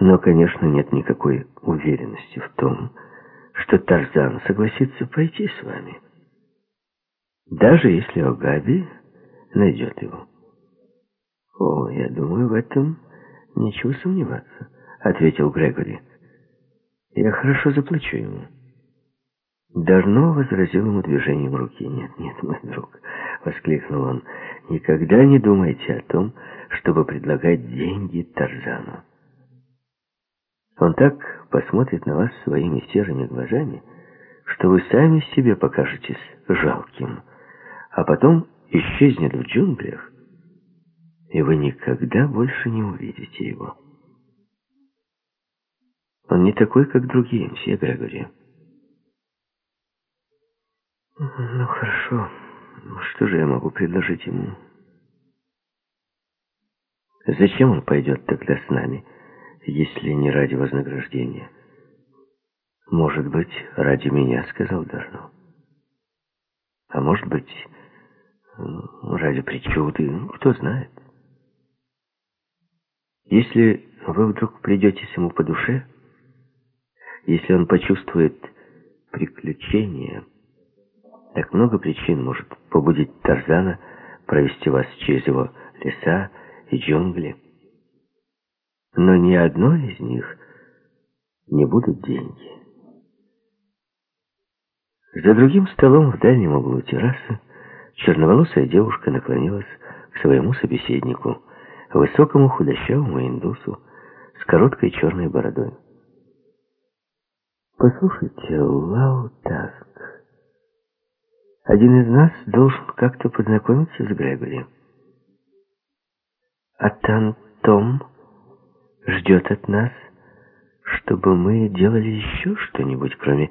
Но, конечно, нет никакой уверенности в том, что Тарзан согласится пойти с вами. Даже если Огаби найдет его. «О, я думаю, в этом нечего сомневаться», — ответил Грегори. «Я хорошо заплачу ему». Дарно возразил ему движением руки. «Нет, нет, мой друг», — воскликнул он, — «никогда не думайте о том, чтобы предлагать деньги Тарзану. Он так посмотрит на вас своими серыми глазами, что вы сами себе покажетесь жалким, а потом исчезнет в джунглях, и вы никогда больше не увидите его. Он не такой, как другие, мсье Грегори. Ну, хорошо. Что же я могу предложить ему? Зачем он пойдет тогда с нами, если не ради вознаграждения? Может быть, ради меня, сказал Дарно. А может быть, ради причуды, кто знает. Если вы вдруг придетесь ему по душе, если он почувствует приключение, так много причин может побудить Тарзана провести вас через его леса и джунгли. Но ни одной из них не будут деньги. За другим столом в дальнем углу террасы черноволосая девушка наклонилась к своему собеседнику – высокому худощавому индусу с короткой черной бородой. «Послушайте, Лао Таск, один из нас должен как-то познакомиться с Грегори. А Тан Том ждет от нас, чтобы мы делали еще что-нибудь, кроме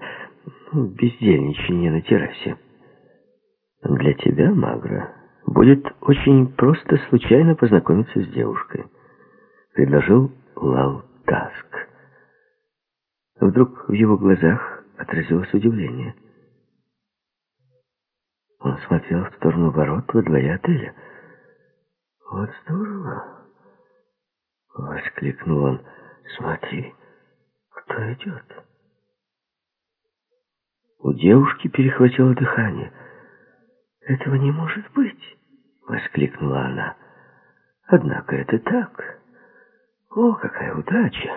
ну, бездельничания на террасе. Для тебя, Магра, Будет очень просто случайно познакомиться с девушкой. Предложил Лал Таск. Вдруг в его глазах отразилось удивление. Он смотрел в сторону ворот во дворе отеля. «Вот здорово!» — воскликнул он. «Смотри, кто идет?» У девушки перехватило дыхание — «Этого не может быть!» — воскликнула она. «Однако это так. О, какая удача!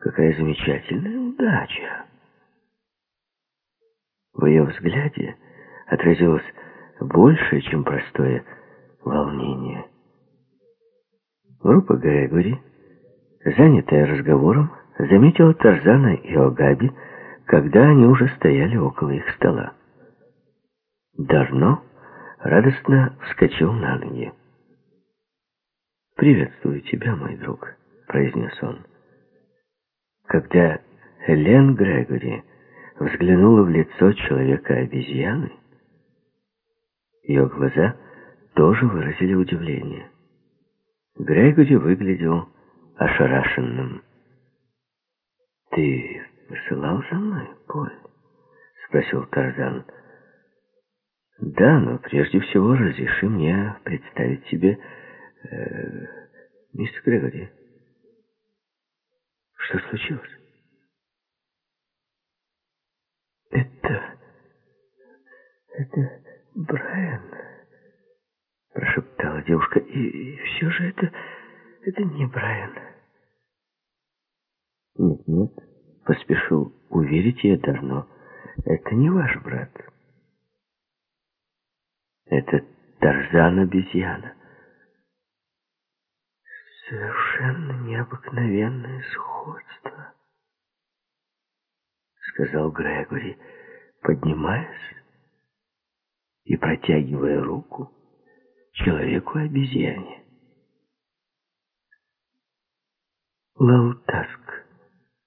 Какая замечательная удача!» В ее взгляде отразилось большее, чем простое волнение. Группа Грегори, занятая разговором, заметила Тарзана и Огаби, когда они уже стояли около их стола. Дарно радостно вскочил на ноги. «Приветствую тебя, мой друг», — произнес он. Когда Элен Грегори взглянула в лицо человека-обезьяны, ее глаза тоже выразили удивление. Грегори выглядел ошарашенным. «Ты посылал за мной, Поль?» — спросил Тарзан. Да, но прежде всего разреши мне представить тебе э, мистер Грегори. Что случилось? Это... это Брайан, прошептала девушка. И, и все же это... это не Брайан. Нет, нет, поспешил уверить ее давно. Это не ваш брат. Это Тарзан-обезьяна. Совершенно необыкновенное сходство, сказал Грегори, поднимаясь и протягивая руку человеку-обезьяне. «Лалтаск»,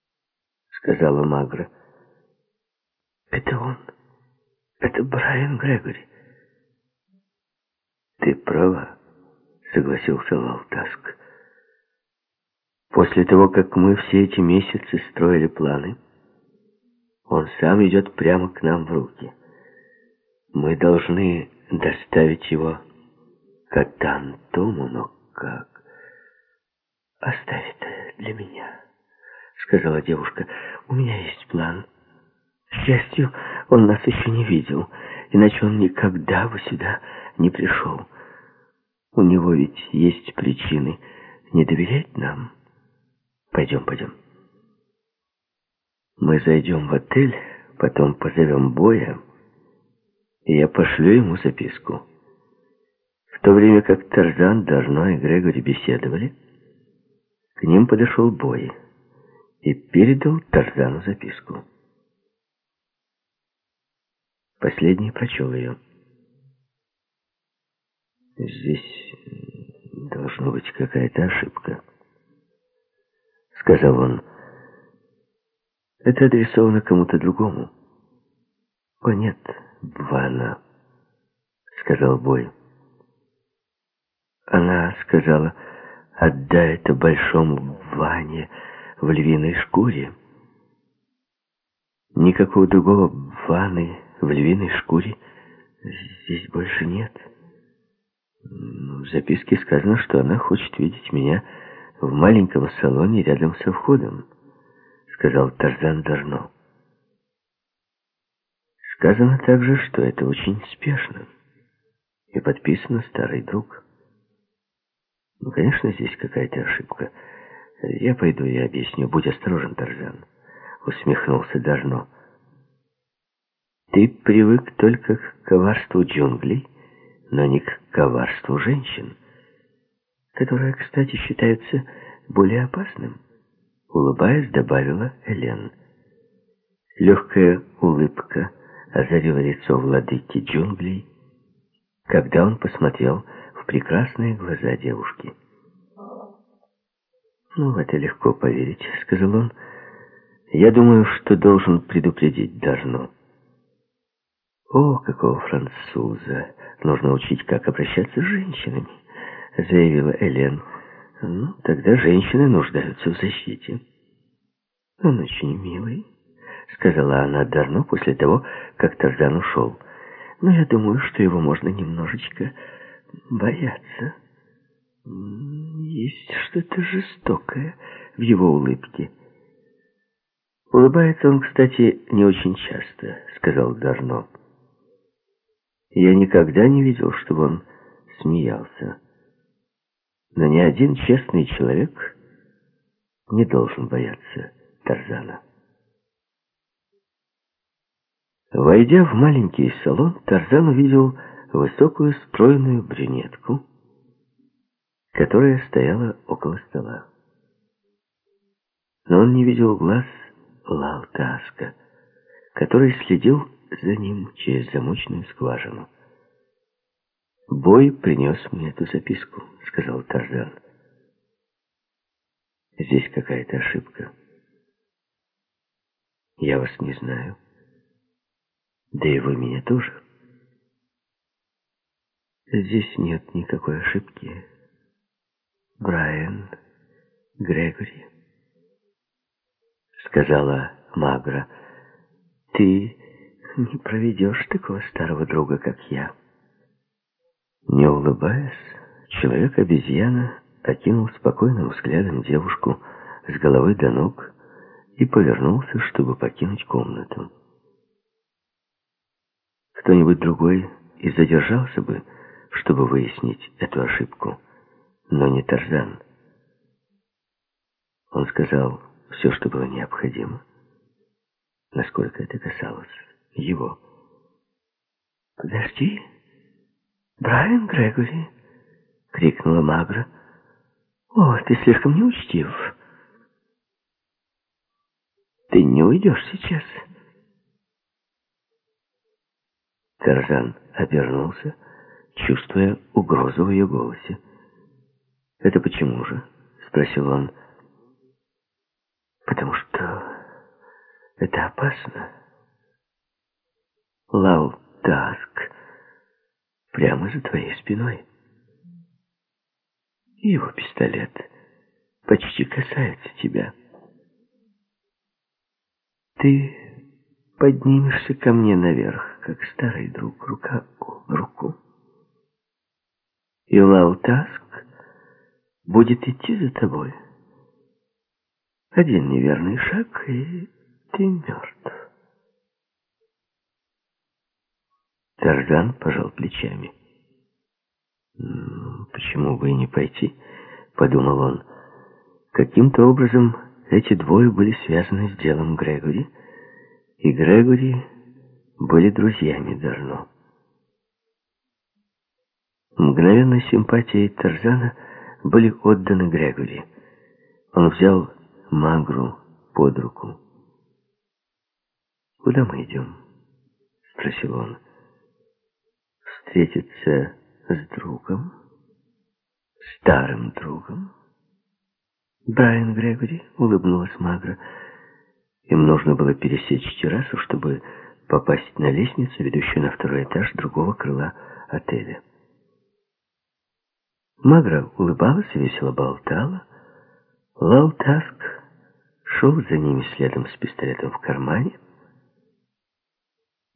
— сказала Магра. «Это он. Это Брайан Грегори. «Ты права», — согласился Лалтаск. «После того, как мы все эти месяцы строили планы, он сам идет прямо к нам в руки. Мы должны доставить его к Атантому, но как? Оставь это для меня», — сказала девушка. «У меня есть план. К счастью, он нас еще не видел, иначе он никогда бы сюда не пришел. У него ведь есть причины не доверять нам. Пойдем, пойдем». Мы зайдем в отель, потом позовем Боя, и я пошлю ему записку. То время как Тарзан, Должно и Грегори беседовали, к ним подошел Бой и передал Тарзану записку. Последний прочел ее. «Здесь должна быть какая-то ошибка», — сказал он. Это адресовано кому-то другому. О, нет, Ванна, сказал Бой. Она сказала, отдай это большому Ване в львиной шкуре. Никакого другого Ваны в львиной шкуре здесь больше нет. В записке сказано, что она хочет видеть меня в маленьком салоне рядом со входом сказал Тарзан Дарно. Сказано также, что это очень спешно. И подписано старый друг. Ну, конечно, здесь какая-то ошибка. Я пойду и объясню. Будь осторожен, Тарзан. Усмехнулся Дарно. Ты привык только к коварству джунглей, но не к коварству женщин, которое, кстати, считается более опасным улыбаясь, добавила Элен. Легкая улыбка озарила лицо владыки джунглей, когда он посмотрел прекрасные глаза девушки. «Ну, в это легко поверить», — сказал он. «Я думаю, что должен предупредить Дарно». «О, какого француза! Нужно учить, как обращаться с женщинами», — заявила Элен. Ну, тогда женщины нуждаются в защите. Он очень милый, сказала она давно после того, как Тарзан ушел. Но я думаю, что его можно немножечко бояться. Есть что-то жестокое в его улыбке. Улыбается он, кстати, не очень часто, сказал Дарно. Я никогда не видел, чтобы он смеялся. Но ни один честный человек не должен бояться Тарзана. Войдя в маленький салон, Тарзан увидел высокую стройную брюнетку, которая стояла около стола. Но он не видел глаз Лалтаска, который следил за ним через замочную скважину. «Бой принес мне эту записку», — сказал Тарзан. «Здесь какая-то ошибка. Я вас не знаю. Да и вы меня тоже. Здесь нет никакой ошибки. Брайан Грегори», — сказала Магра, — «ты не проведешь такого старого друга, как я». Не улыбаясь, человек-обезьяна окинул спокойным взглядом девушку с головы до ног и повернулся, чтобы покинуть комнату. Кто-нибудь другой и задержался бы, чтобы выяснить эту ошибку, но не Тарзан. Он сказал все, что было необходимо, насколько это касалось его. «Подожди!» «Брайан Грегори!» — крикнула Магра. «О, ты слишком неучтив. Ты не уйдешь сейчас». Тарзан обернулся, чувствуя угрозу в ее голосе. «Это почему же?» — спросил он. «Потому что это опасно. Лау Таск прямо за твоей спиной. Его пистолет почти касается тебя. Ты поднимешься ко мне наверх, как старый друг, рука об руку. И Лаутаск будет идти за тобой. Один неверный шаг, и ты мертв. Тарзан пожал плечами. «Почему бы и не пойти?» — подумал он. Каким-то образом эти двое были связаны с делом Грегори, и Грегори были друзьями Дарно. Мгновенной симпатией Тарзана были отданы Грегори. Он взял Магру под руку. «Куда мы идем?» — спросил он. «Встретиться с другом? Старым другом?» Брайан Грегори улыбнулась Магра. Им нужно было пересечь террасу, чтобы попасть на лестницу, ведущую на второй этаж другого крыла отеля. Магра улыбалась и весело болтала. Лаутаск шел за ними следом с пистолетом в кармане.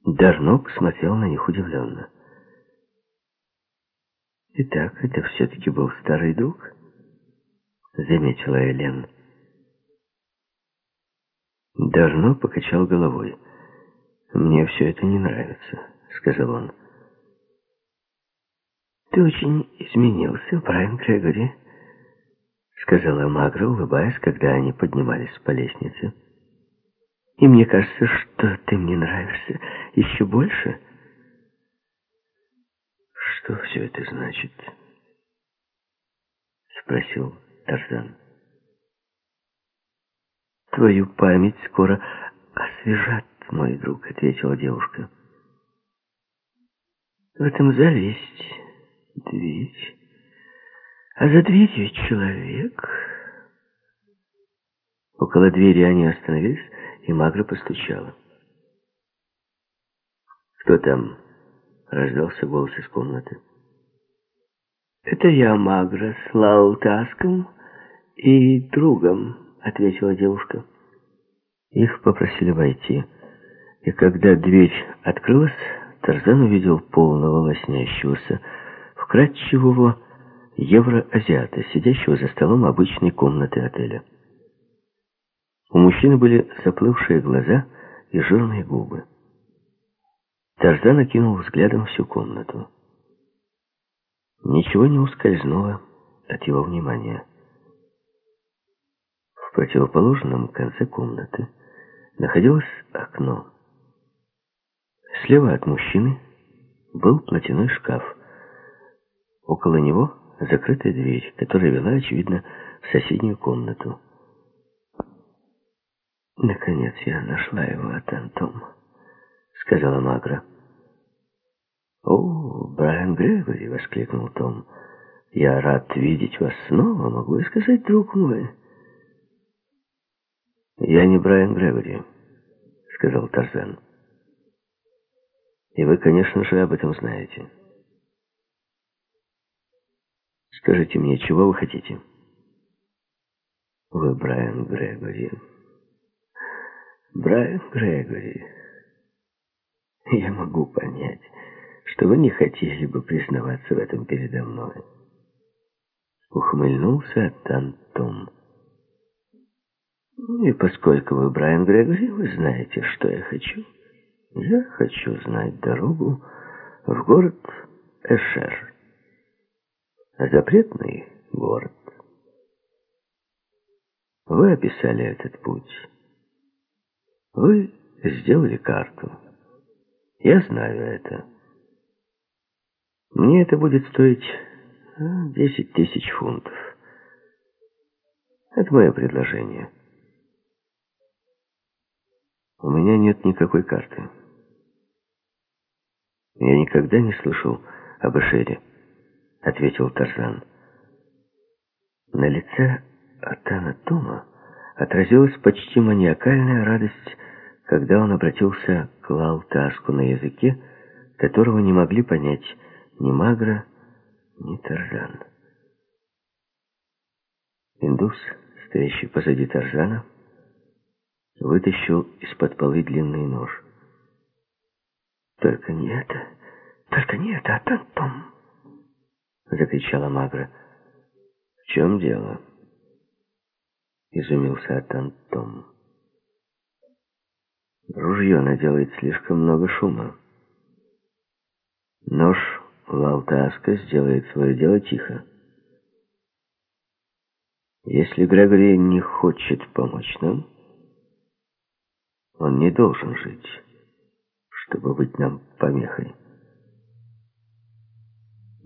Дарнок смотрел на них удивленно. «Итак, это все-таки был старый друг?» — заметила Элен. Дарно покачал головой. «Мне все это не нравится», — сказал он. «Ты очень изменился, Брайан Грегори», — сказала Магра, улыбаясь, когда они поднимались по лестнице. «И мне кажется, что ты мне нравишься еще больше». «Что все это значит?» — спросил Тарзан. «Твою память скоро освежат, мой друг», — ответила девушка. «В этом зале есть дверь, а за дверью человек». Около двери они остановились, и Магра постучала. «Кто там?» — раздался голос из комнаты. «Это я, Магра, с Лаутаском и другом», — ответила девушка. Их попросили войти, и когда дверь открылась, Тарзан увидел полного лоснящегося, вкрадчивого евроазиата, сидящего за столом обычной комнаты отеля. У мужчины были заплывшие глаза и жирные губы. Тарзан окинул взглядом всю комнату. Ничего не ускользнуло от его внимания. В противоположном конце комнаты находилось окно. Слева от мужчины был платяной шкаф. Около него закрытая дверь, которая вела, очевидно, в соседнюю комнату. «Наконец я нашла его, Атантом», — сказала Магра. «О, Брайан Грегори!» — воскликнул Том. «Я рад видеть вас снова, могу я сказать, друг мой?» «Я не Брайан Грегори», — сказал Тарзан. «И вы, конечно же, об этом знаете. Скажите мне, чего вы хотите?» «Вы Брайан Грегори». «Брайан Грегори. Я могу понять» что вы не хотели бы признаваться в этом передо мной. Ухмыльнулся Тантом. И поскольку вы Брайан Грегори, вы знаете, что я хочу. Я хочу знать дорогу в город Эшер. Запретный город. Вы описали этот путь. Вы сделали карту. Я знаю это. Мне это будет стоить а, десять тысяч фунтов. Это мое предложение. У меня нет никакой карты. Я никогда не слышал об Эшере, ответил Тарзан. На лице Атана Тома отразилась почти маниакальная радость, когда он обратился к Лалтаску на языке, которого не могли понять ни Магра, ни Тарзан. Индус, стоящий позади Тарзана, вытащил из-под полы длинный нож. «Только не это, только не это, а Тантом!» — закричала Магра. «В чем дело?» изумился Атантом. Ружье наделает слишком много шума. Нож Лалтаска сделает свое дело тихо. Если Грегори не хочет помочь нам, он не должен жить, чтобы быть нам помехой.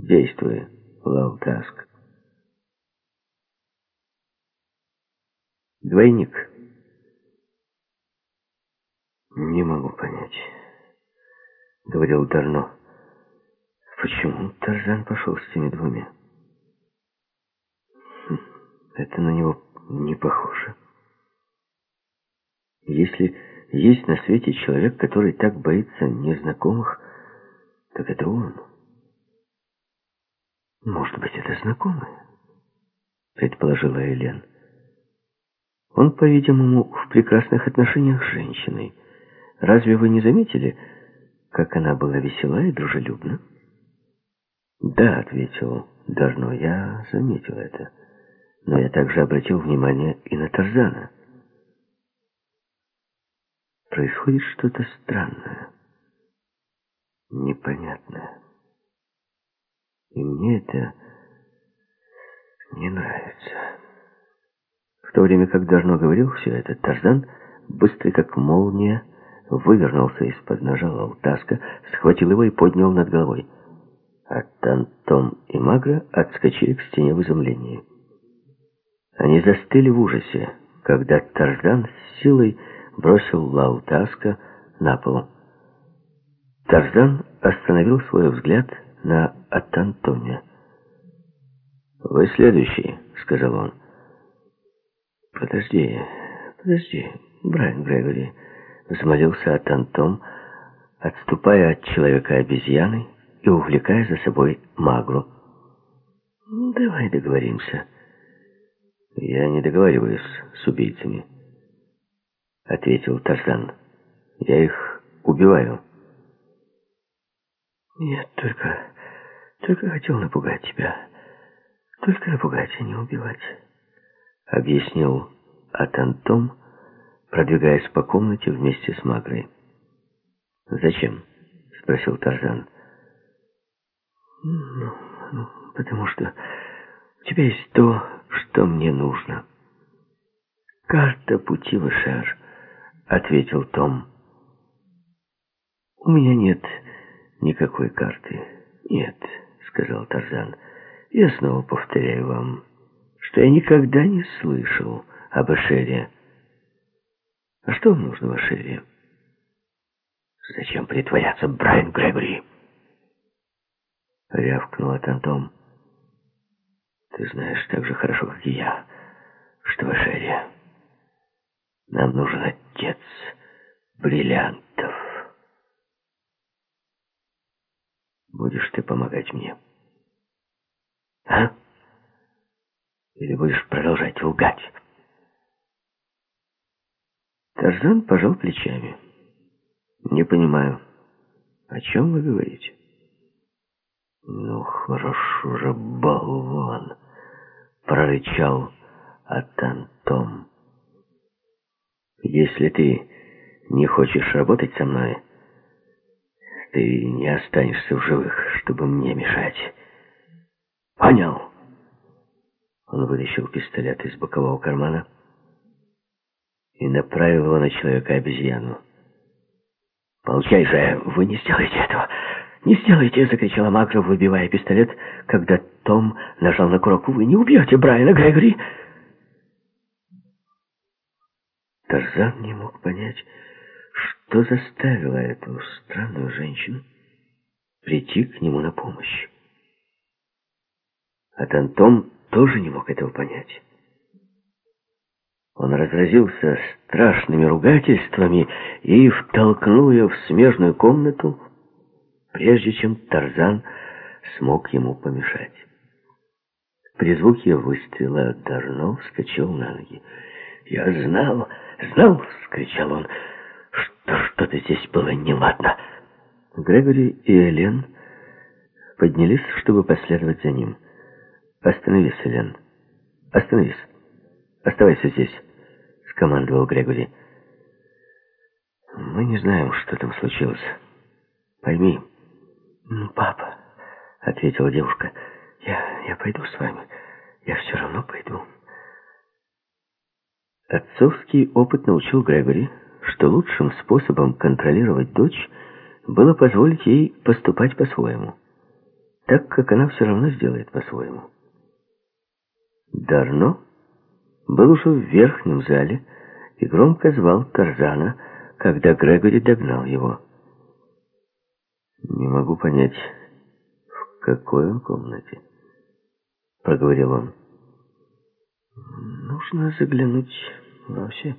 Действуй, Лалтаск. Двойник. Не могу понять, говорил Дарно. Почему Тарзан пошел с теми двумя? Хм, это на него не похоже. Если есть на свете человек, который так боится незнакомых, так это он. Может быть, это знакомый? Предположила Элен. Он, по-видимому, в прекрасных отношениях с женщиной. Разве вы не заметили, как она была весела и дружелюбна? Да, ответил Дарно, я заметил это. Но я также обратил внимание и на Тарзана. Происходит что-то странное, непонятное. И мне это не нравится. В то время как Дарно говорил все это, Тарзан, быстрый как молния, вывернулся из-под ножа Лаутаска, схватил его и поднял над головой. А Тантом и Магра отскочили к стене в изумлении. Они застыли в ужасе, когда Тарзан с силой бросил Лаутаска на пол. Тарзан остановил свой взгляд на Атантоне. «Вы следующий», — сказал он. «Подожди, подожди, Брайан Грегори», — взмолился Атантом, отступая от человека-обезьяны и увлекая за собой Магру. «Давай договоримся». «Я не договариваюсь с убийцами», — ответил Тарзан. «Я их убиваю». «Нет, только... только хотел напугать тебя. Только напугать, а не убивать» объяснил Атантом, продвигаясь по комнате вместе с Магрой. «Зачем?» — спросил Тарзан. «Ну, ну, потому что у тебя есть то, что мне нужно». «Карта пути в Ишар», — ответил Том. «У меня нет никакой карты». «Нет», — сказал Тарзан. «Я снова повторяю вам» что я никогда не слышал об Ашере. А что вам нужно в Ашере? Зачем притворяться, Брайан Грегори? Рявкнула Тантом. Ты знаешь так же хорошо, как и я, что в Ашере нам нужен отец бриллиантов. Будешь ты помогать мне? А? Или будешь продолжать лгать?» Тарзан пожал плечами. «Не понимаю, о чем вы говорите?» «Ну, хорошо же, болван!» — прорычал Атантом. «Если ты не хочешь работать со мной, ты не останешься в живых, чтобы мне мешать. Понял?» Он вытащил пистолет из бокового кармана и направил его на человека-обезьяну. «Получай же! Вы не сделаете этого! Не сделайте!» — закричала Макро, выбивая пистолет, когда Том нажал на курок. «Вы не убьете Брайана Грегори!» Тарзан не мог понять, что заставило эту странную женщину прийти к нему на помощь. А Тантом тоже не мог этого понять. Он разразился страшными ругательствами и втолкнул ее в смежную комнату, прежде чем Тарзан смог ему помешать. При звуке выстрела Дарно вскочил на ноги. «Я знал, знал!» — скричал он, — «что что-то здесь было неладно». Грегори и Элен поднялись, чтобы последовать за ним. «Остановись, Элен. Остановись», «Оставайся здесь», — скомандовал Грегори. «Мы не знаем, что там случилось. Пойми». «Ну, папа», — ответила девушка, — «я, я пойду с вами. Я все равно пойду». Отцовский опыт научил Грегори, что лучшим способом контролировать дочь было позволить ей поступать по-своему, так как она все равно сделает по-своему. Дарно был уже в верхнем зале и громко звал Тарзана, когда Грегори догнал его. «Не могу понять, в какой он комнате?» — проговорил он. «Нужно заглянуть во все»,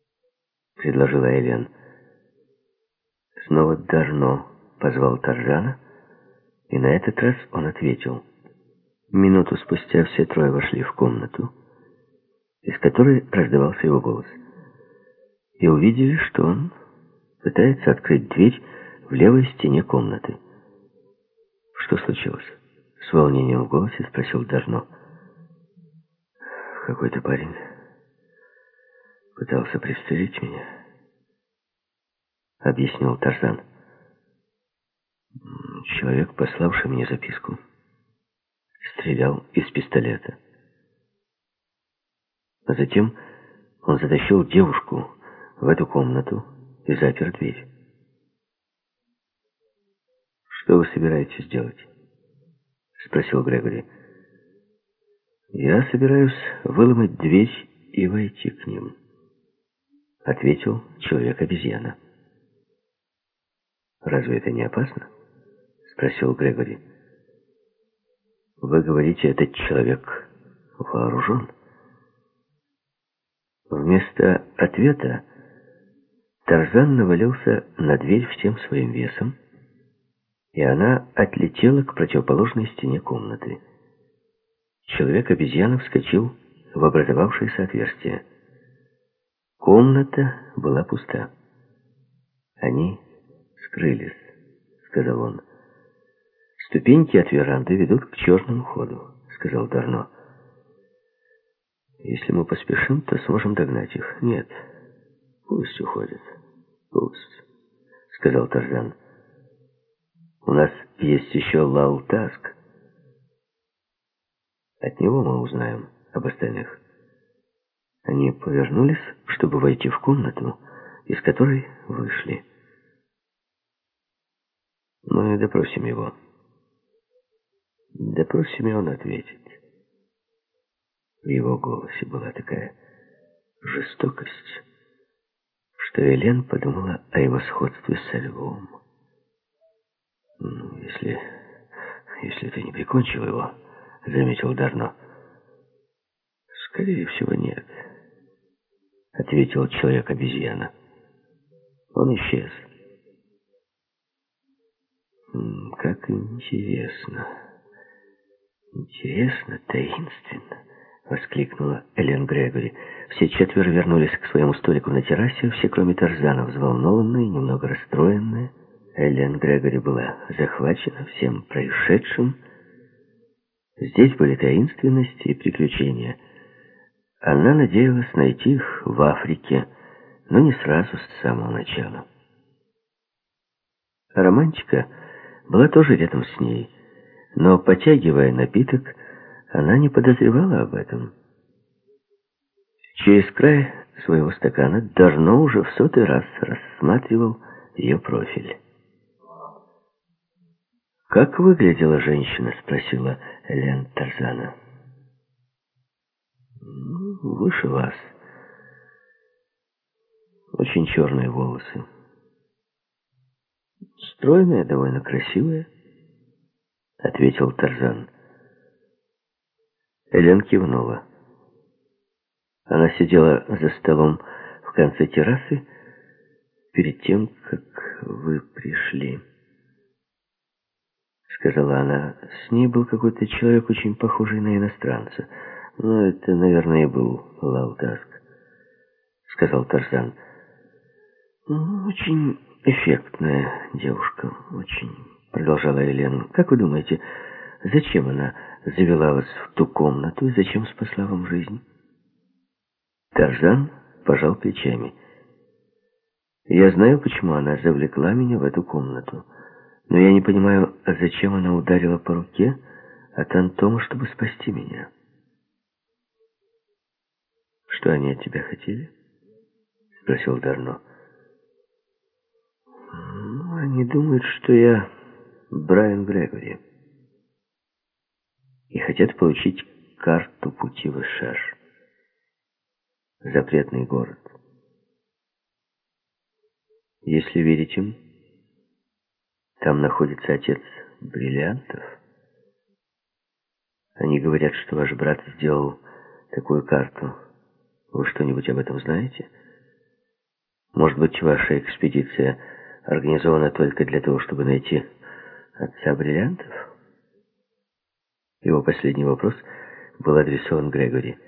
— предложила Элен. Снова Дарно позвал Тарзана, и на этот раз он ответил. Минуту спустя все трое вошли в комнату, из которой раздавался его голос, и увидели, что он пытается открыть дверь в левой стене комнаты. «Что случилось?» — с волнением в голосе спросил Дарно. «Какой-то парень пытался пристрелить меня», — объяснил Тарзан. «Человек, пославший мне записку, стрелял из пистолета». А затем он затащил девушку в эту комнату и запер дверь. «Что вы собираетесь делать?» — спросил Грегори. «Я собираюсь выломать дверь и войти к ним», — ответил человек-обезьяна. «Разве это не опасно?» — спросил Грегори. «Вы говорите, этот человек вооружен?» Вместо ответа Тарзан навалился на дверь всем своим весом, и она отлетела к противоположной стене комнаты. Человек-обезьяна вскочил в образовавшееся отверстие. Комната была пуста. «Они скрылись», — сказал он. «Ступеньки от веранды ведут к черному ходу», — сказал Дарно. Если мы поспешим, то сможем догнать их. Нет, пусть уходят. Пусть, сказал Тарзан. У нас есть еще Лаутаск. От него мы узнаем об остальных. Они повернулись, чтобы войти в комнату, из которой вышли. Мы допросим его. Допросим, и он ответит. В его голосе была такая жестокость, что Элен подумала о его сходстве со львом. «Ну, если... если ты не прикончил его», — заметил Дарно. «Скорее всего, нет», — ответил человек-обезьяна. Он исчез. «Как интересно, интересно, таинственно» воскликнула Элен Грегори. Все четверо вернулись к своему столику на террасе, все, кроме Тарзана, взволнованные, немного расстроенные. Элен Грегори была захвачена всем происшедшим. Здесь были таинственности и приключения. Она надеялась найти их в Африке, но не сразу, с самого начала. Романтика была тоже рядом с ней, но, потягивая напиток, она не подозревала об этом. Через край своего стакана Дарно уже в сотый раз рассматривал ее профиль. «Как выглядела женщина?» — спросила Элен Тарзана. «Ну, «Выше вас. Очень черные волосы. Стройная, довольно красивая», — ответил Тарзан. Элен кивнула. Она сидела за столом в конце террасы перед тем, как вы пришли. Сказала она. С ней был какой-то человек, очень похожий на иностранца. Но это, наверное, был Лаутаск. Сказал Тарзан. «Ну, очень эффектная девушка, очень, продолжала Елена. Как вы думаете, Зачем она завела вас в ту комнату и зачем спасла вам жизнь? Тарзан пожал плечами. Я знаю, почему она завлекла меня в эту комнату. Но я не понимаю, зачем она ударила по руке от Антома, чтобы спасти меня. Что они от тебя хотели? Спросил Дарно. Ну, они думают, что я Брайан Грегори. И хотят получить карту пути в Эшаш. Запретный город. Если верить им, там находится отец бриллиантов. Они говорят, что ваш брат сделал такую карту. Вы что-нибудь об этом знаете? Может быть, ваша экспедиция организована только для того, чтобы найти отца бриллиантов? Его последний вопрос был адресован Грегори.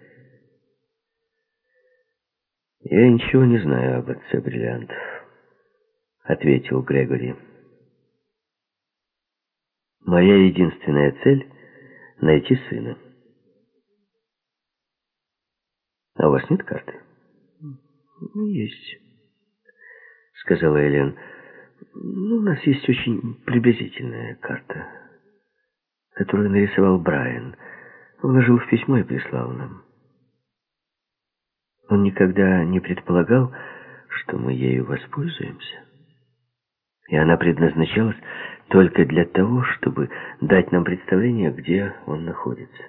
«Я ничего не знаю об отце бриллиантов», — ответил Грегори. «Моя единственная цель — найти сына». «А у вас нет карты?» «Есть», — сказала Элен. Ну, «У нас есть очень приблизительная карта, которую нарисовал Брайан. Вложил в письмо и прислал нам». Он никогда не предполагал, что мы ею воспользуемся. И она предназначалась только для того, чтобы дать нам представление, где он находится.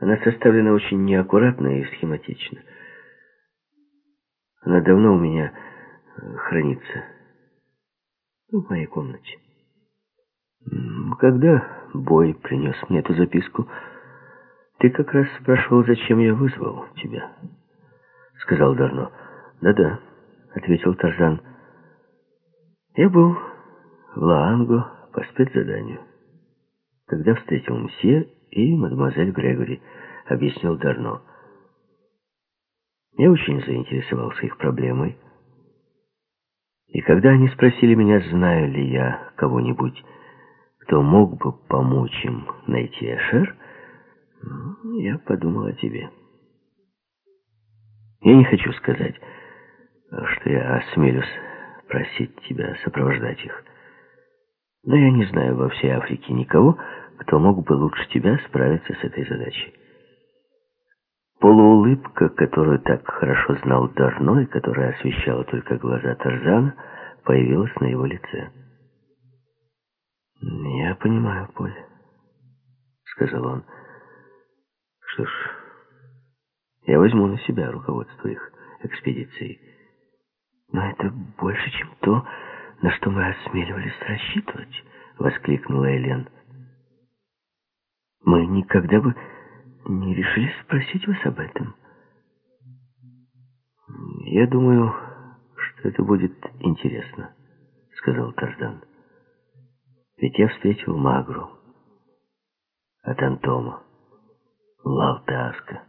Она составлена очень неаккуратно и схематично. Она давно у меня хранится в моей комнате. Когда Бой принес мне эту записку, «Ты как раз спрашивал, зачем я вызвал тебя», — сказал Дарно. «Да-да», — ответил Тарзан. «Я был в Лаанго по спецзаданию, когда встретил мсье и мадемуазель Грегори», — объяснил Дарно. Я очень заинтересовался их проблемой. И когда они спросили меня, знаю ли я кого-нибудь, кто мог бы помочь им найти Эшер, я подумал о тебе. Я не хочу сказать, что я осмелюсь просить тебя сопровождать их. Но я не знаю во всей Африке никого, кто мог бы лучше тебя справиться с этой задачей. Полуулыбка, которую так хорошо знал Дарно и которая освещала только глаза Тарзана, появилась на его лице. «Я понимаю, Поль», — сказал он. Что ж, я возьму на себя руководство их экспедицией. Но это больше, чем то, на что мы осмеливались рассчитывать, воскликнула Элен. Мы никогда бы не решили спросить вас об этом. Я думаю, что это будет интересно, сказал Тарзан. Ведь я встретил Магру от Антома. Лалтаска.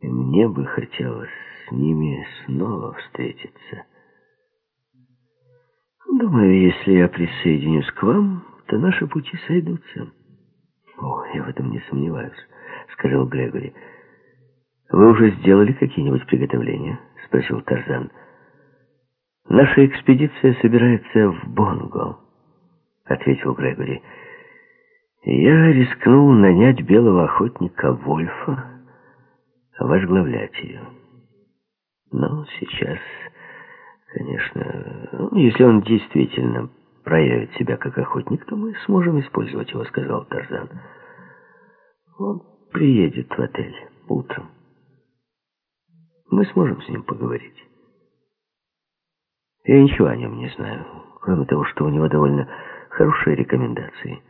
И мне бы хотелось с ними снова встретиться. Думаю, если я присоединюсь к вам, то наши пути сойдутся. О, я в этом не сомневаюсь, сказал Грегори. Вы уже сделали какие-нибудь приготовления? Спросил Тарзан. Наша экспедиция собирается в Бонго, ответил Грегори. Я рискнул нанять белого охотника Вольфа, возглавлять ее. Но сейчас, конечно, ну, если он действительно проявит себя как охотник, то мы сможем использовать его, сказал Тарзан. Он приедет в отель утром. Мы сможем с ним поговорить. Я ничего о нем не знаю, кроме того, что у него довольно хорошие рекомендации.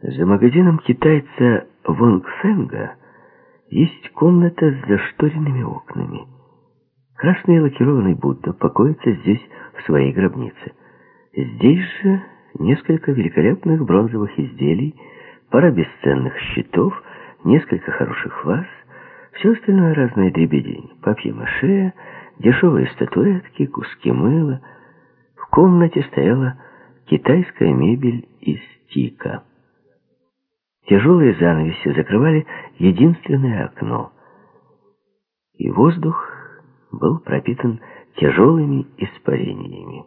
За магазином китайца Вонг Фэнга есть комната с зашторенными окнами. Красный лакированный Будда покоится здесь в своей гробнице. Здесь же несколько великолепных бронзовых изделий, пара бесценных щитов, несколько хороших ваз, все остальное разное дребедень, папье-маше, дешевые статуэтки, куски мыла. В комнате стояла китайская мебель из тика. Тяжелые занавеси закрывали единственное окно, и воздух был пропитан тяжелыми испарениями.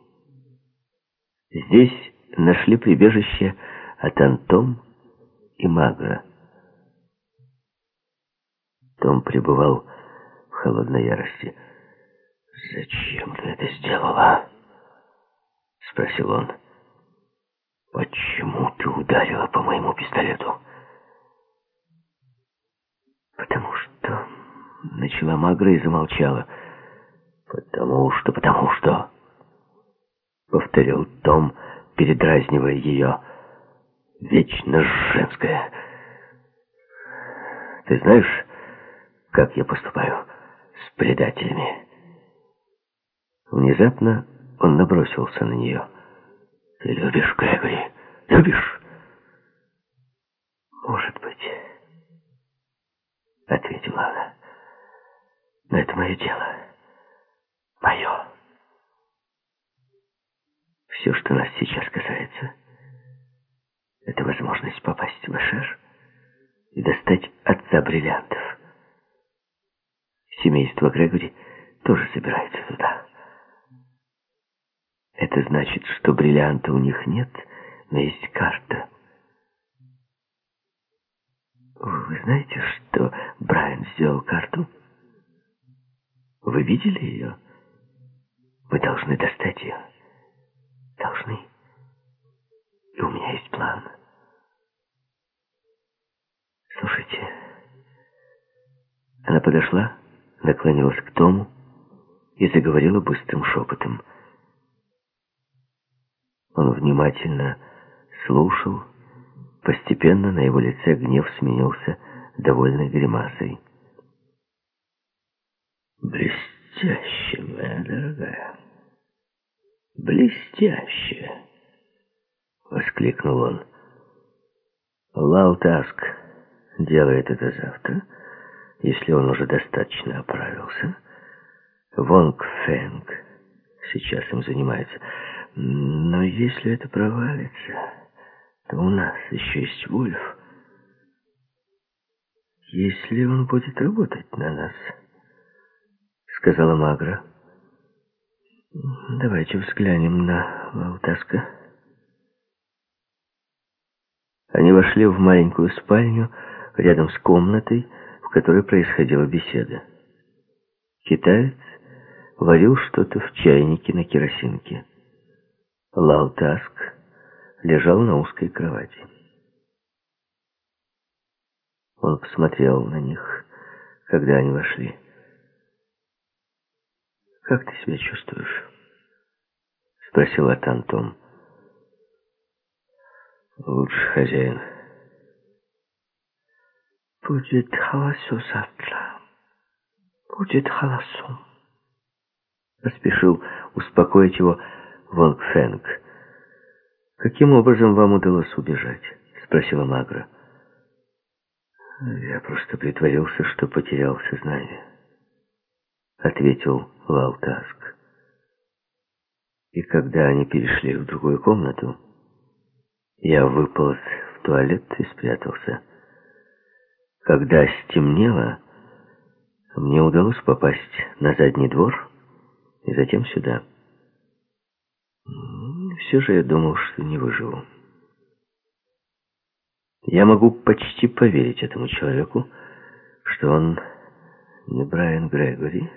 Здесь нашли прибежище от Антом и Магра. Том пребывал в холодной ярости. «Зачем ты это сделала?» — спросил он. «Почему ты ударила по моему пистолету?» «Потому что...» — начала Магра и замолчала. «Потому что, потому что...» — повторил Том, передразнивая ее. «Вечно женская. Ты знаешь, как я поступаю с предателями?» Внезапно он набросился на нее. «Ты любишь Грегори? Любишь?» «Может быть», — ответила она. «Но это мое дело. Мое. Все, что нас сейчас касается, это возможность попасть в Ашер и достать отца бриллиантов. Семейство Грегори тоже собирается туда». Это значит, что бриллианта у них нет, но есть карта. Вы знаете, что Брайан сделал карту? Вы видели ее? Мы должны достать ее. Должны. И у меня есть план. Слушайте. Она подошла, наклонилась к Тому и заговорила быстрым шепотом. Он внимательно слушал. Постепенно на его лице гнев сменился довольной гримасой. «Блестяще, моя дорогая! Блестяще!» — воскликнул он. Лаутаск делает это завтра, если он уже достаточно оправился. Вонг Фэнг сейчас им занимается. Но если это провалится, то у нас еще есть Вульф. Если он будет работать на нас, сказала Магра. Давайте взглянем на Валтаска. Они вошли в маленькую спальню рядом с комнатой, в которой происходила беседа. Китаец варил что-то в чайнике на керосинке. Лалтаск лежал на узкой кровати. Он посмотрел на них, когда они вошли. «Как ты себя чувствуешь?» — спросил Атантом. «Лучше, хозяин». «Будет холосо завтра. Будет холосо». Поспешил успокоить его Вонг Фэнг. «Каким образом вам удалось убежать?» — спросила Магра. «Я просто притворился, что потерял сознание», — ответил Лалтаск. И когда они перешли в другую комнату, я выполз в туалет и спрятался. Когда стемнело, мне удалось попасть на задний двор и затем сюда. Все же я думал, что не выживу. Я могу почти поверить этому человеку, что он не Брайан Грегори,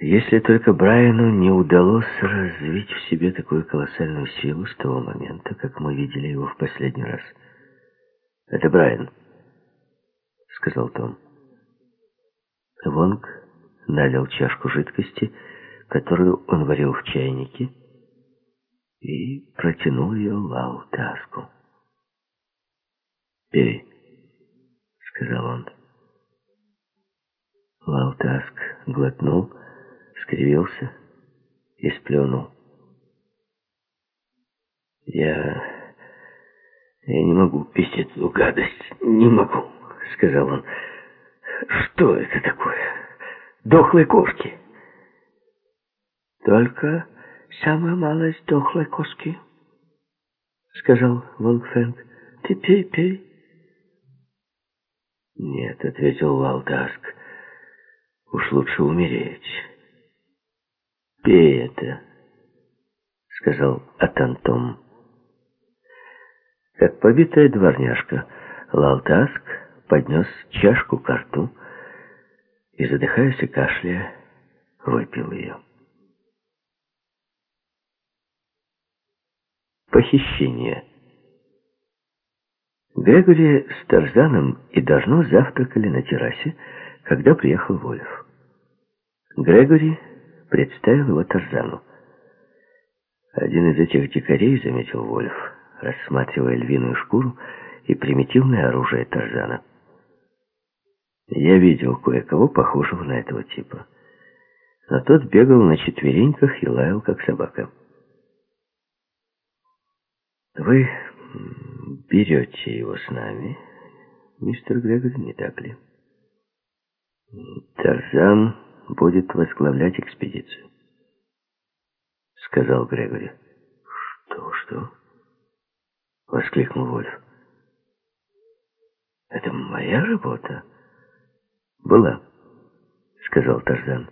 если только Брайану не удалось развить в себе такую колоссальную силу с того момента, как мы видели его в последний раз. «Это Брайан», — сказал Том. Вонг налил чашку жидкости, которую он варил в чайнике, и протянул ее Лау Таску. «Пей», — сказал он. Лау Таск глотнул, скривился и сплюнул. «Я... я не могу пить эту гадость, не могу», — сказал он. «Что это такое? Дохлые кошки?» «Только самая малость дохлой коски», — сказал Вонг Фэнг. ты пей, пей. Нет, ответил Валдаск. Уж лучше умереть. Пей это, сказал Атантом. Как побитая дворняжка, Лалтаск поднес чашку к рту и, задыхаясь и кашляя, выпил ее. Похищение. Грегори с Тарзаном и Должно завтракали на террасе, когда приехал Вольф. Грегори представил его Тарзану. Один из этих дикарей, заметил Вольф, рассматривая львиную шкуру и примитивное оружие Тарзана. Я видел кое-кого похожего на этого типа. Но тот бегал на четвереньках и лаял, как собака. Вы берете его с нами, мистер Грегори, не так ли? Тарзан будет возглавлять экспедицию, сказал Грегори. Что, что? Воскликнул Вольф. Это моя работа? Была, сказал Тарзан.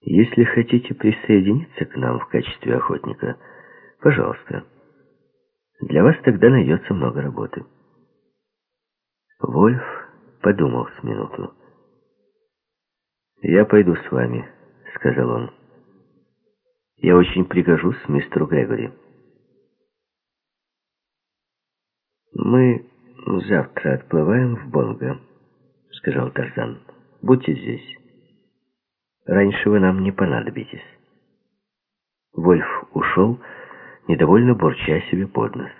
Если хотите присоединиться к нам в качестве охотника, пожалуйста. Для вас тогда найдется много работы. Вольф подумал с минуту. «Я пойду с вами», — сказал он. «Я очень пригожусь мистеру Грегори». «Мы завтра отплываем в Бонго», — сказал Тарзан. «Будьте здесь. Раньше вы нам не понадобитесь». Вольф ушел, недовольно бурча себе под нос.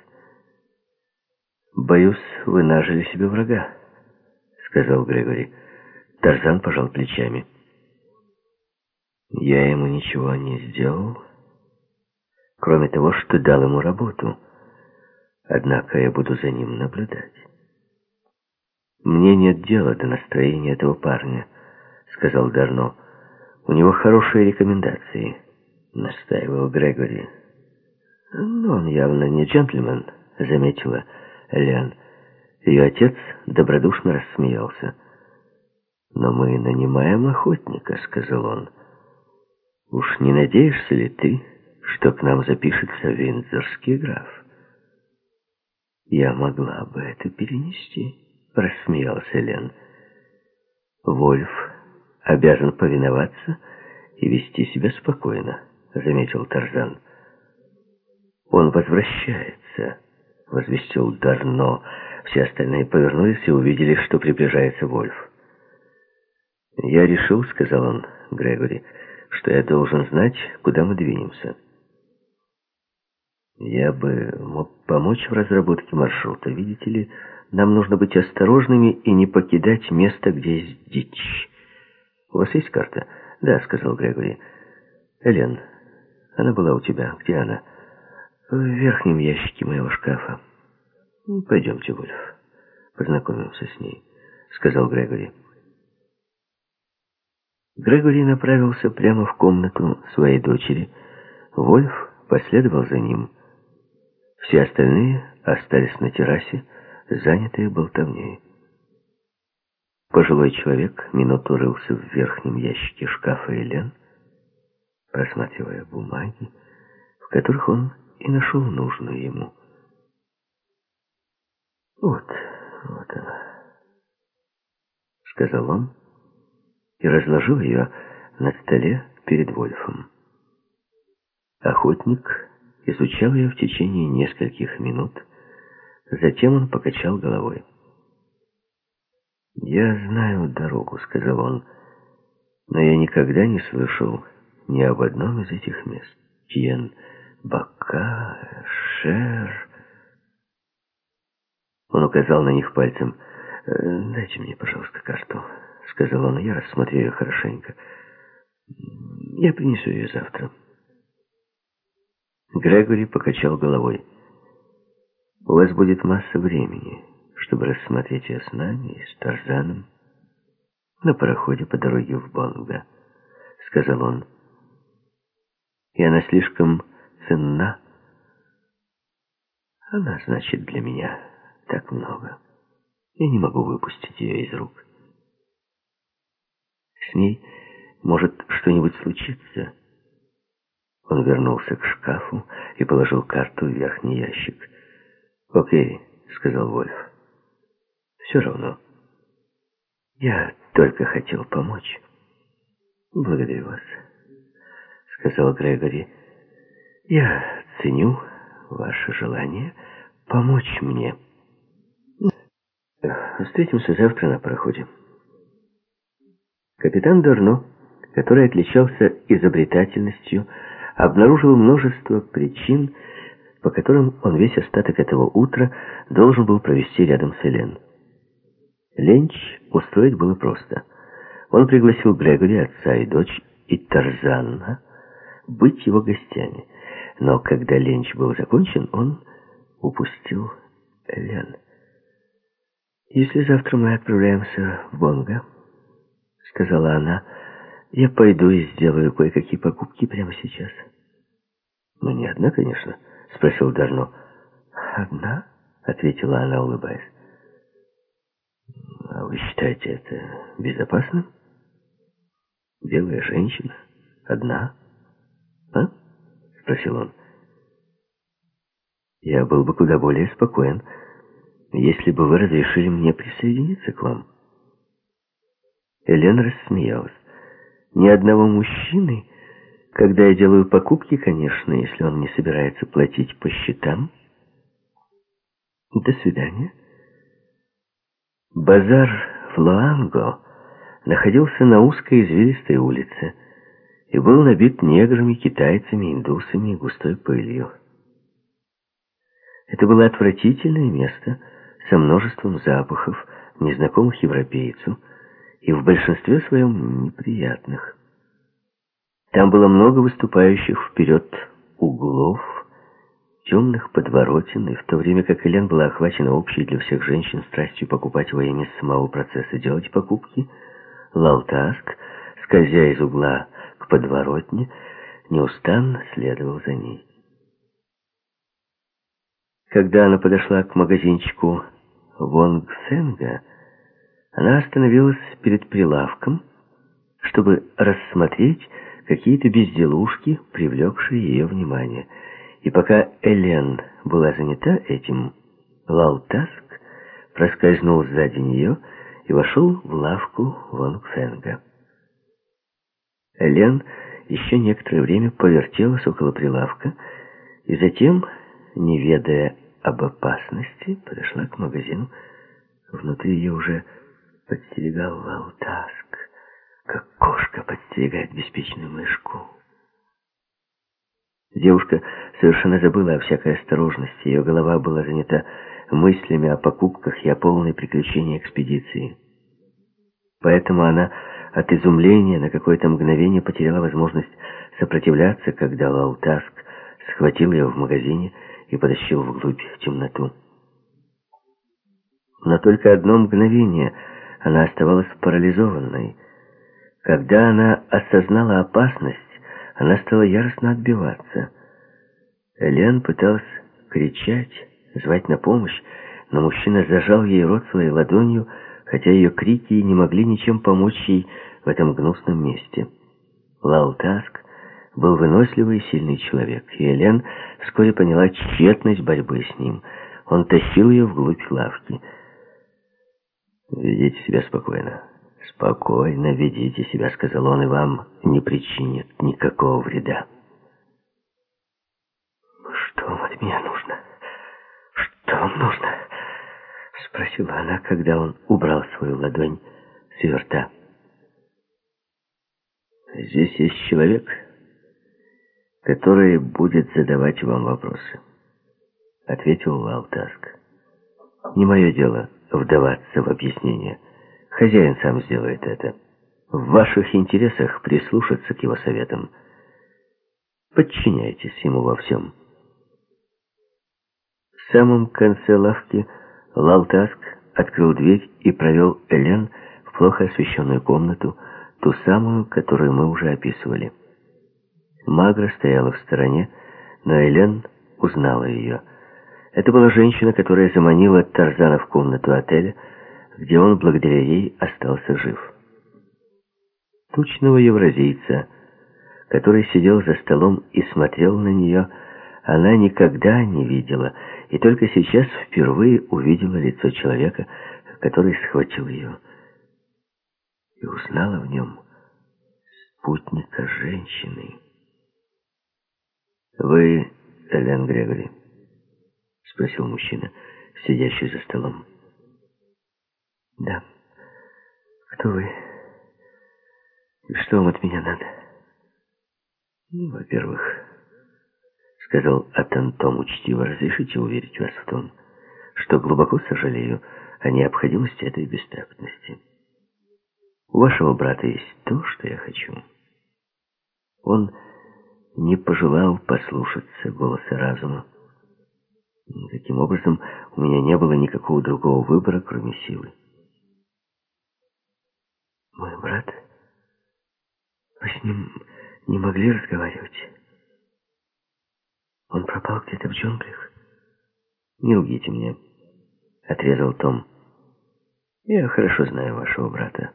«Боюсь, вы нажили себе врага», — сказал Грегори. Тарзан пожал плечами. «Я ему ничего не сделал, кроме того, что дал ему работу. Однако я буду за ним наблюдать». «Мне нет дела до настроения этого парня», — сказал Дарно. «У него хорошие рекомендации», — настаивал Грегори. «Но он явно не джентльмен», — заметила Лен. Ее отец добродушно рассмеялся. «Но мы нанимаем охотника», — сказал он. «Уж не надеешься ли ты, что к нам запишется виндзорский граф?» «Я могла бы это перенести», — рассмеялся Лен. «Вольф обязан повиноваться и вести себя спокойно», — заметил Тарзан. «Он возвращается», — возвестил Дарно. Все остальные повернулись и увидели, что приближается Вольф. «Я решил», — сказал он Грегори, — «что я должен знать, куда мы двинемся». «Я бы мог помочь в разработке маршрута. Видите ли, нам нужно быть осторожными и не покидать место, где есть дичь». «У вас есть карта?» «Да», — сказал Грегори. «Элен, она была у тебя. Где она?» в верхнем ящике моего шкафа. «Пойдемте, Вольф, познакомимся с ней», — сказал Грегори. Грегори направился прямо в комнату своей дочери. Вольф последовал за ним. Все остальные остались на террасе, занятые болтовней. Пожилой человек минуту рылся в верхнем ящике шкафа Элен, просматривая бумаги, в которых он и нашел нужную ему. «Вот, вот она», — сказал он и разложил ее на столе перед Вольфом. Охотник изучал ее в течение нескольких минут, затем он покачал головой. «Я знаю дорогу», — сказал он, — «но я никогда не слышал ни об одном из этих мест. Тьен...» бока, шер. Он указал на них пальцем. «Э, «Дайте мне, пожалуйста, карту», — сказал он. «Я рассмотрю ее хорошенько. Я принесу ее завтра». Грегори покачал головой. «У вас будет масса времени, чтобы рассмотреть ее с нами и с Тарзаном на пароходе по дороге в Бонго», — сказал он. «И она слишком ценна. Она значит для меня так много. Я не могу выпустить ее из рук. С ней может что-нибудь случиться. Он вернулся к шкафу и положил карту в верхний ящик. «Окей», — сказал Вольф. «Все равно. Я только хотел помочь». «Благодарю вас», — сказал Грегори. «Я ценю ваше желание помочь мне. Встретимся завтра на пароходе». Капитан Дорно, который отличался изобретательностью, обнаружил множество причин, по которым он весь остаток этого утра должен был провести рядом с Элен. Ленч устроить было просто. Он пригласил Грегори, отца и дочь, и Тарзана быть его гостями. Но когда ленч был закончен, он упустил Элен. «Если завтра мы отправляемся в Бонго», — сказала она, — «я пойду и сделаю кое-какие покупки прямо сейчас». «Ну, не одна, конечно», — спросил Дарно. «Одна?» — ответила она, улыбаясь. «А вы считаете это безопасным? Белая женщина? Одна? А?» — спросил он. «Я был бы куда более спокоен, если бы вы разрешили мне присоединиться к вам». Элен рассмеялась. «Ни одного мужчины когда я делаю покупки, конечно, если он не собирается платить по счетам. До свидания. Базар в Луанго находился на узкой извилистой улице и был набит неграми, китайцами, индусами и густой пылью. Это было отвратительное место со множеством запахов, незнакомых европейцу, и в большинстве своем неприятных. Там было много выступающих вперед углов, темных подворотен, и в то время как Элен была охвачена общей для всех женщин страстью покупать во имя самого процесса делать покупки, Лалтаск, скользя из угла к подворотне, неустанно следовал за ней. Когда она подошла к магазинчику Вонгсенга, она остановилась перед прилавком, чтобы рассмотреть какие-то безделушки, привлекшие ее внимание. И пока Элен была занята этим, Лалтаск проскользнул сзади нее и вошел в лавку Вонгфенга. Элен еще некоторое время повертелась около прилавка и затем, не ведая об опасности, подошла к магазину. Внутри ее уже подстерегал Лалтаск как кошка подстерегает беспечную мышку. Девушка совершенно забыла о всякой осторожности. Ее голова была занята мыслями о покупках и о полной приключении экспедиции. Поэтому она от изумления на какое-то мгновение потеряла возможность сопротивляться, когда Лалтаск схватил ее в магазине и потащил вглубь в темноту. Но только одно мгновение она оставалась парализованной — когда она осознала опасность, она стала яростно отбиваться. Элен пыталась кричать, звать на помощь, но мужчина зажал ей рот своей ладонью, хотя ее крики не могли ничем помочь ей в этом гнусном месте. Лалтаск был выносливый и сильный человек, и Элен вскоре поняла тщетность борьбы с ним. Он тащил ее вглубь лавки. «Ведите себя спокойно», «Спокойно ведите себя», — сказал он, — «и вам не причинит никакого вреда». «Что вам от меня нужно? Что вам нужно?» — спросила она, когда он убрал свою ладонь с ее рта. «Здесь есть человек, который будет задавать вам вопросы», — ответил Лалтаск. «Не мое дело вдаваться в объяснение». Хозяин сам сделает это. В ваших интересах прислушаться к его советам. Подчиняйтесь ему во всем. В самом конце лавки Лалтаск открыл дверь и провел Элен в плохо освещенную комнату, ту самую, которую мы уже описывали. Магра стояла в стороне, но Элен узнала ее. Это была женщина, которая заманила Тарзана в комнату отеля, где он благодаря ей остался жив. Тучного евразийца, который сидел за столом и смотрел на нее, она никогда не видела, и только сейчас впервые увидела лицо человека, который схватил ее, и узнала в нем спутника женщины. «Вы Элен Грегори?» — спросил мужчина, сидящий за столом. «Да. Кто вы? И что вам от меня надо?» ну, «Во-первых, — сказал Атантом учтиво, — разрешите уверить вас в том, что глубоко сожалею о необходимости этой бестактности. У вашего брата есть то, что я хочу. Он не пожелал послушаться голоса разума. Таким образом, у меня не было никакого другого выбора, кроме силы. Мой брат? Вы с ним не могли разговаривать? Он пропал где-то в джунглях? Не лгите мне, отрезал Том. Я хорошо знаю вашего брата.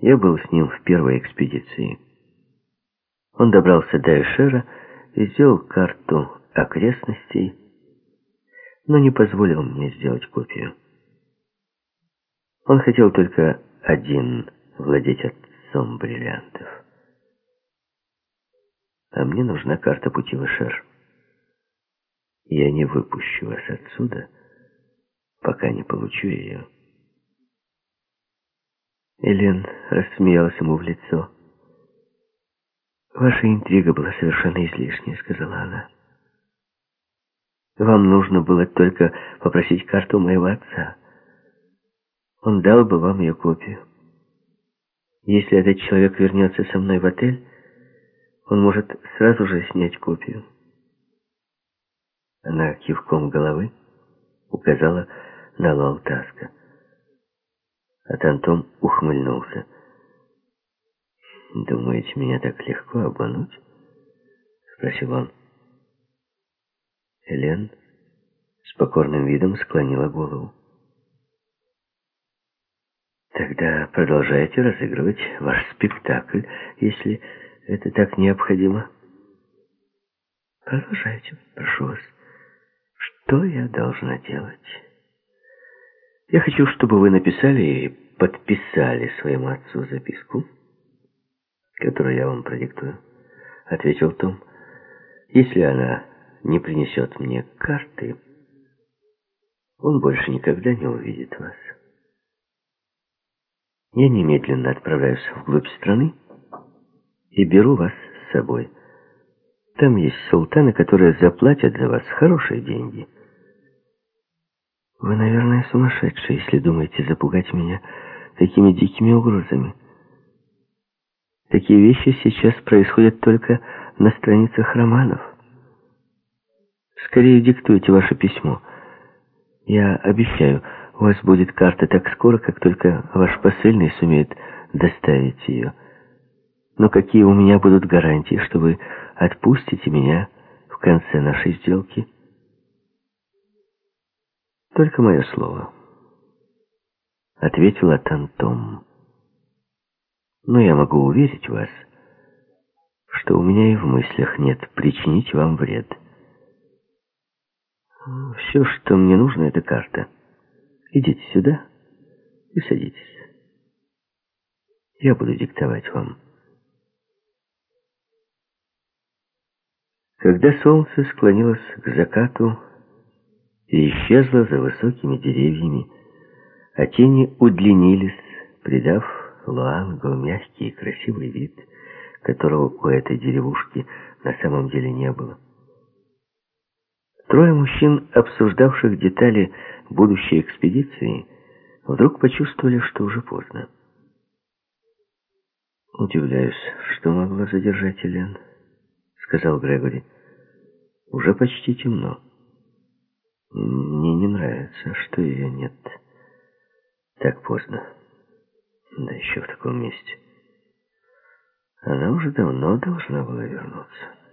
Я был с ним в первой экспедиции. Он добрался до Эшера и сделал карту окрестностей, но не позволил мне сделать копию. Он хотел только один владеть отцом бриллиантов. А мне нужна карта пути в Эшер. Я не выпущу вас отсюда, пока не получу ее. Элен рассмеялась ему в лицо. «Ваша интрига была совершенно излишняя», — сказала она. «Вам нужно было только попросить карту моего отца. Он дал бы вам ее копию. Если этот человек вернется со мной в отель, он может сразу же снять копию». Она кивком головы указала на Лалтаска. А Тантом ухмыльнулся. «Думаете, меня так легко обмануть?» — спросил он. Элен с покорным видом склонила голову. «Тогда продолжайте разыгрывать ваш спектакль, если это так необходимо». «Продолжайте, прошу вас. Что я должна делать?» «Я хочу, чтобы вы написали и подписали своему отцу записку» которую я вам продиктую», — ответил Том. «Если она не принесет мне карты, он больше никогда не увидит вас. Я немедленно отправляюсь вглубь страны и беру вас с собой. Там есть султаны, которые заплатят за вас хорошие деньги». «Вы, наверное, сумасшедший, если думаете запугать меня такими дикими угрозами». Такие вещи сейчас происходят только на страницах романов. Скорее диктуйте ваше письмо. Я обещаю, у вас будет карта так скоро, как только ваш посыльный сумеет доставить ее. Но какие у меня будут гарантии, что вы отпустите меня в конце нашей сделки? Только мое слово. Ответила Тантом. Но я могу уверить вас, что у меня и в мыслях нет причинить вам вред. Все, что мне нужно, это карта. Идите сюда и садитесь. Я буду диктовать вам. Когда солнце склонилось к закату и исчезло за высокими деревьями, а тени удлинились, придав Луангу мягкий и красивый вид, которого у этой деревушки на самом деле не было. Трое мужчин, обсуждавших детали будущей экспедиции, вдруг почувствовали, что уже поздно. «Удивляюсь, что могло задержать Элен», — сказал Грегори. «Уже почти темно. Мне не нравится, что ее нет так поздно». Да еще в таком месте. Она уже давно должна была вернуться.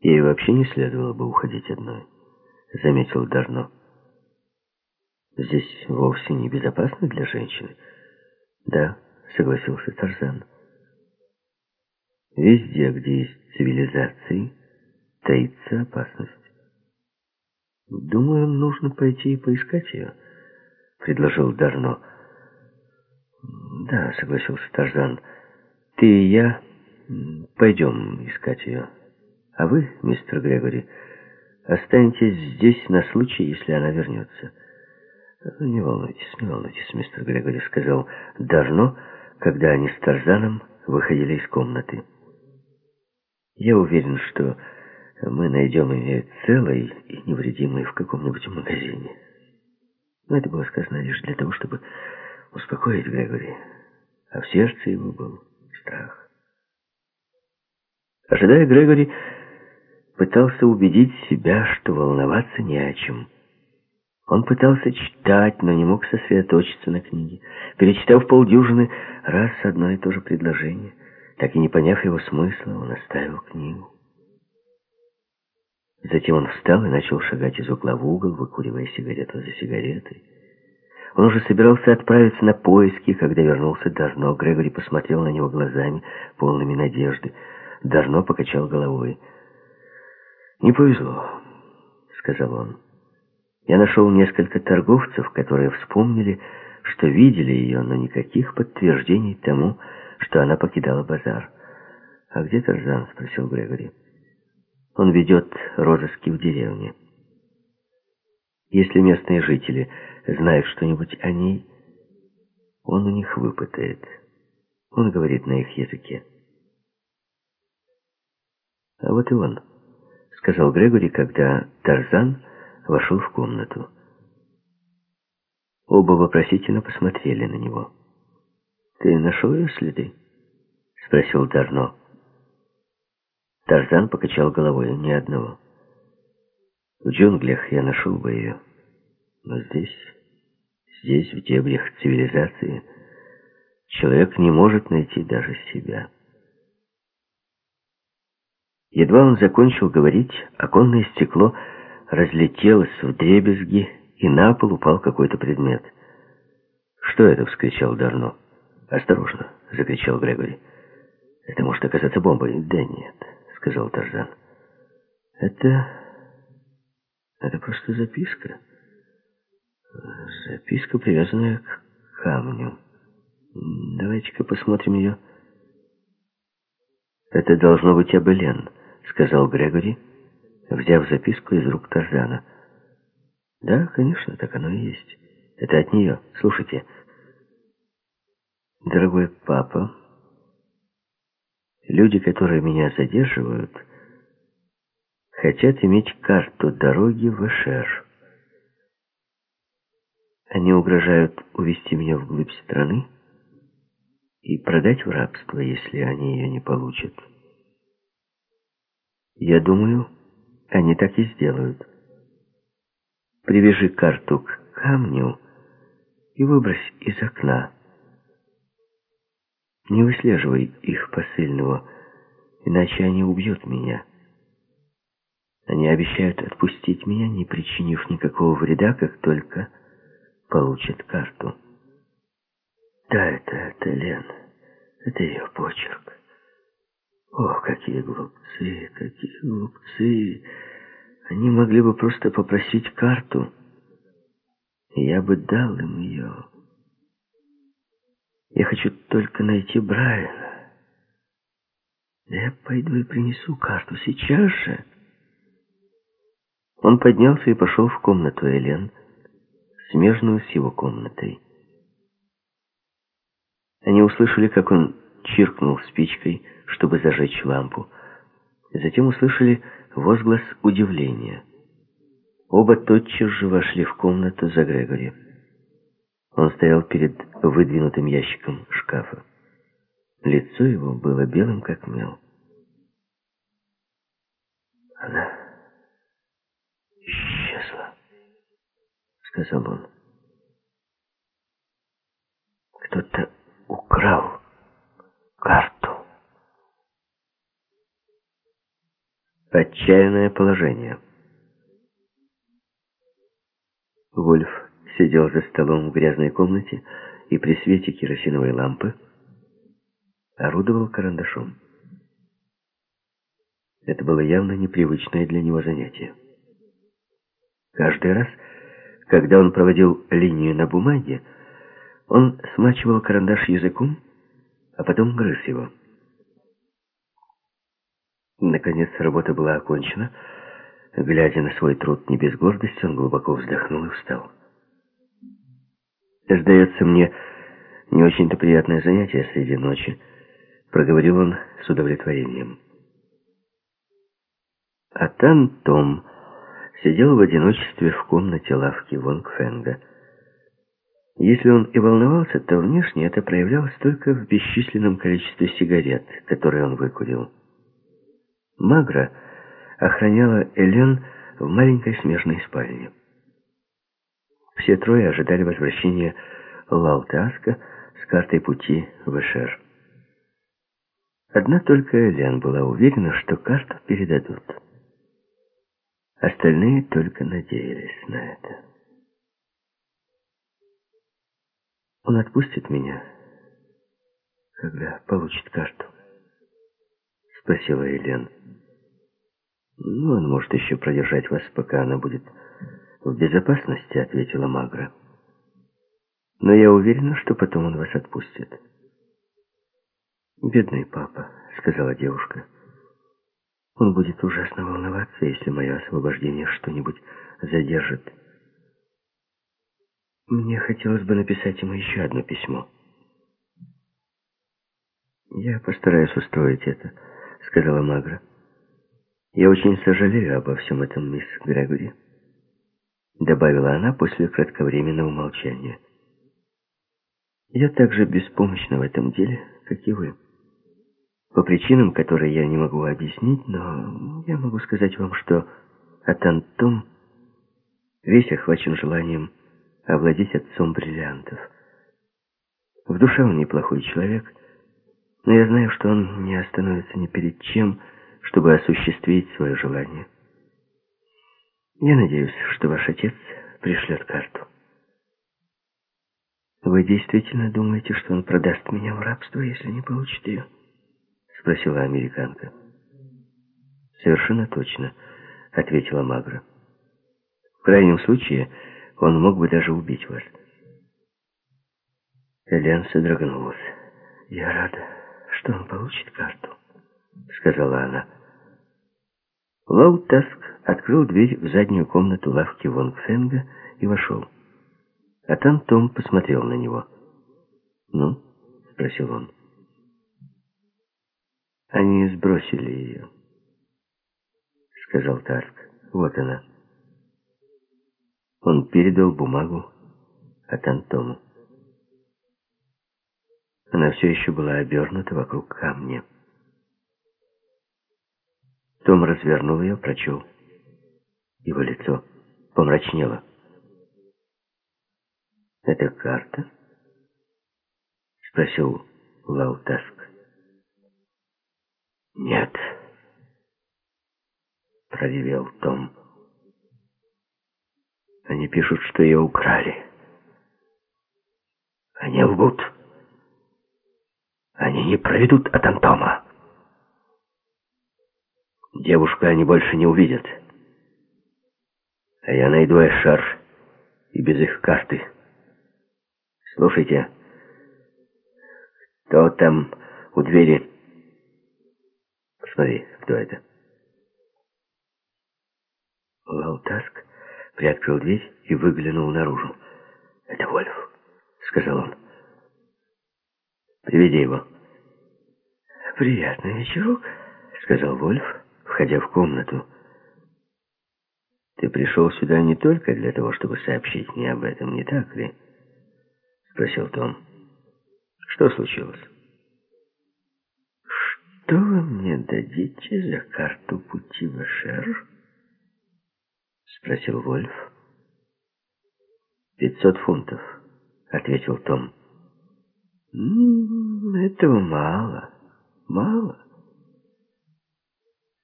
Ей вообще не следовало бы уходить одной, заметил Дарно. Здесь вовсе не безопасно для женщины. Да, согласился Тарзан. Везде, где есть цивилизации, таится опасность. Думаю, нужно пойти и поискать ее, предложил Дарно. Да, согласился Тарзан. Ты и я пойдем искать ее. А вы, мистер Грегори, останетесь здесь на случай, если она вернется. Не волнуйтесь, не волнуйтесь, мистер Грегори, сказал Дарно, когда они с Тарзаном выходили из комнаты. Я уверен, что мы найдем ее целой и невредимой в каком-нибудь магазине. Но это было сказано лишь для того, чтобы успокоить Грегори. А в сердце его был страх. Ожидая Грегори, пытался убедить себя, что волноваться не о чем. Он пытался читать, но не мог сосредоточиться на книге. Перечитав полдюжины раз одно и то же предложение, так и не поняв его смысла, он оставил книгу. Затем он встал и начал шагать из угла в угол, выкуривая сигарету за сигаретой. Он уже собирался отправиться на поиски, когда вернулся Дарно. Грегори посмотрел на него глазами, полными надежды. Дарно покачал головой. «Не повезло», — сказал он. «Я нашел несколько торговцев, которые вспомнили, что видели ее, но никаких подтверждений тому, что она покидала базар». «А где Тарзан?» — спросил Грегори. «Он ведет розыски в деревне. Если местные жители знают что-нибудь о ней, он у них выпытает. Он говорит на их языке». «А вот и он» сказал Грегори, когда Тарзан вошел в комнату. Оба вопросительно посмотрели на него. «Ты нашел ее следы?» — спросил Дарно. Тарзан покачал головой. «Ни одного. В джунглях я нашел бы ее. Но здесь, здесь, в дебрях цивилизации, человек не может найти даже себя». Едва он закончил говорить, оконное стекло разлетелось в дребезги, и на пол упал какой-то предмет. «Что это?» — вскричал Дарно. «Осторожно!» — закричал Грегори. «Это может оказаться бомбой». «Да нет», — сказал Тарзан. «Это... это просто записка. Записка, привязанная к камню. Давайте-ка посмотрим ее». «Это должно быть Абелен», — сказал Грегори, взяв записку из рук Тарзана. «Да, конечно, так оно и есть. Это от нее. Слушайте. Дорогой папа, люди, которые меня задерживают, хотят иметь карту дороги в Эшер. Они угрожают увести меня вглубь страны и продать в рабство, если они ее не получат». Я думаю, они так и сделают. Привяжи карту к камню и выбрось из окна. Не выслеживай их посыльного, иначе они убьют меня. Они обещают отпустить меня, не причинив никакого вреда, как только получат карту. Да, это, это Лен. Это ее почерк. Ох, какие глупцы, какие глупцы. Они могли бы просто попросить карту, и я бы дал им ее. Я хочу только найти Брайана. Я пойду и принесу карту сейчас же. Он поднялся и пошел в комнату Элен, смежную с его комнатой. Они услышали, как он чиркнул спичкой, чтобы зажечь лампу. Затем услышали возглас удивления. Оба тотчас же вошли в комнату за Грегори. Он стоял перед выдвинутым ящиком шкафа. Лицо его было белым, как мел. «Она исчезла», — сказал он. «Кто-то украл карту». Отчаянное положение. Вольф сидел за столом в грязной комнате и при свете керосиновой лампы орудовал карандашом. Это было явно непривычное для него занятие. Каждый раз, когда он проводил линию на бумаге, он смачивал карандаш языком, а потом грыз его. Наконец работа была окончена. Глядя на свой труд не без гордости, он глубоко вздохнул и встал. «Сдается мне не очень-то приятное занятие среди ночи», — проговорил он с удовлетворением. А там Том сидел в одиночестве в комнате лавки Вонгфенга. Если он и волновался, то внешне это проявлялось только в бесчисленном количестве сигарет, которые он выкурил. Магра охраняла Элен в маленькой смежной спальне. Все трое ожидали возвращения Лаутаска с картой пути в Эшер. Одна только Элен была уверена, что карту передадут. Остальные только надеялись на это. Он отпустит меня, когда получит карту спросила Елен. «Ну, он может еще продержать вас, пока она будет в безопасности», — ответила Магра. «Но я уверена, что потом он вас отпустит». «Бедный папа», — сказала девушка. «Он будет ужасно волноваться, если мое освобождение что-нибудь задержит». Мне хотелось бы написать ему еще одно письмо. Я постараюсь устроить это сказала Магра. «Я очень сожалею обо всем этом, мисс Грегори», добавила она после кратковременного молчания. «Я так же беспомощна в этом деле, как и вы. По причинам, которые я не могу объяснить, но я могу сказать вам, что Атантом весь охвачен желанием овладеть отцом бриллиантов. В душе он неплохой человек, но я знаю, что он не остановится ни перед чем, чтобы осуществить свое желание. Я надеюсь, что ваш отец пришлет карту. Вы действительно думаете, что он продаст меня в рабство, если не получит ее? Спросила американка. Совершенно точно, ответила Магра. В крайнем случае, он мог бы даже убить вас. Элен содрогнулась. Я рада что он получит карту», — сказала она. Лоу Таск открыл дверь в заднюю комнату лавки Вонг Фенга и вошел. А там Том посмотрел на него. «Ну?» — спросил он. «Они сбросили ее», — сказал Тарк. «Вот она». Он передал бумагу от Антому. Она все еще была обернута вокруг камня. Том развернул ее, прочел. Его лицо помрачнело. «Это карта?» — спросил Лаутаск. «Нет», — проревел Том. «Они пишут, что ее украли. Они лгут». Они не проведут от Антома. Девушку они больше не увидят. А я найду Эшар и без их карты. Слушайте, кто там у двери? Посмотри, кто это? Лаутаск приоткрыл дверь и выглянул наружу. «Это Вольф», — сказал он. Приведи его». «Приятный вечерок», — сказал Вольф, входя в комнату. «Ты пришел сюда не только для того, чтобы сообщить мне об этом, не так ли?» — спросил Том. «Что случилось?» «Что вы мне дадите за карту пути в Эшер?» — спросил Вольф. «Пятьсот фунтов», — ответил Том. Этого мало. Мало.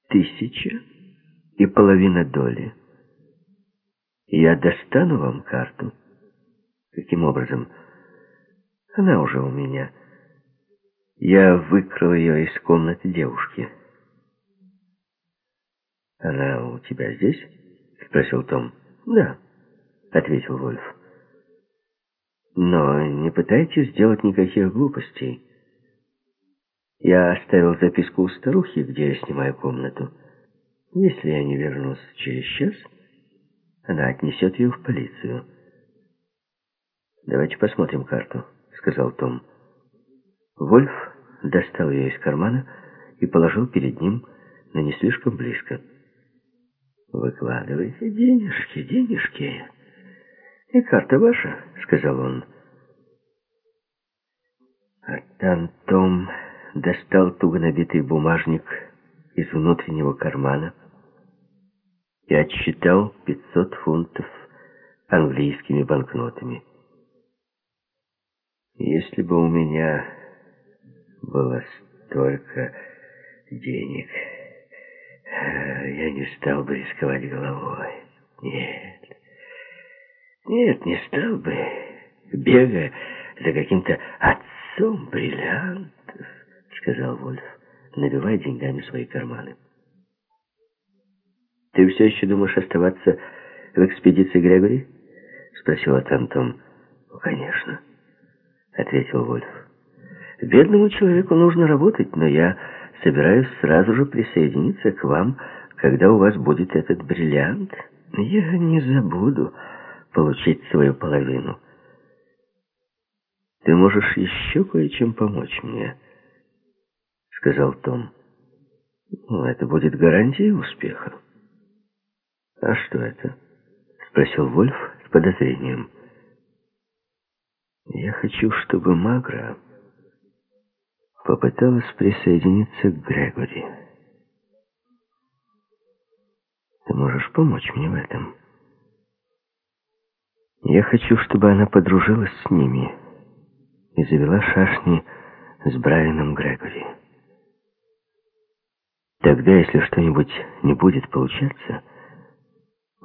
Тысяча. и половина доли. Я достану вам карту. Каким образом? Она уже у меня. Я выкрал ее из комнаты девушки. Она у тебя здесь? Спросил Том. Да, ответил Вольф. Но не пытайтесь сделать никаких глупостей. Я оставил записку у старухи, где я снимаю комнату. Если я не вернусь через час, она отнесет ее в полицию. «Давайте посмотрим карту», — сказал Том. Вольф достал ее из кармана и положил перед ним, но не слишком близко. «Выкладывайте денежки, денежки. И карта ваша», — сказал он. А там Том достал туго набитый бумажник из внутреннего кармана и отсчитал 500 фунтов английскими банкнотами. Если бы у меня было столько денег, я не стал бы рисковать головой. Нет, нет, не стал бы, бегая за каким-то отцом бриллиантов, сказал Вольф, набивая деньгами свои карманы. «Ты все еще думаешь оставаться в экспедиции Грегори?» — спросила Тантом. «Ну, конечно», — ответил Вольф. «Бедному человеку нужно работать, но я собираюсь сразу же присоединиться к вам, когда у вас будет этот бриллиант. Я не забуду получить свою половину. Ты можешь еще кое-чем помочь мне», — сказал Том. «Ну, это будет гарантией успеха». «А что это?» — спросил Вольф с подозрением. «Я хочу, чтобы Магра попыталась присоединиться к Грегори. Ты можешь помочь мне в этом?» «Я хочу, чтобы она подружилась с ними и завела шашни с Брайаном Грегори. Тогда, если что-нибудь не будет получаться...»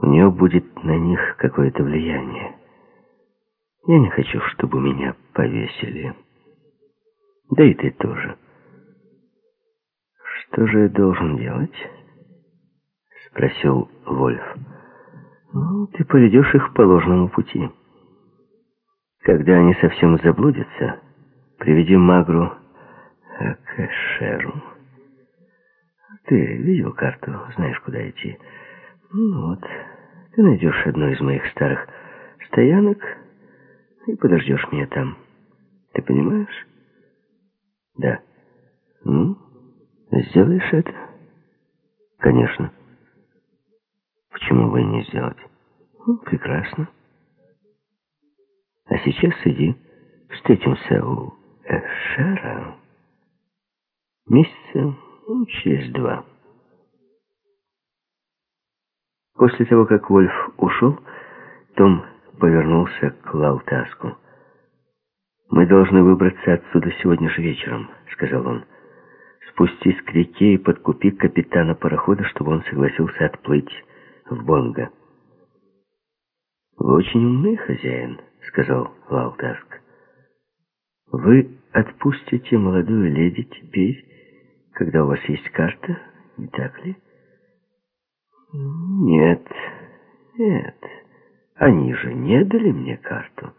У нее будет на них какое-то влияние. Я не хочу, чтобы меня повесили. Да и ты тоже. Что же я должен делать? Спросил Вольф. Ну, ты поведешь их по ложному пути. Когда они совсем заблудятся, приведи Магру к Эшеру. Ты видел карту, знаешь, куда идти. Ну вот, ты найдешь одну из моих старых стоянок и подождешь меня там. Ты понимаешь? Да. Ну, сделаешь это? Конечно. Почему бы и не сделать? Ну, прекрасно. А сейчас иди, встретимся у Эшера месяца через два. После того, как Вольф ушел, Том повернулся к Лаутаску. «Мы должны выбраться отсюда сегодня же вечером», — сказал он. «Спустись к реке и подкупи капитана парохода, чтобы он согласился отплыть в Бонго». «Вы очень умный хозяин», — сказал Лаутаск. «Вы отпустите молодую леди теперь, когда у вас есть карта, не так ли?» Нет, нет. Они же не дали мне карту.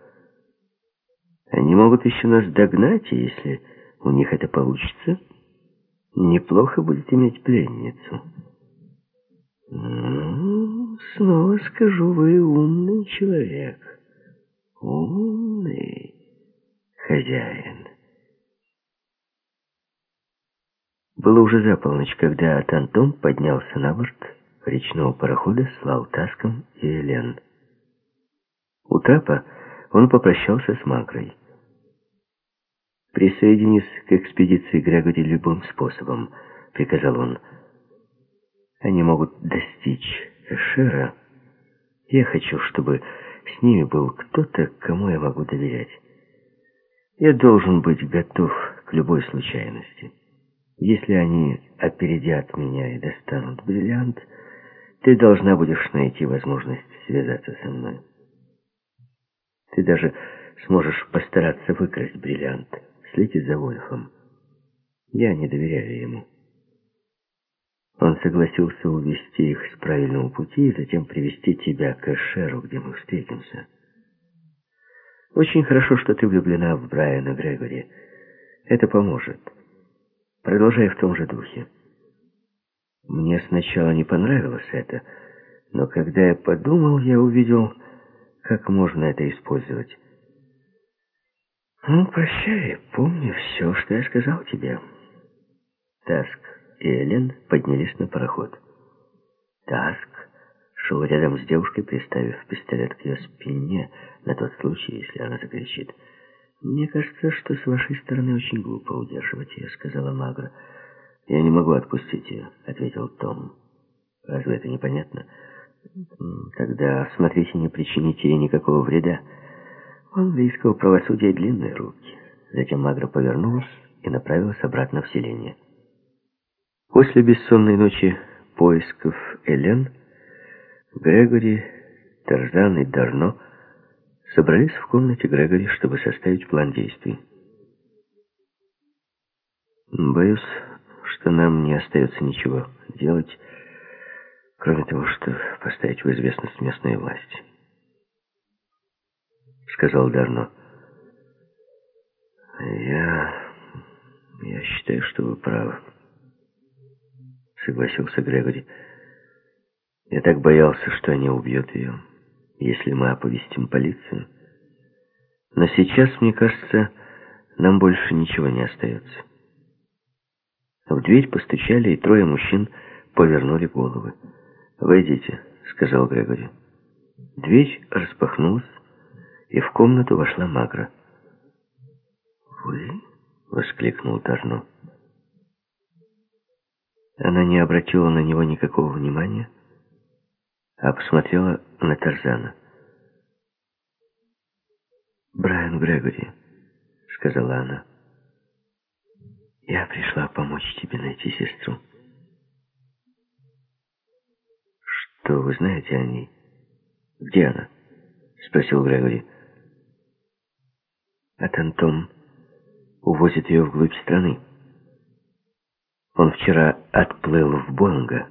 Они могут еще нас догнать, если у них это получится, неплохо будет иметь пленницу. Ну, снова скажу, вы умный человек. Умный хозяин. Было уже за полночь, когда Тантом поднялся на борт речного парохода с Лаутаском и Элен. У трапа он попрощался с Макрой. «Присоединись к экспедиции Грегори любым способом», — приказал он. «Они могут достичь Эшера. Я хочу, чтобы с ними был кто-то, кому я могу доверять. Я должен быть готов к любой случайности. Если они опередят меня и достанут бриллиант, Ты должна будешь найти возможность связаться со мной. Ты даже сможешь постараться выкрасть бриллиант, следить за Вольфом. Я не доверяю ему. Он согласился увести их с правильного пути и затем привести тебя к Эшеру, где мы встретимся. Очень хорошо, что ты влюблена в Брайана Грегори. Это поможет. Продолжай в том же духе. Мне сначала не понравилось это, но когда я подумал, я увидел, как можно это использовать. Ну, прощай, помни все, что я сказал тебе. Таск и Элен поднялись на пароход. Таск шел рядом с девушкой, приставив пистолет к ее спине, на тот случай, если она закричит. «Мне кажется, что с вашей стороны очень глупо удерживать ее», — сказала Магра. «Я не могу отпустить ее», — ответил Том. «Разве это непонятно?» «Тогда смотрите, не причините ей никакого вреда. У английского правосудия длинные руки». Затем Магра повернулась и направилась обратно в селение. После бессонной ночи поисков Элен, Грегори, Тарзан и Дарно собрались в комнате Грегори, чтобы составить план действий. «Боюсь, что нам не остается ничего делать, кроме того, что поставить в известность местные власти», — сказал Дарно. «Я... я считаю, что вы правы». — согласился Грегори. «Я так боялся, что они убьют ее, если мы оповестим полицию. Но сейчас, мне кажется, нам больше ничего не остается». В дверь постучали, и трое мужчин повернули головы. «Войдите», — сказал Грегори. Дверь распахнулась, и в комнату вошла Магра. «Вы?» — воскликнул Тарно. Она не обратила на него никакого внимания, а посмотрела на Тарзана. «Брайан Грегори», — сказала она, — «я пришла помочь тебе найти сестру». «Что вы знаете о ней? Где она?» — спросил Грегори. «А Тантом увозит ее вглубь страны». Он вчера отплыл в Бонго,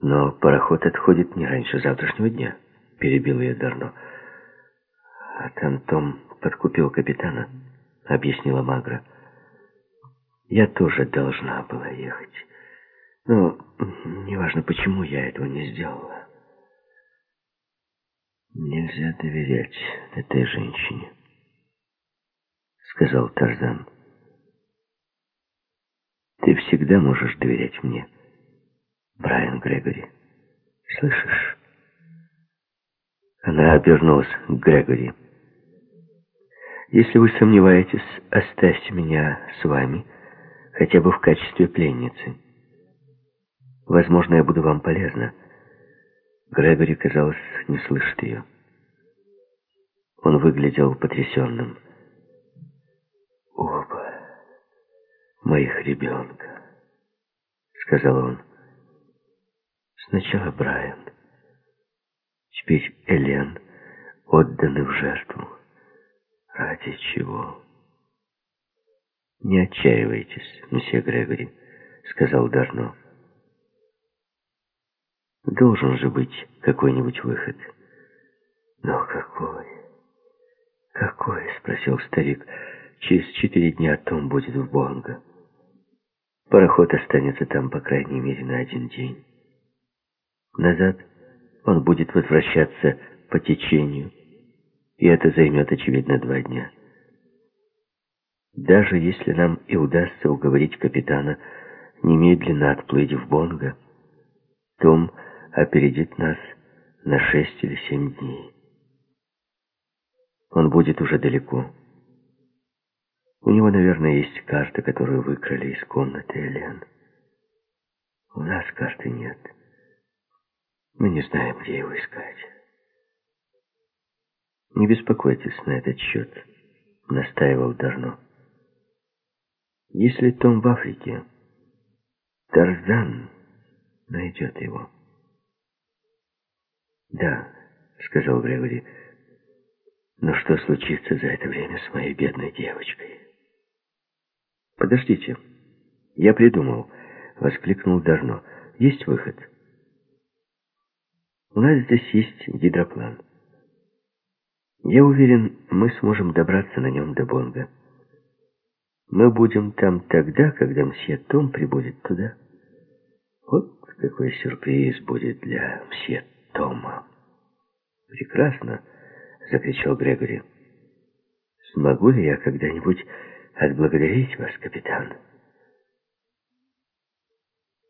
но пароход отходит не раньше завтрашнего дня, перебил ее Дарно. А Тантом подкупил капитана, объяснила Магра. Я тоже должна была ехать. Но неважно, почему я этого не сделала. Нельзя доверять этой женщине, сказал Тарзан. Ты всегда можешь доверять мне, Брайан Грегори. Слышишь? Она обернулась к Грегори. Если вы сомневаетесь, оставьте меня с вами, хотя бы в качестве пленницы. Возможно, я буду вам полезна. Грегори, казалось, не слышит ее. Он выглядел потрясенным. Оба моих ребенка», — сказал он. «Сначала Брайан, теперь Элен отданы в жертву. Ради чего?» «Не отчаивайтесь, месье Грегори», — сказал Дарно. «Должен же быть какой-нибудь выход». «Но какой? Какой?» — спросил старик. «Через четыре дня Том будет в Бонго». Пароход останется там, по крайней мере, на один день. Назад он будет возвращаться по течению, и это займет, очевидно, два дня. Даже если нам и удастся уговорить капитана немедленно отплыть в Бонго, Том опередит нас на шесть или семь дней. Он будет уже далеко. У него, наверное, есть карта, которую выкрали из комнаты Элен. У нас карты нет. Мы не знаем, где его искать. Не беспокойтесь на этот счет, настаивал Дарно. Если Том в Африке, Тарзан найдет его. «Да», — сказал Грегори. «Но что случится за это время с моей бедной девочкой?» «Подождите, я придумал», — воскликнул Дарно. «Есть выход». «У нас здесь есть гидроплан. Я уверен, мы сможем добраться на нем до Бонга. Мы будем там тогда, когда мсье Том прибудет туда. Вот какой сюрприз будет для мсье Тома. «Прекрасно!» — закричал Грегори. «Смогу ли я когда-нибудь отблагодарить вас, капитан?»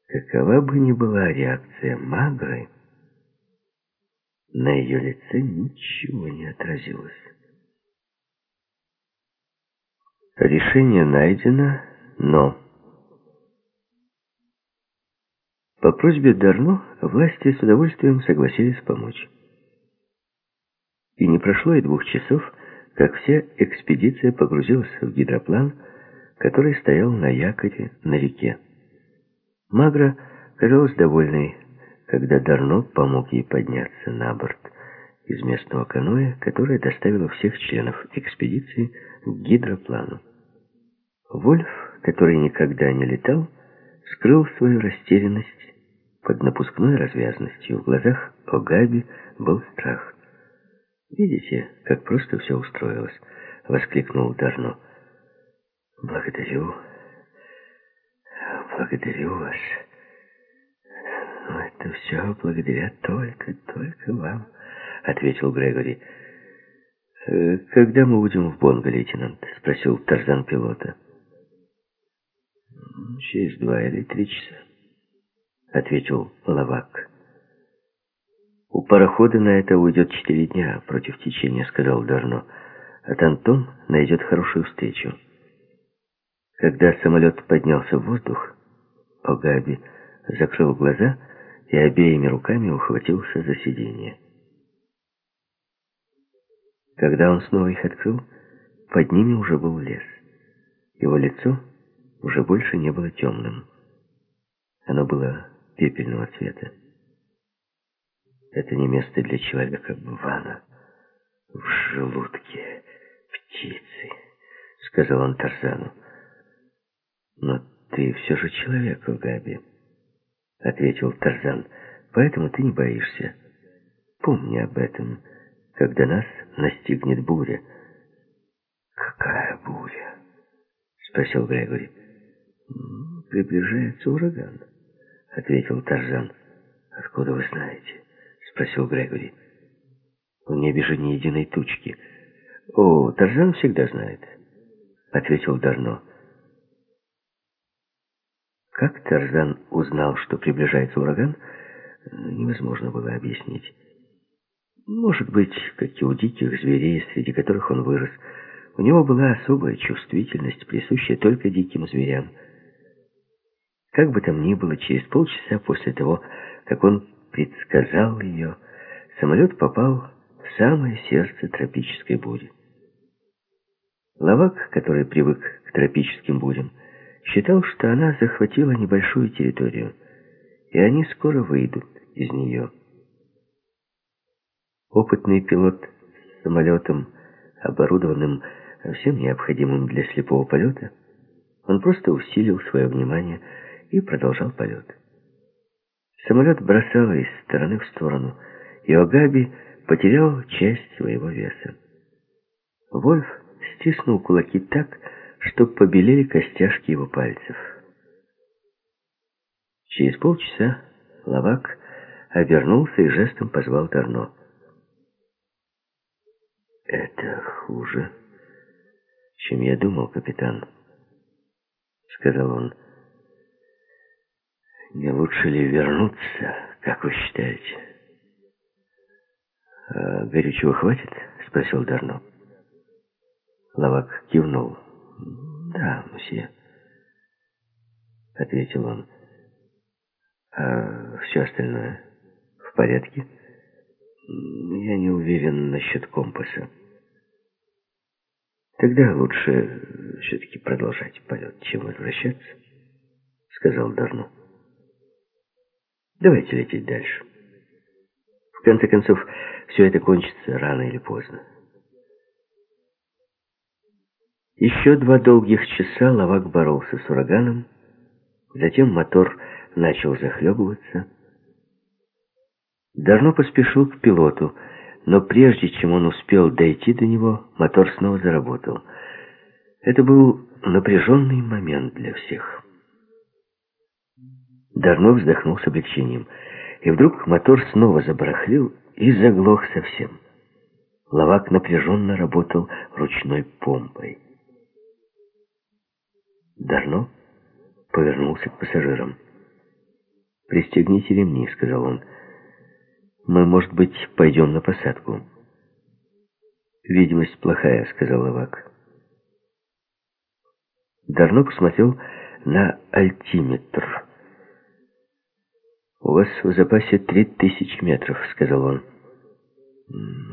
Какова бы ни была реакция Магры, на ее лице ничего не отразилось. Решение найдено, но... По просьбе Дарно власти с удовольствием согласились помочь. И не прошло и двух часов, как вся экспедиция погрузилась в гидроплан, который стоял на якоре на реке. Магра казалась довольной, когда Дарно помог ей подняться на борт из местного каноэ, которое доставило всех членов экспедиции к гидроплану. Вольф, который никогда не летал, скрыл свою растерянность под напускной развязностью. В глазах Огаби был страх. «Видите, как просто все устроилось?» — воскликнул Дарно. «Благодарю, благодарю вас. Это все благодаря только, только вам», — ответил Грегори. «Э, «Когда мы будем в Бонго, лейтенант?» — спросил Тарзан пилота. «Через два или три часа», — ответил Лавак. «У парохода на это уйдет четыре дня против течения», — сказал Дарно. «А Тантон найдет хорошую встречу». Когда самолет поднялся в воздух, Огаби закрыл глаза и обеими руками ухватился за сиденье. Когда он снова их открыл, под ними уже был лес. Его лицо уже больше не было темным. Оно было пепельного цвета. Это не место для человека Бвана. В желудке птицы, сказал он Тарзану. Но ты все же человек, Габи, ответил Тарзан. Поэтому ты не боишься. Помни об этом, когда нас настигнет буря. Какая буря? Спросил Грегори. «Приближается ураган», — ответил Тарзан. «Откуда вы знаете?» — спросил Грегори. «В небе же ни единой тучки». «О, Тарзан всегда знает», — ответил Дарно. Как Тарзан узнал, что приближается ураган, невозможно было объяснить. Может быть, как и у диких зверей, среди которых он вырос, у него была особая чувствительность, присущая только диким зверям — как бы там ни было, через полчаса после того, как он предсказал ее, самолет попал в самое сердце тропической бури. Лавак, который привык к тропическим бурям, считал, что она захватила небольшую территорию, и они скоро выйдут из нее. Опытный пилот с самолетом, оборудованным всем необходимым для слепого полета, он просто усилил свое внимание и продолжал полет. Самолет бросало из стороны в сторону, и Огаби потерял часть своего веса. Вольф стиснул кулаки так, что побелели костяшки его пальцев. Через полчаса Лавак обернулся и жестом позвал Тарно. «Это хуже, чем я думал, капитан», — сказал он. Не лучше ли вернуться, как вы считаете? «А горючего хватит?» — спросил Дарно. Лавак кивнул. «Да, мсье», — ответил он. «А все остальное в порядке?» «Я не уверен насчет компаса». «Тогда лучше все-таки продолжать полет, чем возвращаться», — сказал Дарно. Давайте лететь дальше. В конце концов, все это кончится рано или поздно. Еще два долгих часа Лавак боролся с ураганом, затем мотор начал захлебываться. Дарно поспешил к пилоту, но прежде чем он успел дойти до него, мотор снова заработал. Это был напряженный момент для всех. Дарно вздохнул с облегчением, и вдруг мотор снова забарахлил и заглох совсем. Лавак напряженно работал ручной помпой. Дарно повернулся к пассажирам. «Пристегните ремни», — сказал он. «Мы, может быть, пойдем на посадку». «Видимость плохая», — сказал Лавак. Дарно посмотрел на альтиметр. «У вас в запасе три тысячи метров», — сказал он.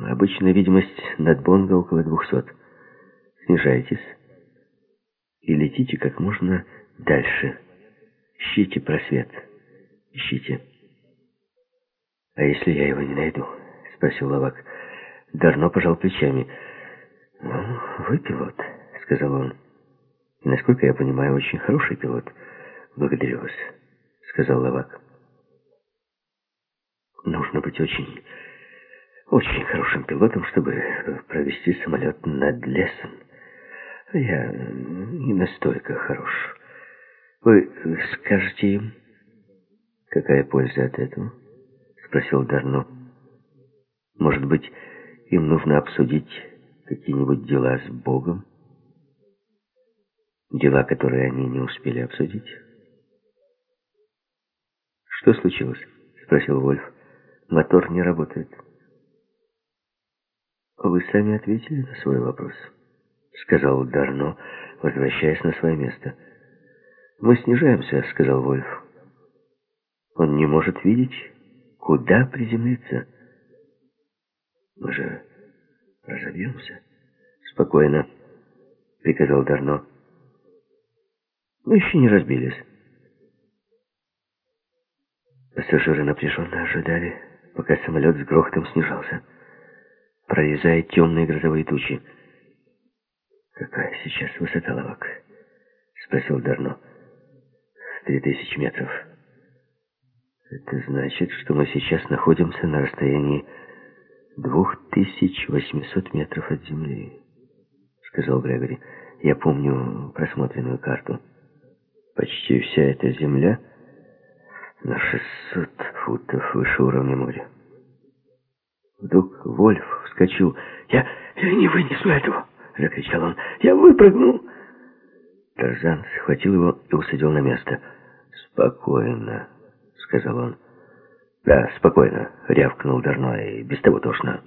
«Обычная видимость над Бонго около двухсот. Снижайтесь и летите как можно дальше. Ищите просвет. Ищите». «А если я его не найду?» — спросил Лавак. Дарно пожал плечами. «Ну, вы пилот», — сказал он. И, насколько я понимаю, очень хороший пилот. Благодарю вас, сказал Лавак. Нужно быть очень, очень хорошим пилотом, чтобы провести самолет над лесом. Я не настолько хорош. Вы скажете им, какая польза от этого? Спросил Дарно. Может быть, им нужно обсудить какие-нибудь дела с Богом? Дела, которые они не успели обсудить. «Что случилось?» — спросил Вольф. «Мотор не работает». «Вы сами ответили на свой вопрос», — сказал Дарно, возвращаясь на свое место. «Мы снижаемся», — сказал Вольф. «Он не может видеть, куда приземлиться». «Мы же разобьемся». «Спокойно», — приказал Дарно. Мы еще не разбились. Пассажиры напряженно ожидали, пока самолет с грохотом снижался, прорезая темные грозовые тучи. «Какая сейчас высота лавок?» — спросил Дарно. «Три тысячи метров». «Это значит, что мы сейчас находимся на расстоянии двух тысяч восьмисот метров от земли», — сказал Грегори. «Я помню просмотренную карту». Почти вся эта земля на 600 футов выше уровня моря. Вдруг Вольф вскочил. «Я, я не вынесу этого!» — закричал он. «Я выпрыгнул!» Тарзан схватил его и усадил на место. «Спокойно», — сказал он. «Да, спокойно», — рявкнул Дарно, и без того тошно.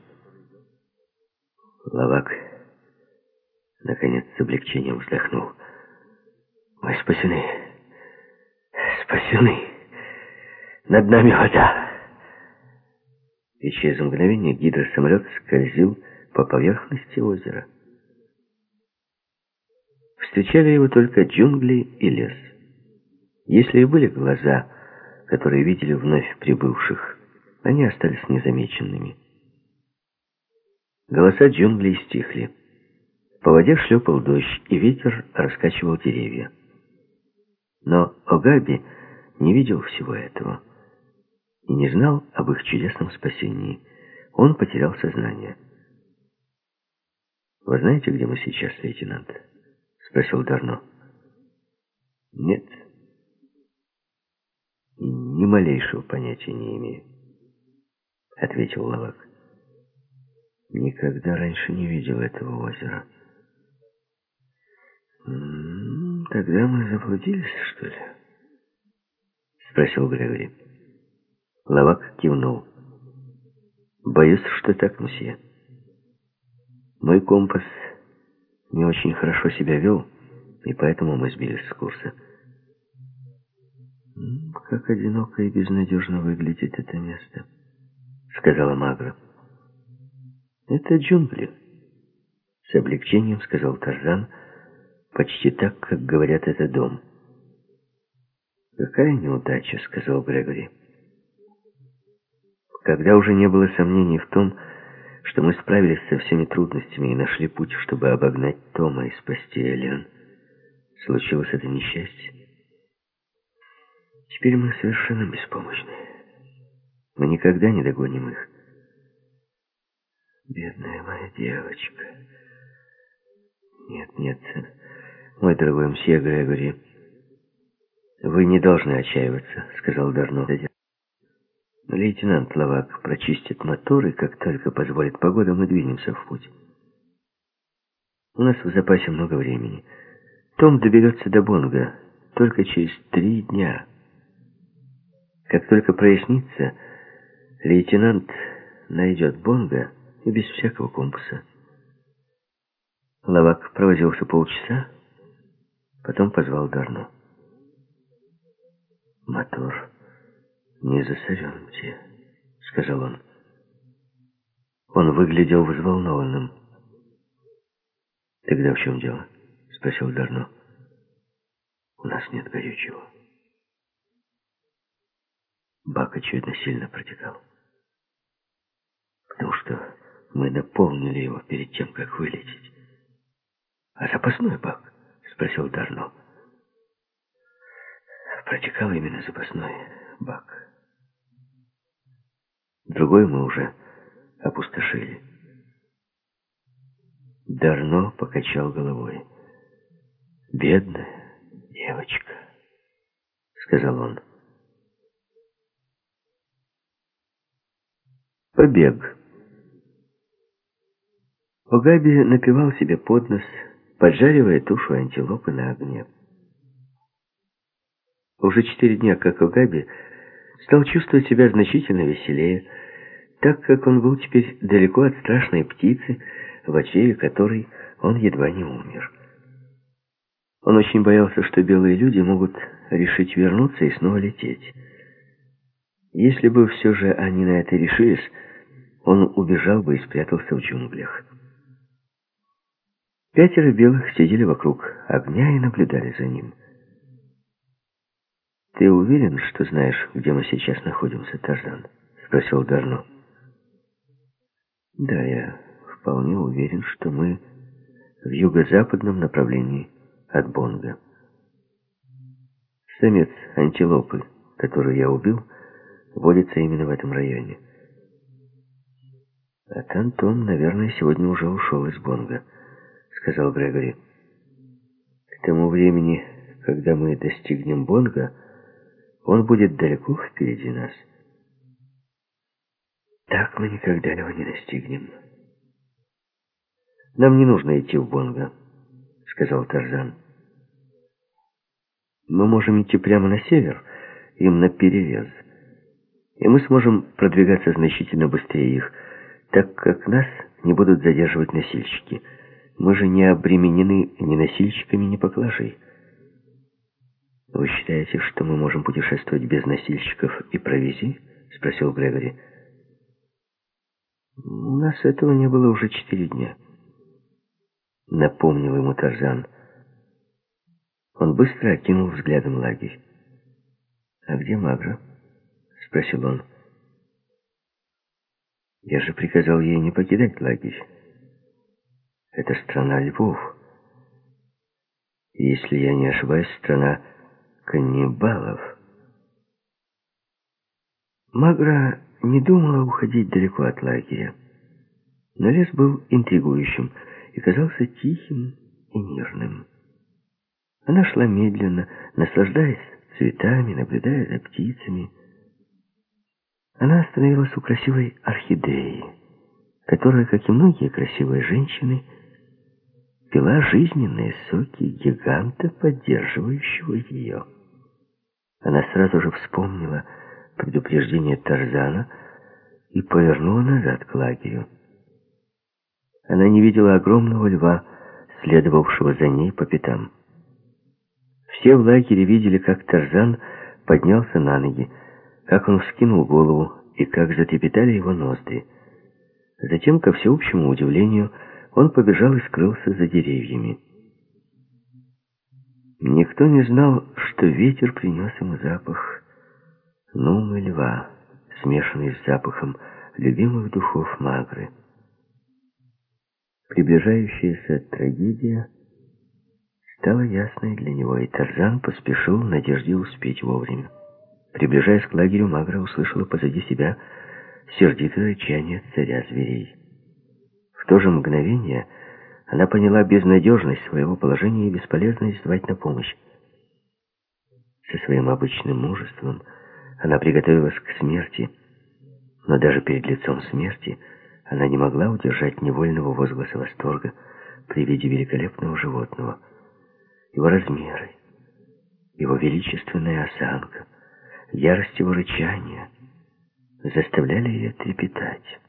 Лавак, наконец, с облегчением вздохнул. Мы спасены. Спасены. Над нами вода. И через мгновение гидросамолет скользил по поверхности озера. Встречали его только джунгли и лес. Если и были глаза, которые видели вновь прибывших, они остались незамеченными. Голоса джунглей стихли. По воде шлепал дождь, и ветер раскачивал деревья. Но Огаби не видел всего этого и не знал об их чудесном спасении. Он потерял сознание. «Вы знаете, где мы сейчас, лейтенант?» — спросил Дарно. «Нет. Ни малейшего понятия не имею», — ответил Лавак. «Никогда раньше не видел этого озера». «Тогда мы заблудились, что ли?» — спросил Грегори. Лавак кивнул. «Боюсь, что так, мсье. Мой компас не очень хорошо себя вел, и поэтому мы сбились с курса». «Как одиноко и безнадежно выглядит это место», — сказала Магра. «Это джунгли», — с облегчением сказал Тарзан, — почти так, как говорят это дом. «Какая неудача», — сказал Грегори. Когда уже не было сомнений в том, что мы справились со всеми трудностями и нашли путь, чтобы обогнать Тома и спасти Эллен, случилось это несчастье. Теперь мы совершенно беспомощны. Мы никогда не догоним их. Бедная моя девочка. Нет, нет, мой дорогой мсье Грегори, вы не должны отчаиваться, сказал Дарно. Лейтенант Лавак прочистит мотор, и как только позволит погода, мы двинемся в путь. У нас в запасе много времени. Том доберется до Бонга только через три дня. Как только прояснится, лейтенант найдет Бонга и без всякого компаса. Лавак провозился полчаса, потом позвал Дарну. «Мотор не засорен, где?» — сказал он. Он выглядел взволнованным. «Тогда в чем дело?» — спросил Дарно. «У нас нет горючего». Бак, очевидно, сильно протекал. Потому что мы наполнили его перед тем, как вылететь. «А запасной бак?» — спросил Дарно. Протекал именно запасной бак. Другой мы уже опустошили. Дарно покачал головой. «Бедная девочка», — сказал он. Побег. Огаби напивал себе под нос, поджаривая тушу антилопы на огне. Уже четыре дня, как Огаби, стал чувствовать себя значительно веселее, так как он был теперь далеко от страшной птицы, в очреве которой он едва не умер. Он очень боялся, что белые люди могут решить вернуться и снова лететь. Если бы все же они на это решились, он убежал бы и спрятался в джунглях. Пятеро белых сидели вокруг огня и наблюдали за ним. «Ты уверен, что знаешь, где мы сейчас находимся, Тарзан?» — спросил Дарно. «Да, я вполне уверен, что мы в юго-западном направлении от Бонга. Самец антилопы, которую я убил, водится именно в этом районе. А Тантон, наверное, сегодня уже ушел из Бонга» сказал Грегори. К тому времени, когда мы достигнем Бонга, он будет далеко впереди нас. Так мы никогда его не достигнем. Нам не нужно идти в Бонга, сказал Тарзан. Мы можем идти прямо на север, им на перевес, и мы сможем продвигаться значительно быстрее их, так как нас не будут задерживать носильщики — мы же не обременены ни носильщиками, ни поклажей. Вы считаете, что мы можем путешествовать без носильщиков и провизии? Спросил Грегори. У нас этого не было уже четыре дня. Напомнил ему Тарзан. Он быстро окинул взглядом лагерь. «А где Магра?» — спросил он. «Я же приказал ей не покидать лагерь». Это страна львов. Если я не ошибаюсь, страна каннибалов. Магра не думала уходить далеко от лагеря. Но лес был интригующим и казался тихим и мирным. Она шла медленно, наслаждаясь цветами, наблюдая за птицами. Она остановилась у красивой орхидеи, которая, как и многие красивые женщины, пила жизненные соки гиганта, поддерживающего ее. Она сразу же вспомнила предупреждение Тарзана и повернула назад к лагерю. Она не видела огромного льва, следовавшего за ней по пятам. Все в лагере видели, как Тарзан поднялся на ноги, как он вскинул голову и как затрепетали его ноздри. Затем, ко всеобщему удивлению, он побежал и скрылся за деревьями. Никто не знал, что ветер принес ему запах Нумы льва, смешанный с запахом любимых духов Магры. Приближающаяся трагедия стала ясной для него, и Тарзан поспешил в надежде успеть вовремя. Приближаясь к лагерю, Магра услышала позади себя сердитое рычание царя зверей. В то же мгновение она поняла безнадежность своего положения и бесполезность звать на помощь. Со своим обычным мужеством она приготовилась к смерти, но даже перед лицом смерти она не могла удержать невольного возгласа восторга при виде великолепного животного. Его размеры, его величественная осанка, ярость его рычания заставляли ее трепетать.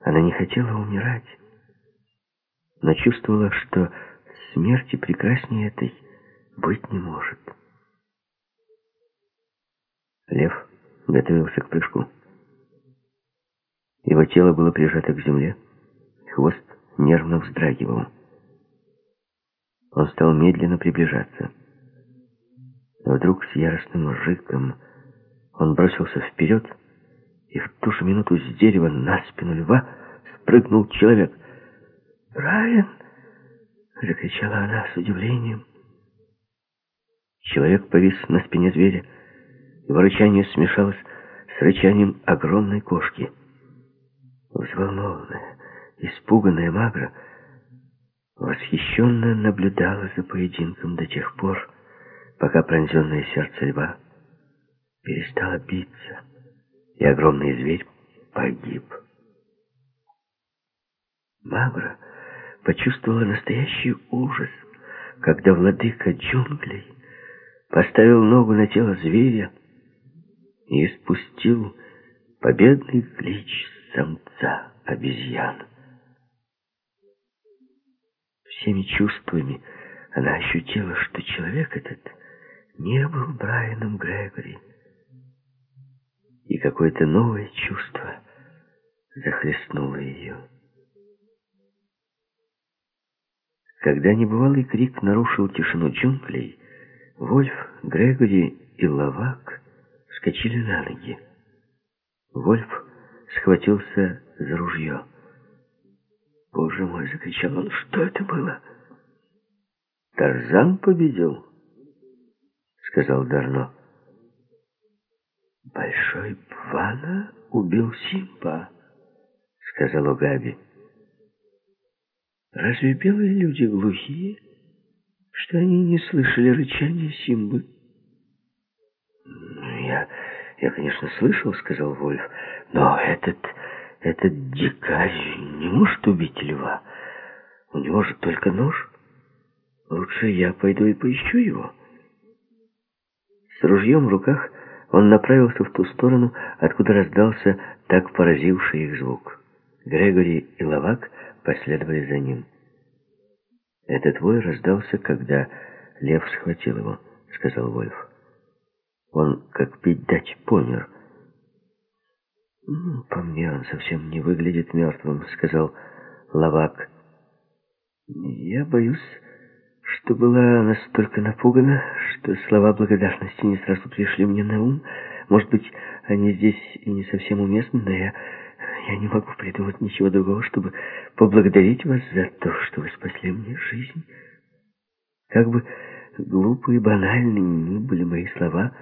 Она не хотела умирать, но чувствовала, что смерти прекраснее этой быть не может. Лев готовился к прыжку. Его тело было прижато к земле, хвост нервно вздрагивал. Он стал медленно приближаться. Но вдруг с яростным рыком он бросился вперед, и в ту же минуту с дерева на спину льва спрыгнул человек. «Брайан!» — закричала она с удивлением. Человек повис на спине зверя. Его рычание смешалось с рычанием огромной кошки. Взволнованная, испуганная Магра восхищенно наблюдала за поединком до тех пор, пока пронзенное сердце льва перестало биться, и огромный зверь погиб. Магра почувствовала настоящий ужас, когда владыка джунглей поставил ногу на тело зверя и испустил победный клич самца обезьян. Всеми чувствами она ощутила, что человек этот не был Брайаном Грегори. И какое-то новое чувство захлестнуло ее. Когда небывалый крик нарушил тишину джунглей, Вольф, Грегори и Лавак вскочили на ноги. Вольф схватился за ружье. «Боже мой!» — закричал он. «Что это было?» «Тарзан победил», — сказал Дарно. «Большой Бвана убил Симпа», — сказал Огаби. «Разве белые люди глухие, что они не слышали рычания Симбы?» «Ну, «Я, я, конечно, слышал», — сказал Вольф, — «но этот, этот дикарь не может убить льва. У него же только нож. Лучше я пойду и поищу его». С ружьем в руках он направился в ту сторону, откуда раздался так поразивший их звук. Грегори и Лавак последовали за ним. Этот вой раздался, когда лев схватил его, сказал Вольф. Он, как пить дать, помер. «По мне он совсем не выглядит мертвым», — сказал Лавак. «Я боюсь, что была настолько напугана, что слова благодарности не сразу пришли мне на ум. Может быть, они здесь и не совсем уместны, но я, я не могу придумать ничего другого, чтобы поблагодарить вас за то, что вы спасли мне жизнь. Как бы глупые и банальны ни были мои слова,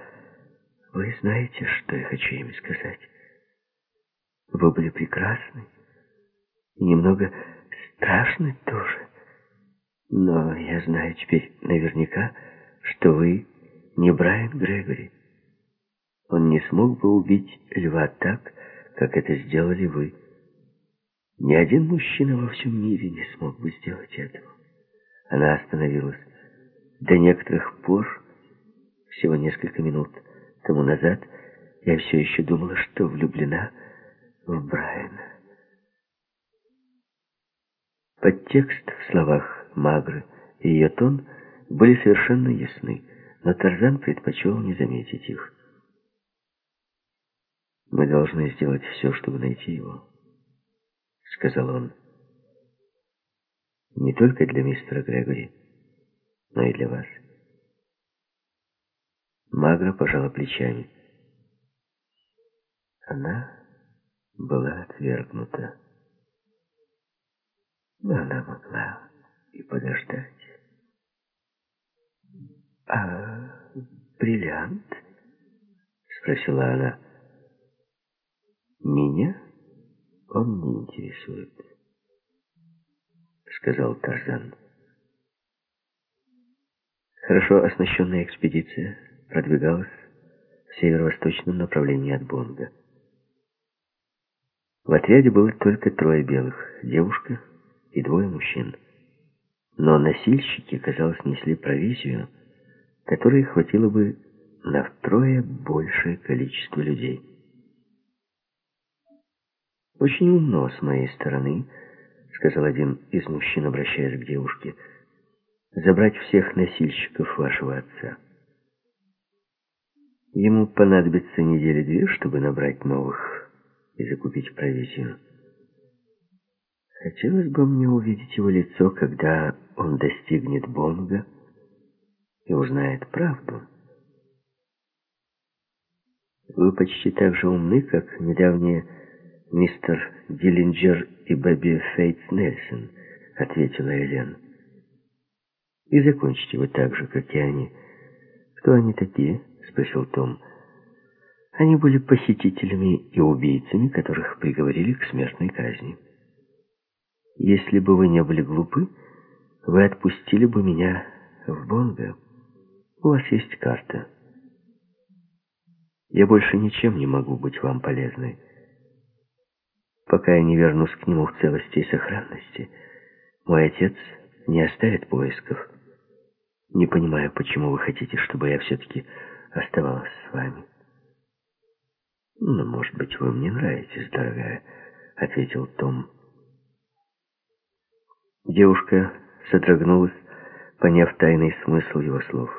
вы знаете, что я хочу ими сказать. Вы были прекрасны и немного страшны тоже. Но я знаю теперь наверняка, что вы не Брайан Грегори. Он не смог бы убить льва так, как это сделали вы. Ни один мужчина во всем мире не смог бы сделать этого. Она остановилась. До некоторых пор, всего несколько минут тому назад, я все еще думала, что влюблена в Брайана. Подтекст в словах Магры и ее тон были совершенно ясны, но Тарзан предпочел не заметить их. «Мы должны сделать все, чтобы найти его», — сказал он. «Не только для мистера Грегори, но и для вас». Магра пожала плечами. Она была отвергнута. Но она могла и подождать. «А бриллиант?» — спросила она. «Меня он не интересует», — сказал Тарзан. Хорошо оснащенная экспедиция продвигалась в северо-восточном направлении от Бонга. В отряде было только трое белых, девушка и двое мужчин. Но носильщики, казалось, несли провизию, которой хватило бы на втрое большее количество людей. «Очень умно с моей стороны», — сказал один из мужчин, обращаясь к девушке, — «забрать всех носильщиков вашего отца». Ему понадобится недели две, чтобы набрать новых и закупить провизию. Хотелось бы мне увидеть его лицо, когда он достигнет Бонга и узнает правду. Вы почти так же умны, как недавние мистер Диллинджер и Бэби Фейтс Нельсон, ответила Элен. И закончите вы так же, как и они. Кто они такие? спросил Том. Они были похитителями и убийцами, которых приговорили к смертной казни. Если бы вы не были глупы, вы отпустили бы меня в Бонго. У вас есть карта. Я больше ничем не могу быть вам полезной. Пока я не вернусь к нему в целости и сохранности, мой отец не оставит поисков. Не понимаю, почему вы хотите, чтобы я все-таки оставалась с вами. «Ну, может быть, вы мне нравитесь, дорогая», — ответил Том. Девушка содрогнулась, поняв тайный смысл его слов.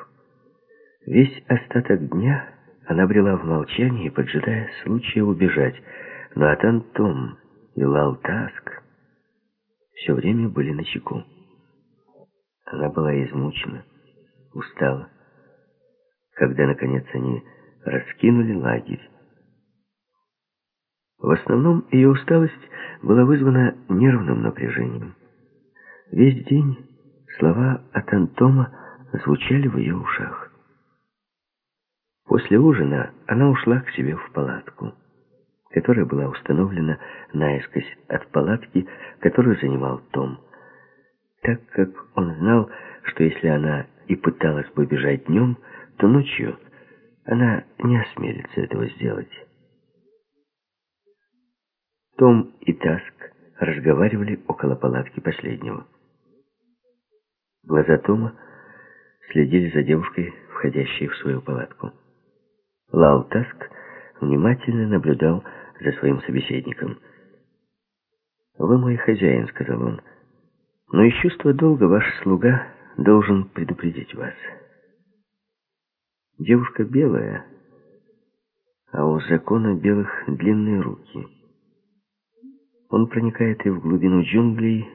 Весь остаток дня она брела в молчании, поджидая случая убежать, но Атан Том и Лал Таск все время были на чеку. Она была измучена, устала. Когда, наконец, они раскинули лагерь, в основном ее усталость была вызвана нервным напряжением. Весь день слова от Антома звучали в ее ушах. После ужина она ушла к себе в палатку, которая была установлена наискось от палатки, которую занимал Том. Так как он знал, что если она и пыталась бы бежать днем, то ночью она не осмелится этого сделать. Том и Таск разговаривали около палатки последнего. Глаза Тома следили за девушкой, входящей в свою палатку. Лал Таск внимательно наблюдал за своим собеседником. «Вы мой хозяин», — сказал он, — «но из чувства долга ваш слуга должен предупредить вас. Девушка белая, а у закона белых длинные руки». Он проникает и в глубину джунглей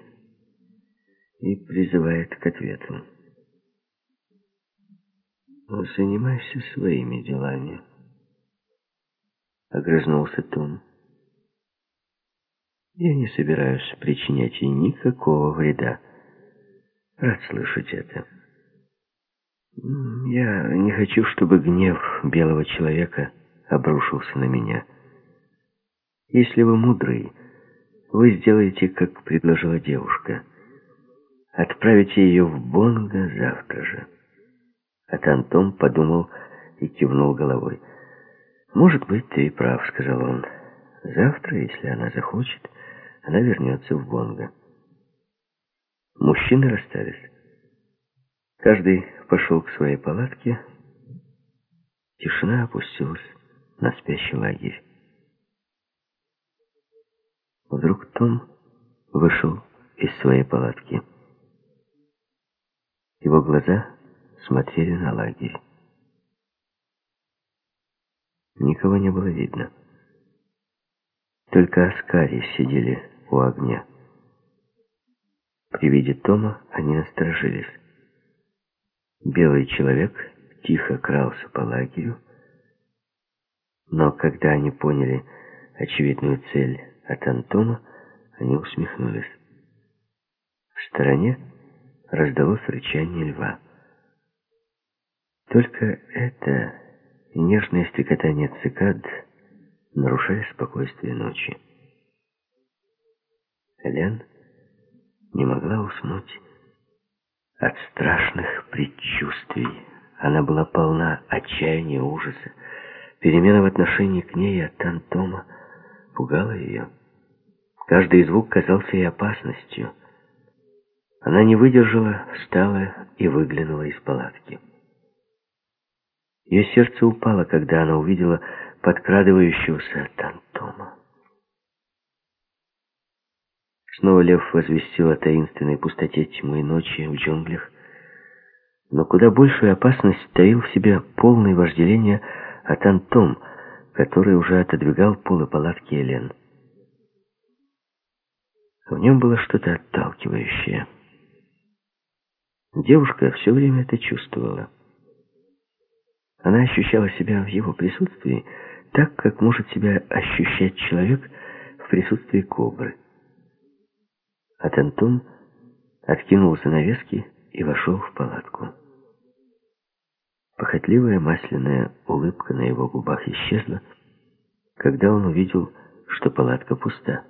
и призывает к ответу. «Занимайся своими делами», — огрызнулся Том. «Я не собираюсь причинять ей никакого вреда. Рад слышать это. Я не хочу, чтобы гнев белого человека обрушился на меня. Если вы мудрый, вы сделаете, как предложила девушка. Отправите ее в Бонго завтра же. А Тантом подумал и кивнул головой. «Может быть, ты и прав», — сказал он. «Завтра, если она захочет, она вернется в Бонго». Мужчины расстались. Каждый пошел к своей палатке. Тишина опустилась на спящий лагерь. Вдруг Том вышел из своей палатки. Его глаза смотрели на лагерь. Никого не было видно. Только Аскари сидели у огня. При виде Тома они насторожились. Белый человек тихо крался по лагерю, но когда они поняли, очевидную цель от Антома, они усмехнулись. В стороне раздалось рычание льва. Только это нежное стрекотание цикад нарушали спокойствие ночи. Лен не могла уснуть от страшных предчувствий. Она была полна отчаяния, ужаса. Перемена в отношении к ней от Антома пугала ее. Каждый звук казался ей опасностью. Она не выдержала, встала и выглянула из палатки. Ее сердце упало, когда она увидела подкрадывающегося Тантома. Снова лев возвестил о таинственной пустоте тьмы ночи в джунглях, но куда большую опасность таил в себе полное вожделение от Антом, который уже отодвигал полы палатки Элен. В нем было что-то отталкивающее. Девушка все время это чувствовала. Она ощущала себя в его присутствии так, как может себя ощущать человек в присутствии кобры. А Тантун откинул занавески и вошел в палатку. Похотливая масляная улыбка на его губах исчезла, когда он увидел, что палатка пуста.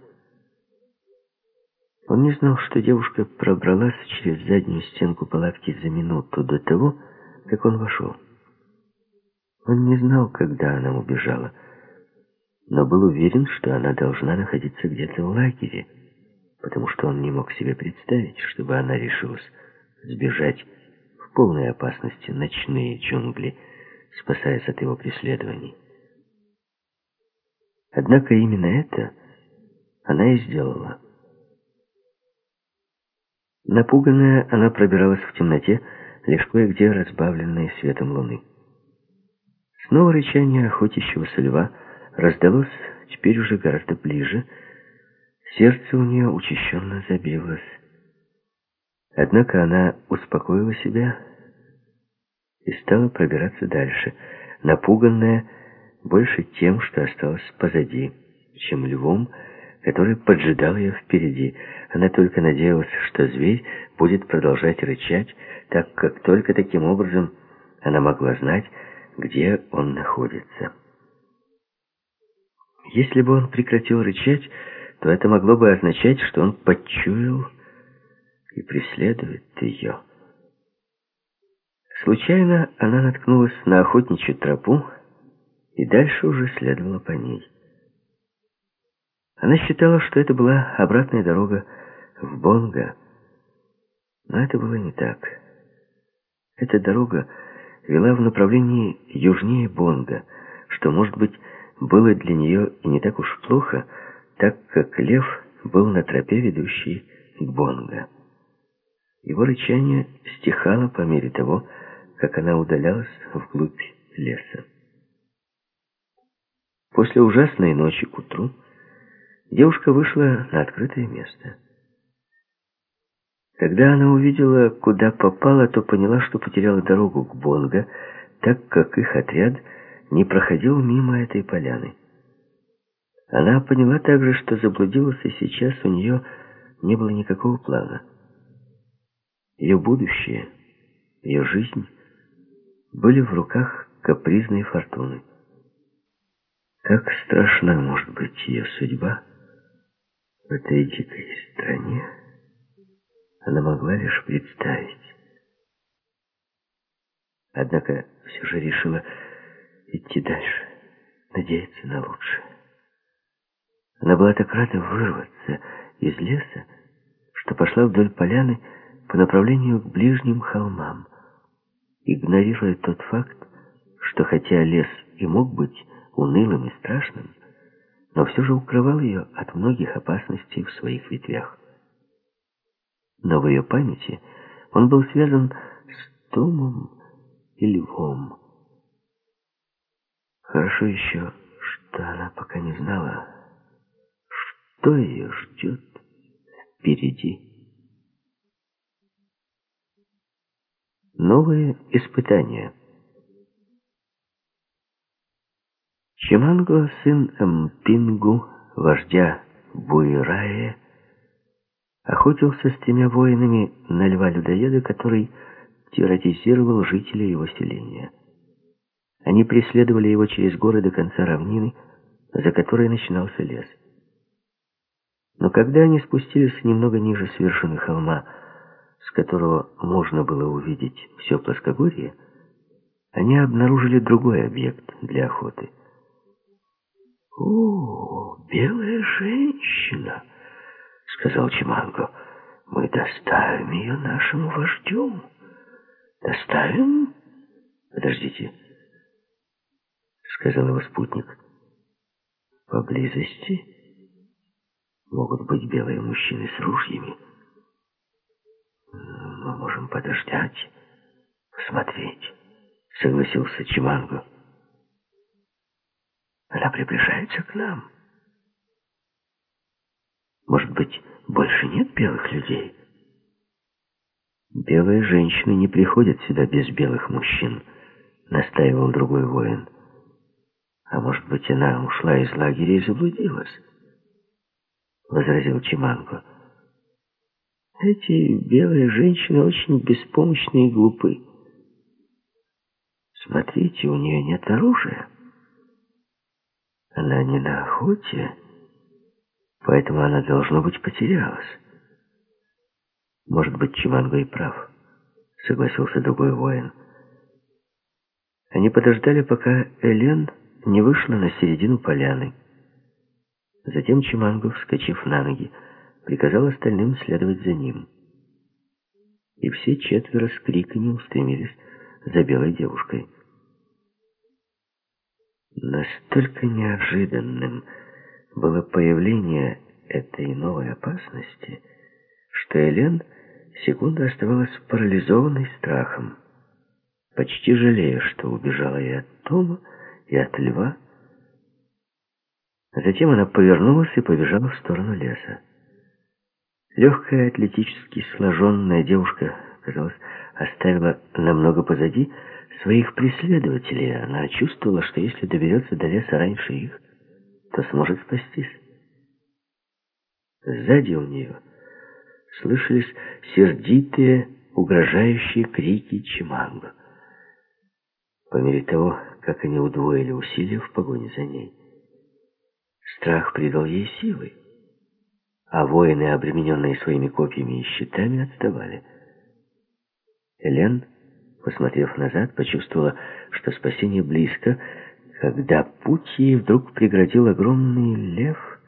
Он не знал, что девушка пробралась через заднюю стенку палатки за минуту до того, как он вошел. Он не знал, когда она убежала, но был уверен, что она должна находиться где-то в лагере, потому что он не мог себе представить, чтобы она решилась сбежать в полной опасности ночные джунгли, спасаясь от его преследований. Однако именно это она и сделала. Напуганная, она пробиралась в темноте, лишь кое-где разбавленной светом луны. Снова рычание охотящегося льва раздалось теперь уже гораздо ближе. Сердце у нее учащенно забилось. Однако она успокоила себя и стала пробираться дальше, напуганная больше тем, что осталось позади, чем львом, который поджидал ее впереди. Она только надеялась, что зверь будет продолжать рычать, так как только таким образом она могла знать, где он находится. Если бы он прекратил рычать, то это могло бы означать, что он почуял и преследует ее. Случайно она наткнулась на охотничью тропу и дальше уже следовала по ней. Она считала, что это была обратная дорога в Бонго, но это было не так. Эта дорога вела в направлении южнее Бонга, что, может быть, было для нее и не так уж плохо, так как лев был на тропе, ведущей к Бонга. Его рычание стихало по мере того, как она удалялась вглубь леса. После ужасной ночи к утру девушка вышла на открытое место. Когда она увидела, куда попала, то поняла, что потеряла дорогу к Бонго, так как их отряд не проходил мимо этой поляны. Она поняла также, что заблудилась, и сейчас у нее не было никакого плана. Ее будущее, ее жизнь были в руках капризной фортуны. Как страшна может быть ее судьба в этой дикой стране, она могла лишь представить. Однако все же решила идти дальше, надеяться на лучшее. Она была так рада вырваться из леса, что пошла вдоль поляны по направлению к ближним холмам, игнорируя тот факт, что хотя лес и мог быть унылым и страшным, но все же укрывал ее от многих опасностей в своих ветвях но в ее памяти он был связан с Томом и Львом. Хорошо еще, что она пока не знала, что ее ждет впереди. Новые испытания. Чиманго, сын Мпингу, вождя Буирае, охотился с тремя воинами на льва-людоеда, который терроризировал жителей его селения. Они преследовали его через горы до конца равнины, за которой начинался лес. Но когда они спустились немного ниже с вершины холма, с которого можно было увидеть все плоскогорье, они обнаружили другой объект для охоты. «О, белая женщина!» — сказал Чиманго. «Мы доставим ее нашему вождю. Доставим?» «Подождите», — сказал его спутник. «Поблизости могут быть белые мужчины с ружьями. Мы можем подождать, посмотреть», — согласился Чиманго. «Она приближается к нам». Может быть, больше нет белых людей? Белые женщины не приходят сюда без белых мужчин, настаивал другой воин. А может быть, она ушла из лагеря и заблудилась? Возразил Чиманго. Эти белые женщины очень беспомощны и глупы. Смотрите, у нее нет оружия. Она не на охоте, Поэтому она, должно быть, потерялась. Может быть, Чиманго и прав, согласился другой воин. Они подождали, пока Элен не вышла на середину поляны. Затем Чиманго, вскочив на ноги, приказал остальным следовать за ним. И все четверо с криками устремились за белой девушкой. Настолько неожиданным было появление этой новой опасности, что Элен секунду оставалась парализованной страхом, почти жалея, что убежала и от Тома, и от льва. Затем она повернулась и побежала в сторону леса. Легкая, атлетически сложенная девушка, казалось, оставила намного позади своих преследователей. Она чувствовала, что если доберется до леса раньше их, то сможет спастись. Сзади у нее слышались сердитые, угрожающие крики Чиманго. По мере того, как они удвоили усилия в погоне за ней, страх придал ей силы, а воины, обремененные своими копьями и щитами, отставали. Элен, посмотрев назад, почувствовала, что спасение близко, когда путь ей вдруг преградил огромный лев,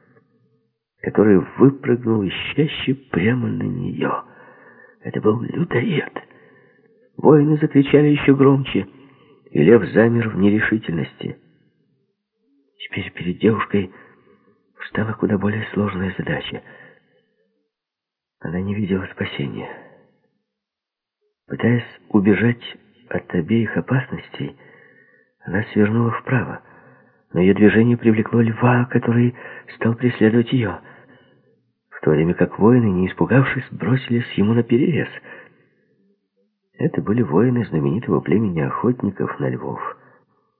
который выпрыгнул из чащи прямо на нее. Это был людоед. Воины закричали еще громче, и лев замер в нерешительности. Теперь перед девушкой встала куда более сложная задача. Она не видела спасения. Пытаясь убежать от обеих опасностей, она свернула вправо, но ее движение привлекло льва, который стал преследовать ее. В то время как воины, не испугавшись, бросились ему на перерез. Это были воины знаменитого племени охотников на львов,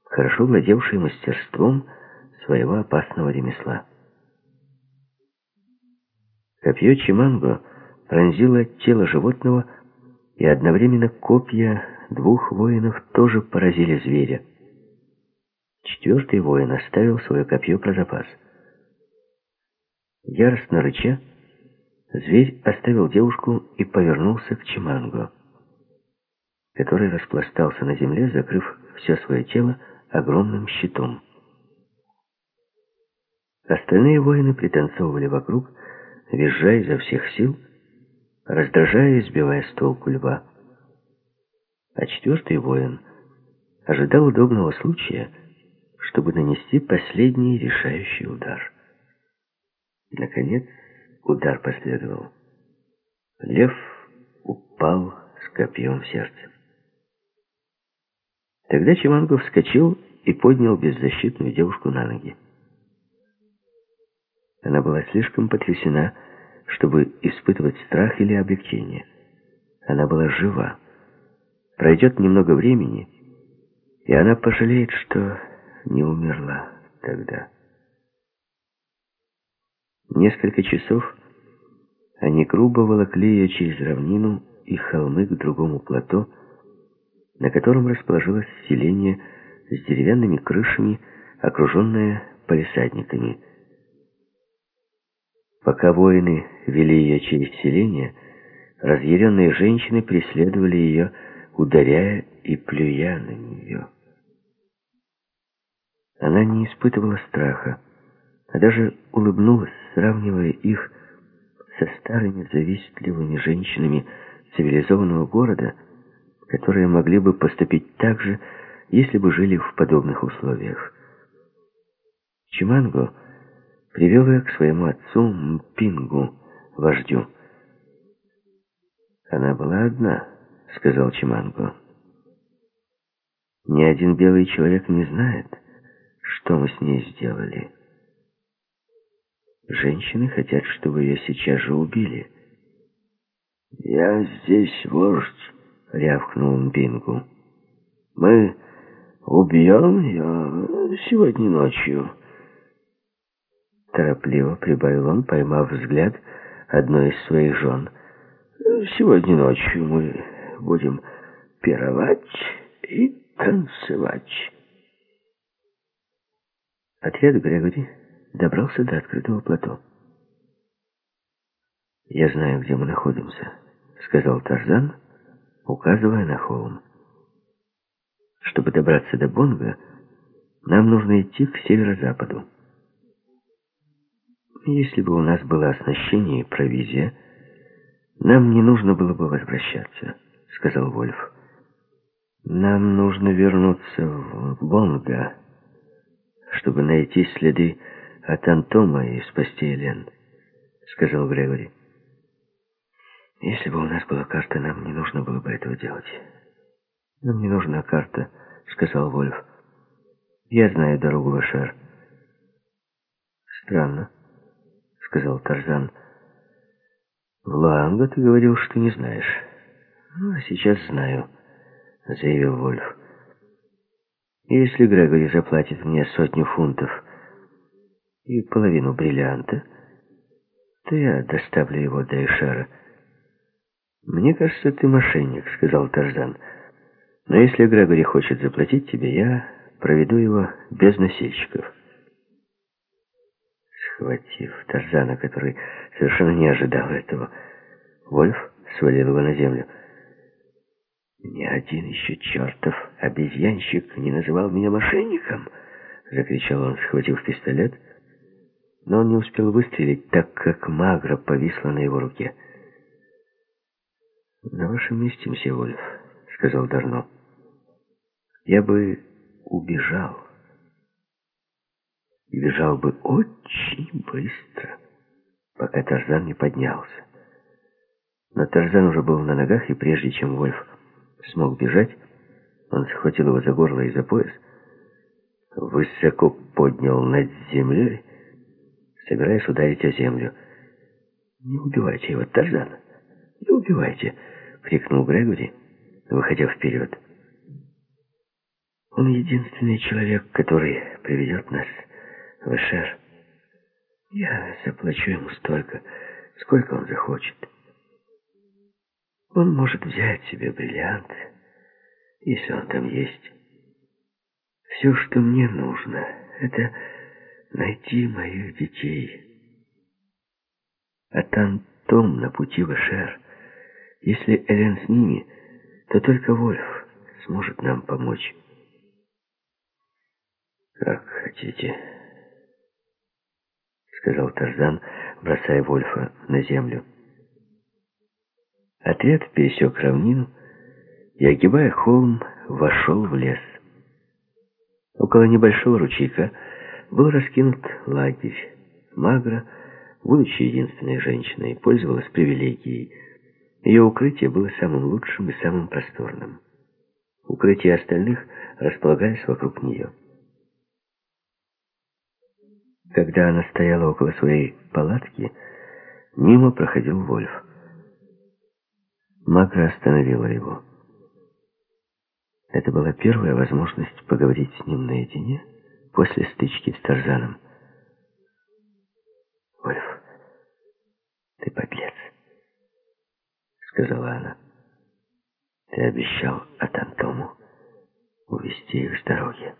хорошо владевшие мастерством своего опасного ремесла. Копье Чиманго пронзило тело животного, и одновременно копья двух воинов тоже поразили зверя. Четвертый воин оставил свое копье про запас. Яростно рыча, зверь оставил девушку и повернулся к Чимангу, который распластался на земле, закрыв все свое тело огромным щитом. Остальные воины пританцовывали вокруг, визжа изо всех сил, раздражая и сбивая с толку льва. А четвертый воин ожидал удобного случая, чтобы нанести последний решающий удар. Наконец, удар последовал. Лев упал с копьем в сердце. Тогда Чиманго вскочил и поднял беззащитную девушку на ноги. Она была слишком потрясена, чтобы испытывать страх или облегчение. Она была жива. Пройдет немного времени, и она пожалеет, что не умерла. тогда. Несколько часов они грубо волокли ее через равнину и холмы к другому плато, на котором расположилось селение с деревянными крышами, окруженное палисадниками. Пока воины вели ее через селение, разъяренные женщины преследовали ее, ударяя и плюя на нее. Она не испытывала страха, а даже улыбнулась, сравнивая их со старыми завистливыми женщинами цивилизованного города, которые могли бы поступить так же, если бы жили в подобных условиях. Чиманго привел ее к своему отцу Мпингу, вождю. «Она была одна», — сказал Чиманго. «Ни один белый человек не знает, что мы с ней сделали. Женщины хотят, чтобы ее сейчас же убили». «Я здесь вождь», — рявкнул Мпингу. «Мы убьем ее сегодня ночью». Торопливо прибавил он, поймав взгляд одной из своих жен. «Сегодня ночью мы будем пировать и танцевать». Отряд Грегори добрался до открытого плато. «Я знаю, где мы находимся», — сказал Тарзан, указывая на холм. «Чтобы добраться до Бонга, нам нужно идти к северо-западу. Если бы у нас было оснащение и провизия, нам не нужно было бы возвращаться», — сказал Вольф. «Нам нужно вернуться в Бонга, чтобы найти следы от Антома и спасти Элен», — сказал Грегори. Если бы у нас была карта, нам не нужно было бы этого делать. Нам не нужна карта, сказал Вольф. Я знаю дорогу в Ашер. Странно, сказал Тарзан. В Луанго ты говорил, что не знаешь. Ну, а сейчас знаю, заявил Вольф. Если Грегори заплатит мне сотню фунтов и половину бриллианта, то я доставлю его до Эшара. «Мне кажется, ты мошенник», — сказал Тарзан. «Но если Грегори хочет заплатить тебе, я проведу его без носильщиков». Схватив Тарзана, который совершенно не ожидал этого, Вольф свалил его на землю. «Ни один еще чертов обезьянщик не называл меня мошенником!» — закричал он, схватив пистолет. Но он не успел выстрелить, так как Магра повисла на его руке. «На вашем месте, мсье Вольф», — сказал Дарно, — «я бы убежал. И бежал бы очень быстро, пока Тарзан не поднялся. Но Тарзан уже был на ногах, и прежде чем Вольф смог бежать, он схватил его за горло и за пояс, высоко поднял над землей, собираясь ударить о землю. «Не убивайте его, Тарзан, не убивайте!» крикнул Грегори, выходя вперед. Он единственный человек, который приведет нас в Эшер. Я заплачу ему столько, сколько он захочет. Он может взять себе бриллиант, если он там есть. Все, что мне нужно, это найти моих детей. А там Том на пути в Эшер если Элен с ними, то только Вольф сможет нам помочь. «Как хотите», — сказал Тарзан, бросая Вольфа на землю. Отряд пересек равнину и, огибая холм, вошел в лес. Около небольшого ручейка был раскинут лагерь. Магра, будучи единственной женщиной, пользовалась привилегией — ее укрытие было самым лучшим и самым просторным. Укрытия остальных располагались вокруг нее. Когда она стояла около своей палатки, мимо проходил Вольф. Макро остановила его. Это была первая возможность поговорить с ним наедине после стычки с Тарзаном. «Вольф, ты подлец», — сказала она. «Ты обещал Атантому увести их с дороги.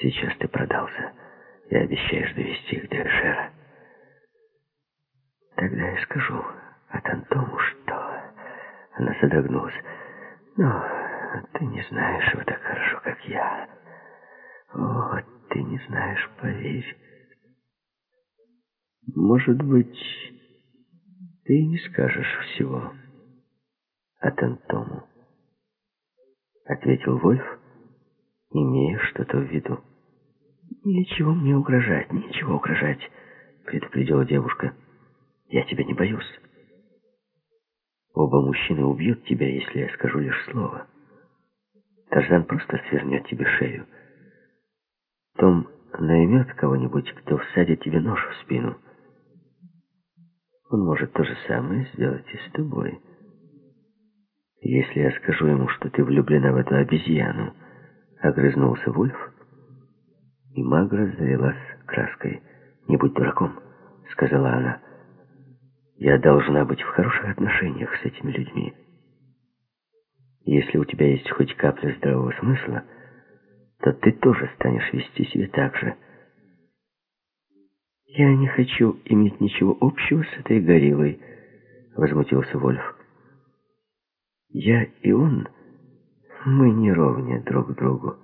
Сейчас ты продался и обещаешь довести их до Эшера. Тогда я скажу Атантому, что...» Она содрогнулась. «Но ты не знаешь его так хорошо, как я. О, ты не знаешь, поверь». Может быть, ты не скажешь всего о Тантому, ответил Вольф, имея что-то в виду. Ничего мне угрожать, ничего угрожать, предупредила девушка. Я тебя не боюсь. Оба мужчины убьют тебя, если я скажу лишь слово. Тарзан просто свернет тебе шею. Том наймет кого-нибудь, кто всадит тебе нож в спину. Он может то же самое сделать и с тобой. Если я скажу ему, что ты влюблена в эту обезьяну, огрызнулся Вульф, и Магра залилась краской. «Не будь дураком», — сказала она. «Я должна быть в хороших отношениях с этими людьми. Если у тебя есть хоть капля здравого смысла, то ты тоже станешь вести себя так же». «Я не хочу иметь ничего общего с этой гориллой», — возмутился Вольф. «Я и он, мы не ровня друг другу».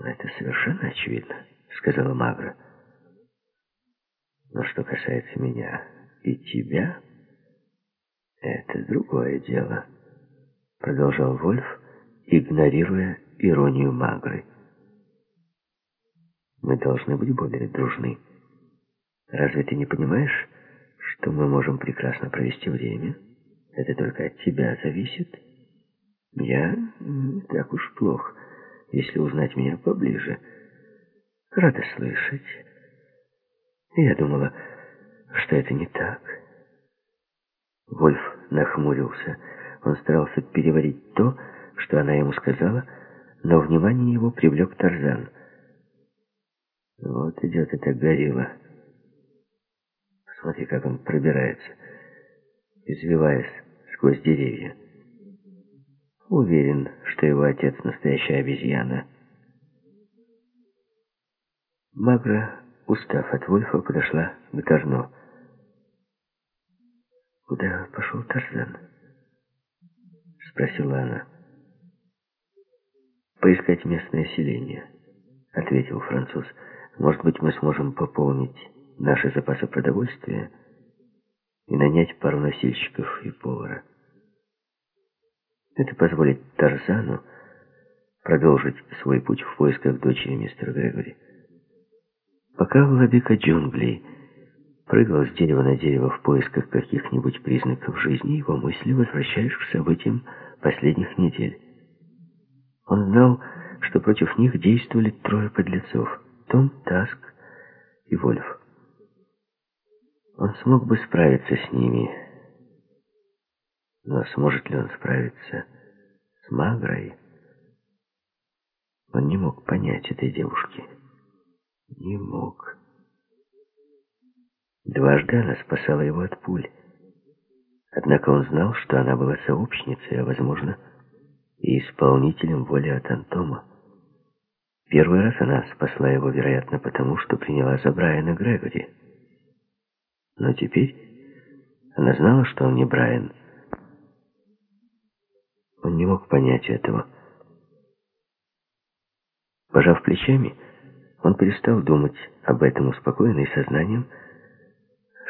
«Это совершенно очевидно», — сказала Магра. «Но что касается меня и тебя, это другое дело», — продолжал Вольф, игнорируя иронию Магры. «Мы должны быть более дружны». Разве ты не понимаешь, что мы можем прекрасно провести время? Это только от тебя зависит. Я не так уж плох, если узнать меня поближе. Рада слышать. Я думала, что это не так. Вольф нахмурился. Он старался переварить то, что она ему сказала, но внимание его привлек Тарзан. Вот идет эта горилла. Смотри, как он пробирается, извиваясь сквозь деревья. Уверен, что его отец настоящая обезьяна. Магра, устав от Вольфа, подошла к Тарно. «Куда пошел Тарзан?» — спросила она. «Поискать местное селение», — ответил француз. «Может быть, мы сможем пополнить наши запасы продовольствия и нанять пару носильщиков и повара. Это позволит Тарзану продолжить свой путь в поисках дочери мистера Грегори. Пока владыка джунглей прыгал с дерева на дерево в поисках каких-нибудь признаков жизни, его мысли возвращались к событиям последних недель. Он знал, что против них действовали трое подлецов — Том, Таск и Вольф. Он смог бы справиться с ними. Но сможет ли он справиться с Магрой? Он не мог понять этой девушки. Не мог. Дважды она спасала его от пуль. Однако он знал, что она была сообщницей, а, возможно, и исполнителем воли от Антома. Первый раз она спасла его, вероятно, потому, что приняла за Брайана Грегори. Но теперь она знала, что он не Брайан. Он не мог понять этого. Пожав плечами, он перестал думать об этом успокоенный сознанием,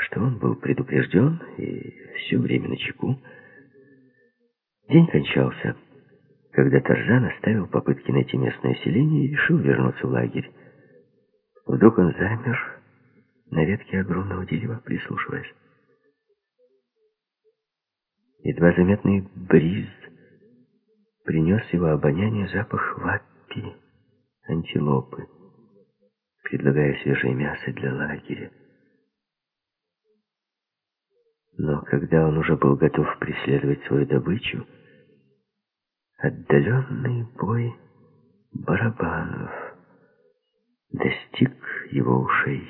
что он был предупрежден и все время на чеку. День кончался, когда Тарзан оставил попытки найти местное селение и решил вернуться в лагерь. Вдруг он замер на ветке огромного дерева, прислушиваясь. Едва заметный бриз принес его обоняние запах ваппи, антилопы, предлагая свежее мясо для лагеря. Но когда он уже был готов преследовать свою добычу, отдаленный бой Барабанов достиг его ушей.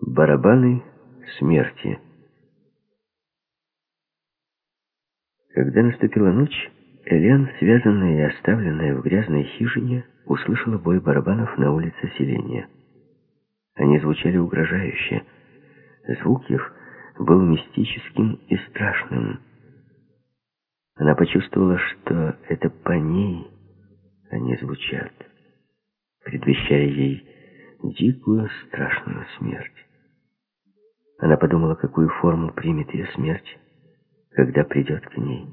Барабаны смерти. Когда наступила ночь, Элен, связанная и оставленная в грязной хижине, услышала бой барабанов на улице селения. Они звучали угрожающе. Звук их был мистическим и страшным. Она почувствовала, что это по ней они звучат, предвещая ей дикую страшную смерть. Она подумала, какую форму примет ее смерть, когда придет к ней.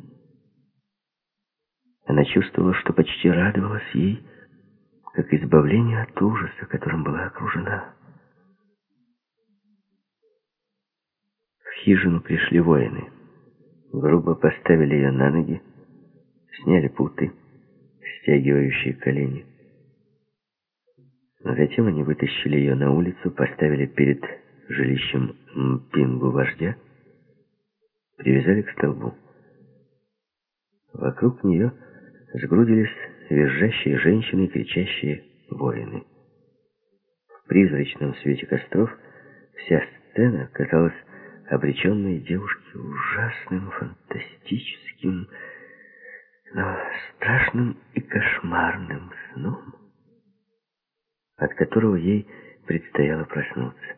Она чувствовала, что почти радовалась ей, как избавление от ужаса, которым была окружена. Хижину пришли воины. Грубо поставили ее на ноги, сняли путы, стягивающие колени. Затем они вытащили ее на улицу, поставили перед жилищем Пингу вождя, привязали к столбу. Вокруг нее сгрудились визжащие женщины и кричащие воины. В призрачном свете костров вся сцена казалась обреченной девушке ужасным, фантастическим, но страшным и кошмарным сном, от которого ей предстояло проснуться.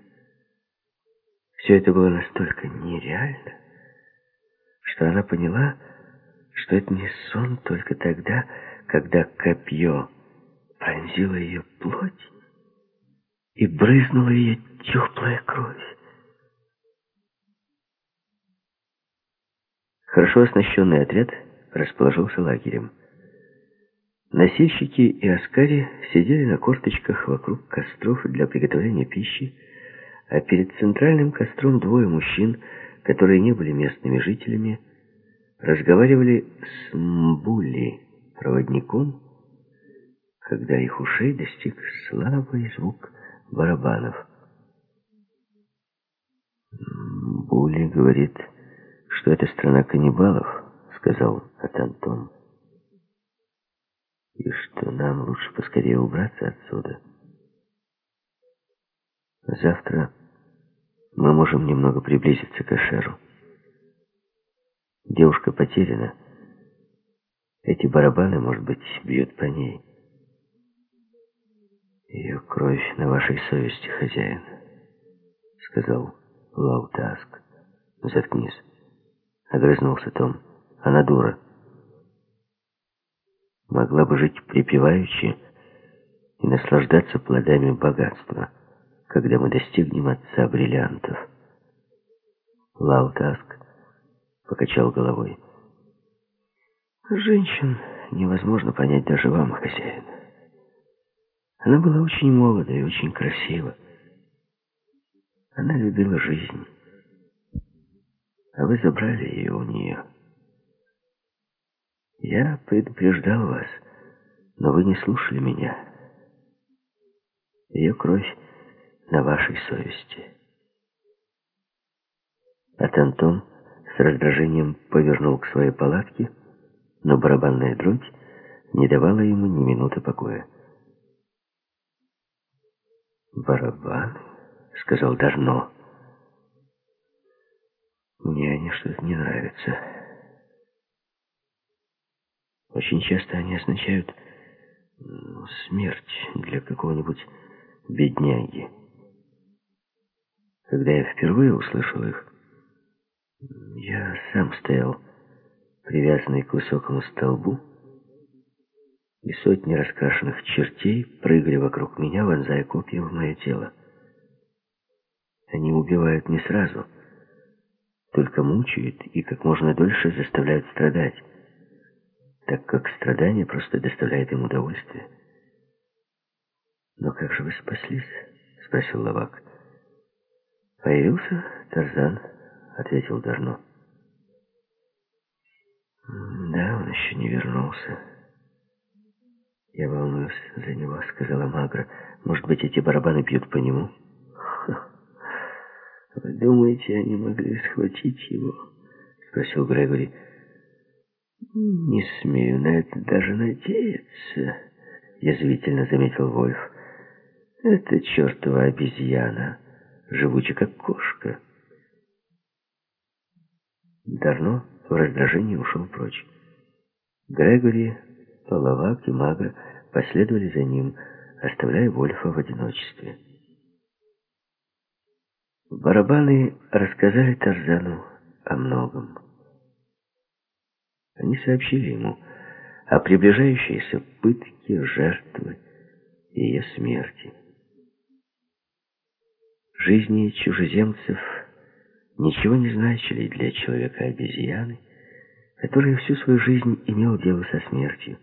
Все это было настолько нереально, что она поняла, что это не сон только тогда, когда копье пронзило ее плоть и брызнула ее теплая кровь. Хорошо оснащенный отряд расположился лагерем. Носильщики и аскари сидели на корточках вокруг костров для приготовления пищи, а перед центральным костром двое мужчин, которые не были местными жителями, разговаривали с Мбули, проводником, когда их ушей достиг слабый звук барабанов. Мбули говорит что это страна каннибалов, сказал Атантон. И что нам лучше поскорее убраться отсюда. Завтра мы можем немного приблизиться к Ашеру. Девушка потеряна. Эти барабаны, может быть, бьют по ней. Ее кровь на вашей совести, хозяин, сказал Лалтаск. Заткнись. Огрызнулся Том. Она дура. Могла бы жить припеваючи и наслаждаться плодами богатства, когда мы достигнем отца бриллиантов. Лалтаск покачал головой. Женщин невозможно понять даже вам, хозяин. Она была очень молода и очень красива. Она любила жизнь а вы забрали ее у нее. Я предупреждал вас, но вы не слушали меня. Ее кровь на вашей совести. А Антон с раздражением повернул к своей палатке, но барабанная дробь не давала ему ни минуты покоя. «Барабаны», — сказал Дарно, — мне они что-то не нравятся. Очень часто они означают ну, смерть для какого-нибудь бедняги. Когда я впервые услышал их, я сам стоял привязанный к высокому столбу, и сотни раскрашенных чертей прыгали вокруг меня, вонзая копья в мое тело. Они убивают не сразу — только мучают и как можно дольше заставляют страдать, так как страдание просто доставляет им удовольствие. «Но как же вы спаслись?» — спросил Лавак. «Появился Тарзан», — ответил Дарно. «Да, он еще не вернулся». «Я волнуюсь за него», — сказала Магра. «Может быть, эти барабаны бьют по нему?» «Вы думаете, они могли схватить его?» — спросил Грегори. «Не смею на это даже надеяться», — язвительно заметил Вольф. «Это чертова обезьяна, живуча как кошка». Дарно в раздражении ушел прочь. Грегори, Половак и Мага последовали за ним, оставляя Вольфа в одиночестве. Барабаны рассказали Тарзану о многом. Они сообщили ему о приближающейся пытке жертвы и ее смерти. Жизни чужеземцев ничего не значили для человека-обезьяны, который всю свою жизнь имел дело со смертью.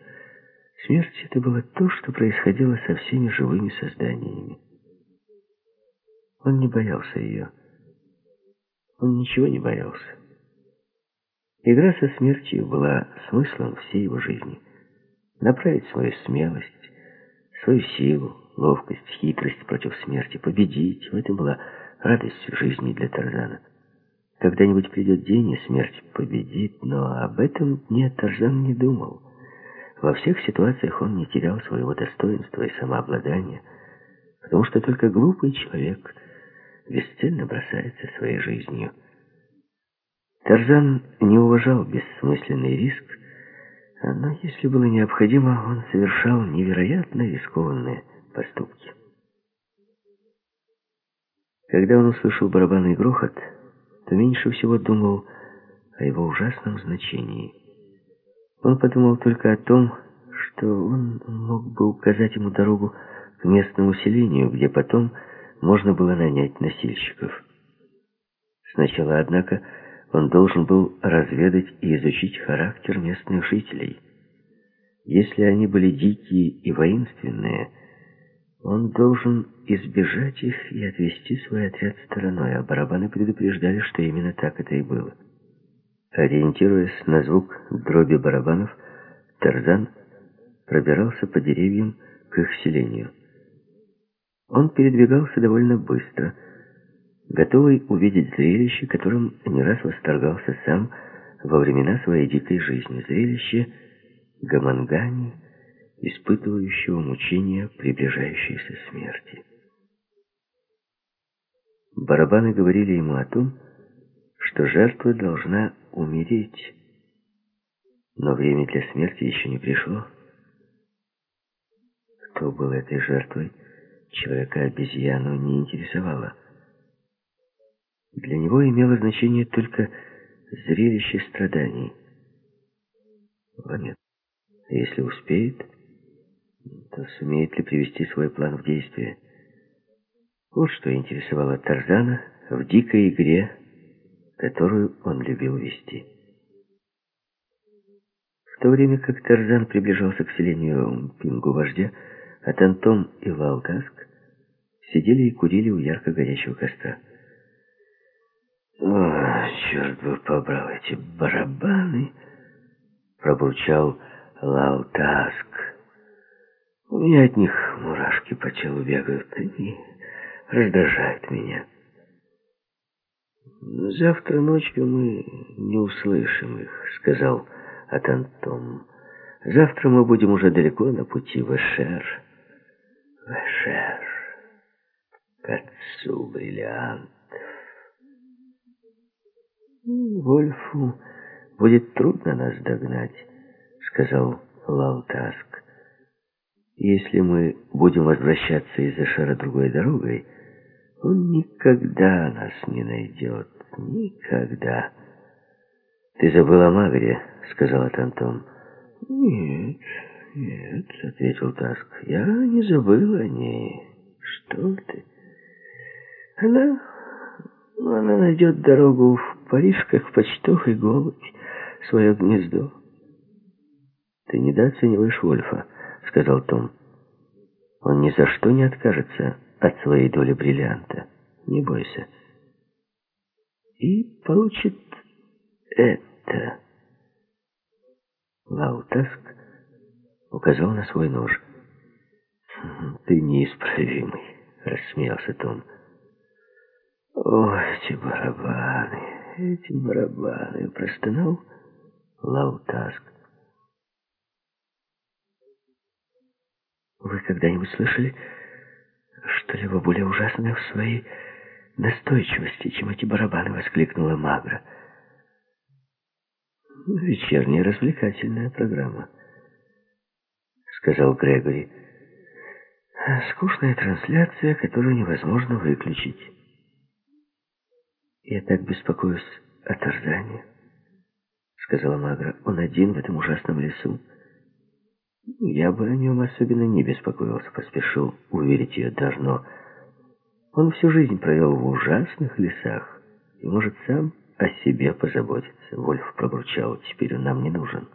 Смерть — это было то, что происходило со всеми живыми созданиями. Он не боялся ее. Он ничего не боялся. Игра со смертью была смыслом всей его жизни. Направить свою смелость, свою силу, ловкость, хитрость против смерти, победить — в этом была радость жизни для Тарзана. Когда-нибудь придет день, и смерть победит, но об этом дне Тарзан не думал. Во всех ситуациях он не терял своего достоинства и самообладания, потому что только глупый человек бесцельно бросается своей жизнью. Тарзан не уважал бессмысленный риск, но если было необходимо, он совершал невероятно рискованные поступки. Когда он услышал барабанный грохот, то меньше всего думал о его ужасном значении. Он подумал только о том, что он мог бы указать ему дорогу к местному селению, где потом можно было нанять носильщиков. Сначала, однако, он должен был разведать и изучить характер местных жителей. Если они были дикие и воинственные, он должен избежать их и отвести свой отряд стороной, а барабаны предупреждали, что именно так это и было. Ориентируясь на звук дроби барабанов, Тарзан пробирался по деревьям к их селению. Он передвигался довольно быстро, готовый увидеть зрелище, которым не раз восторгался сам во времена своей дикой жизни. Зрелище Гамангани — испытывающего мучения приближающейся смерти. Барабаны говорили ему о том, что жертва должна умереть, но время для смерти еще не пришло. Кто был этой жертвой, человека-обезьяну не интересовало. Для него имело значение только зрелище страданий. О нет, если успеет, то сумеет ли привести свой план в действие. Вот что интересовало Тарзана в дикой игре, которую он любил вести. В то время как Тарзан приближался к селению Пингу-вождя, Атан Том и Лалтаск сидели и курили у ярко горящего костра. «О, черт бы побрал эти барабаны!» — пробурчал Лалтаск. У меня от них мурашки по телу бегают, и раздражают меня. «Завтра ночью мы не услышим их», — сказал Атантом. «Завтра мы будем уже далеко на пути в Эшер». Эшер, к отцу бриллиантов. «Вольфу будет трудно нас догнать», — сказал Лалтаск. Если мы будем возвращаться из Эшера другой дорогой, он никогда нас не найдет. Никогда. «Ты забыл о Магре?» — сказала Тантом. «Нет, нет», — ответил Таск. «Я не забыл о ней. Что ты? Она... она найдет дорогу в Париж, как почтовый голубь, свое гнездо». «Ты недооцениваешь Вольфа», — сказал Том. «Он ни за что не откажется от своей доли бриллианта. Не бойся. И получит это». Лаутаск указал на свой нож. «Хм, «Ты неисправимый», — рассмеялся Том. «О, эти барабаны, эти барабаны!» — простонал Лаутаск. «Вы когда-нибудь слышали что-либо более ужасное в своей настойчивости, чем эти барабаны?» — воскликнула Магра. «Вечерняя развлекательная программа» сказал Грегори. «Скучная трансляция, которую невозможно выключить. Я так беспокоюсь о Тарзане», — сказала Магра. «Он один в этом ужасном лесу». «Я бы о нем особенно не беспокоился», — поспешил уверить ее Дарно. «Он всю жизнь провел в ужасных лесах и может сам о себе позаботиться». Вольф пробурчал, «Теперь он нам не нужен».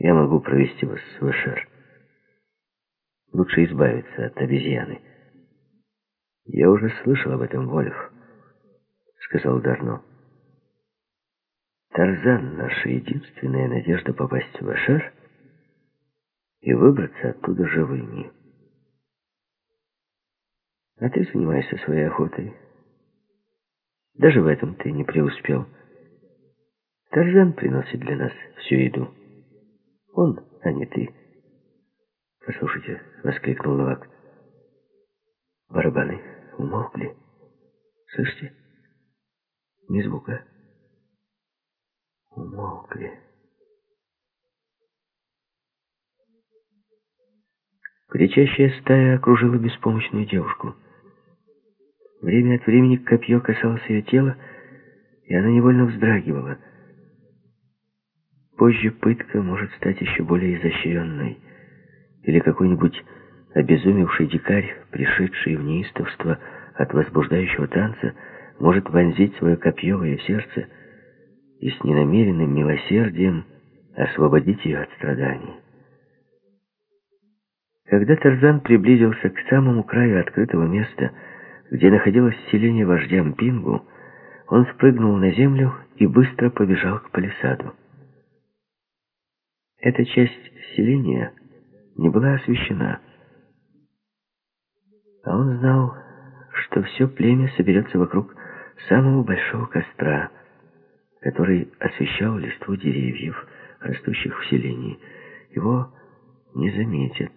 «Я могу провести вас в Эшер. Лучше избавиться от обезьяны». «Я уже слышал об этом, Вольф», — сказал Дарно. Тарзан — наша единственная надежда попасть в Ашар и выбраться оттуда живыми. А ты занимаешься своей охотой. Даже в этом ты не преуспел. Тарзан приносит для нас всю еду. Он, а не ты. «Послушайте», — воскликнул Новак. Барабаны умолкли. Слышите? Ни звука умолкли. Кричащая стая окружила беспомощную девушку. Время от времени копье касалось ее тела, и она невольно вздрагивала. Позже пытка может стать еще более изощренной, или какой-нибудь обезумевший дикарь, пришедший в неистовство от возбуждающего танца, может вонзить свое копье в ее сердце — и с ненамеренным милосердием освободить ее от страданий. Когда Тарзан приблизился к самому краю открытого места, где находилось селение вождя Мпингу, он спрыгнул на землю и быстро побежал к палисаду. Эта часть селения не была освещена, а он знал, что все племя соберется вокруг самого большого костра — который освещал листву деревьев, растущих в селении. Его не заметят.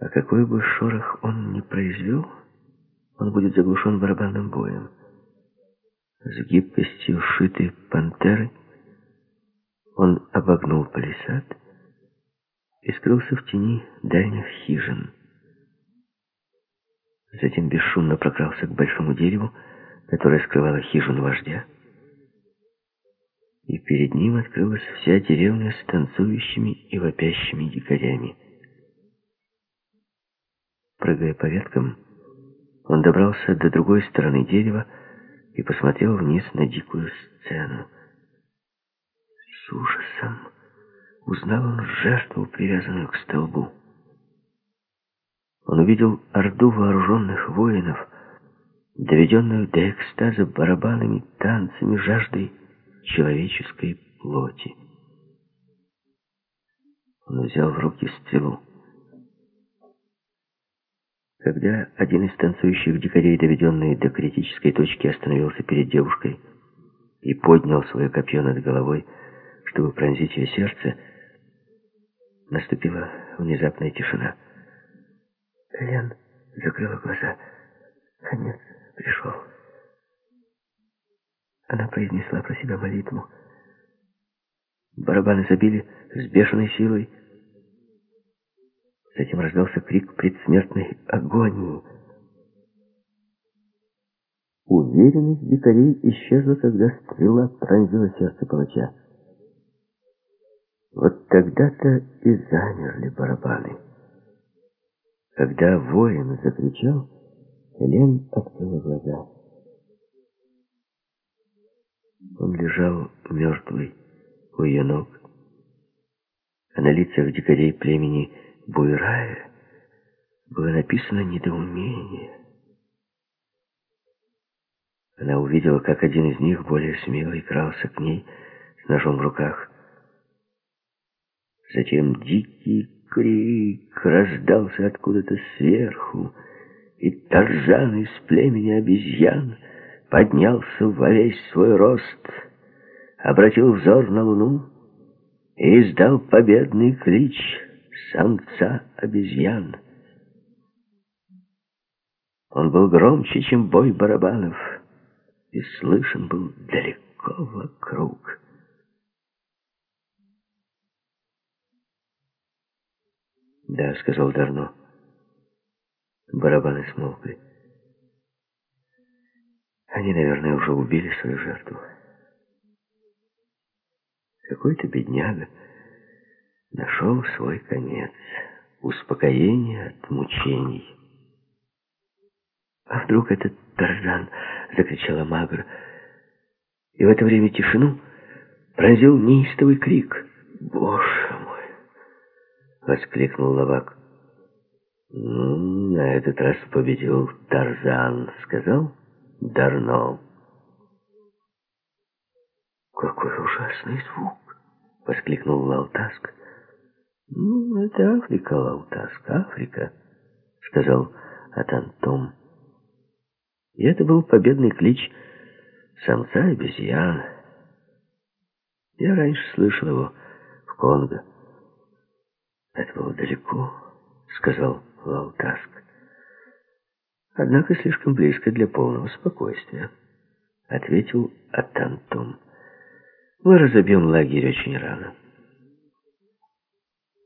А какой бы шорох он ни произвел, он будет заглушен барабанным боем. С гибкостью шитой пантеры он обогнул палисад и скрылся в тени дальних хижин. Затем бесшумно прокрался к большому дереву, которое скрывало хижину вождя, и перед ним открылась вся деревня с танцующими и вопящими дикарями. Прыгая по веткам, он добрался до другой стороны дерева и посмотрел вниз на дикую сцену. С ужасом узнал он жертву, привязанную к столбу. Он увидел орду вооруженных воинов, доведенную до экстаза барабанами, танцами, жаждой человеческой плоти. Он взял в руки стрелу. Когда один из танцующих дикарей, доведенный до критической точки, остановился перед девушкой и поднял свое копье над головой, чтобы пронзить ее сердце, наступила внезапная тишина. Лен закрыла глаза. Конец пришел. Она произнесла про себя молитву. Барабаны забили с бешеной силой. Затем раздался крик предсмертной агонии. Уверенность дикарей исчезла, когда стрела пронзила сердце палача. Вот тогда-то и замерли барабаны. Когда воин закричал, Элен открыла глаза. Он лежал мертвый у ее ног, а на лицах дикарей племени Буйрая было написано недоумение. Она увидела, как один из них, более смелый, крался к ней с ножом в руках. Затем дикий крик раздался откуда-то сверху, и Тарзан из племени обезьян — поднялся во весь свой рост, обратил взор на луну и издал победный клич самца обезьян. Он был громче, чем бой барабанов, и слышен был далеко вокруг. «Да», — сказал Дарно. Барабаны смолкли. Они, наверное, уже убили свою жертву. Какой-то бедняга нашел свой конец. Успокоение от мучений. «А вдруг это Тарзан?» — закричала Магра. И в это время тишину пронзил неистовый крик. «Боже мой!» — воскликнул Лавак. «Ну, на этот раз победил Тарзан», — сказал Дарно. «Какой ужасный звук!» — воскликнул Лалтаск. «Ну, это Африка, Лалтаск, Африка», — сказал Атантом. И это был победный клич самца обезьян. Я раньше слышал его в Конго. Это было далеко, сказал Лаутаск. Однако слишком близко для полного спокойствия, ответил Атантом. Мы разобьем лагерь очень рано.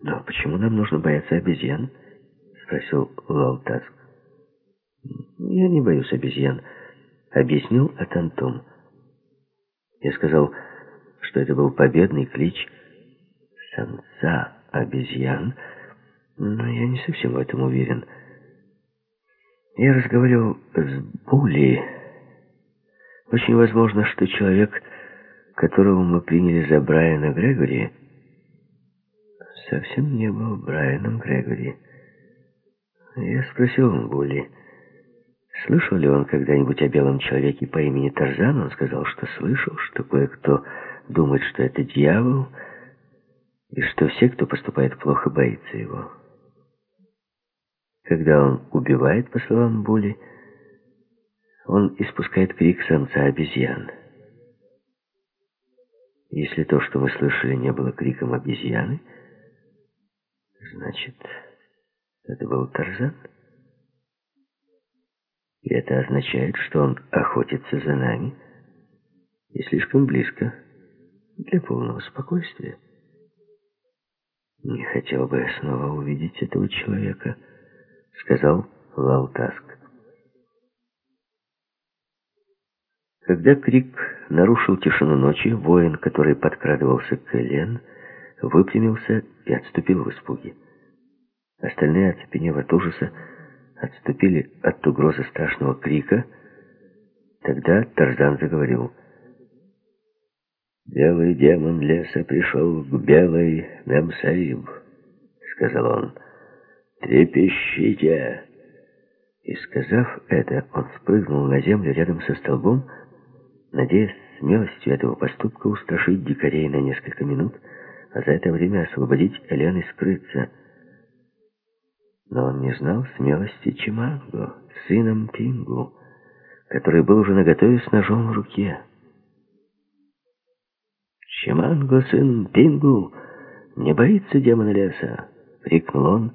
Но почему нам нужно бояться обезьян? Спросил Лаутаск. «Я не боюсь обезьян», — объяснил Атантом. Я сказал, что это был победный клич самца обезьян, но я не совсем в этом уверен. Я разговаривал с Були. Очень возможно, что человек, которого мы приняли за Брайана Грегори, совсем не был Брайаном Грегори. Я спросил Були, Слышал ли он когда-нибудь о белом человеке по имени Тарзан? Он сказал, что слышал, что кое-кто думает, что это дьявол, и что все, кто поступает плохо, боится его. Когда он убивает, по словам Були, он испускает крик самца обезьян. Если то, что мы слышали, не было криком обезьяны, значит, это был Тарзан. И это означает, что он охотится за нами и слишком близко для полного спокойствия. «Не хотел бы я снова увидеть этого человека», — сказал Лаутаск. Когда крик нарушил тишину ночи, воин, который подкрадывался к Элен, выпрямился и отступил в испуге. Остальные, оцепенев от ужаса, отступили от угрозы страшного крика, тогда Тарзан заговорил. «Белый демон леса пришел к белой Мемсаиб», — сказал он. «Трепещите!» И, сказав это, он спрыгнул на землю рядом со столбом, надеясь смелостью этого поступка устрашить дикарей на несколько минут, а за это время освободить Элен и скрыться — но он не знал смелости Чиманго, сыном Пингу, который был уже наготове с ножом в руке. «Чиманго, сын Пингу, не боится демона леса!» — крикнул он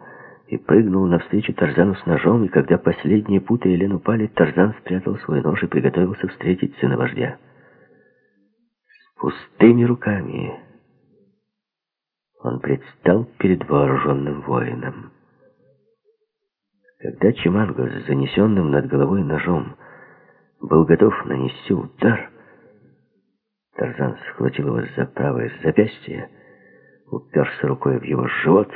и прыгнул навстречу Тарзану с ножом, и когда последние путы Елен упали, Тарзан спрятал свой нож и приготовился встретить сына вождя. С пустыми руками он предстал перед вооруженным воином. Когда Чиманго с занесенным над головой ножом был готов нанести удар, Тарзан схватил его за правое запястье, уперся рукой в его живот,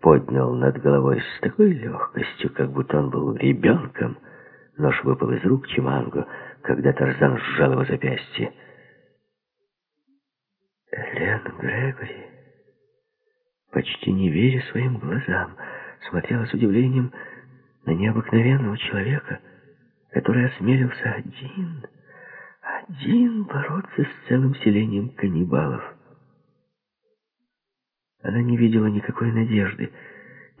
поднял над головой с такой легкостью, как будто он был ребенком. Нож выпал из рук Чиманго, когда Тарзан сжал его запястье. Элен Грегори, почти не веря своим глазам, смотрела с удивлением на необыкновенного человека, который осмелился один, один бороться с целым селением каннибалов. Она не видела никакой надежды,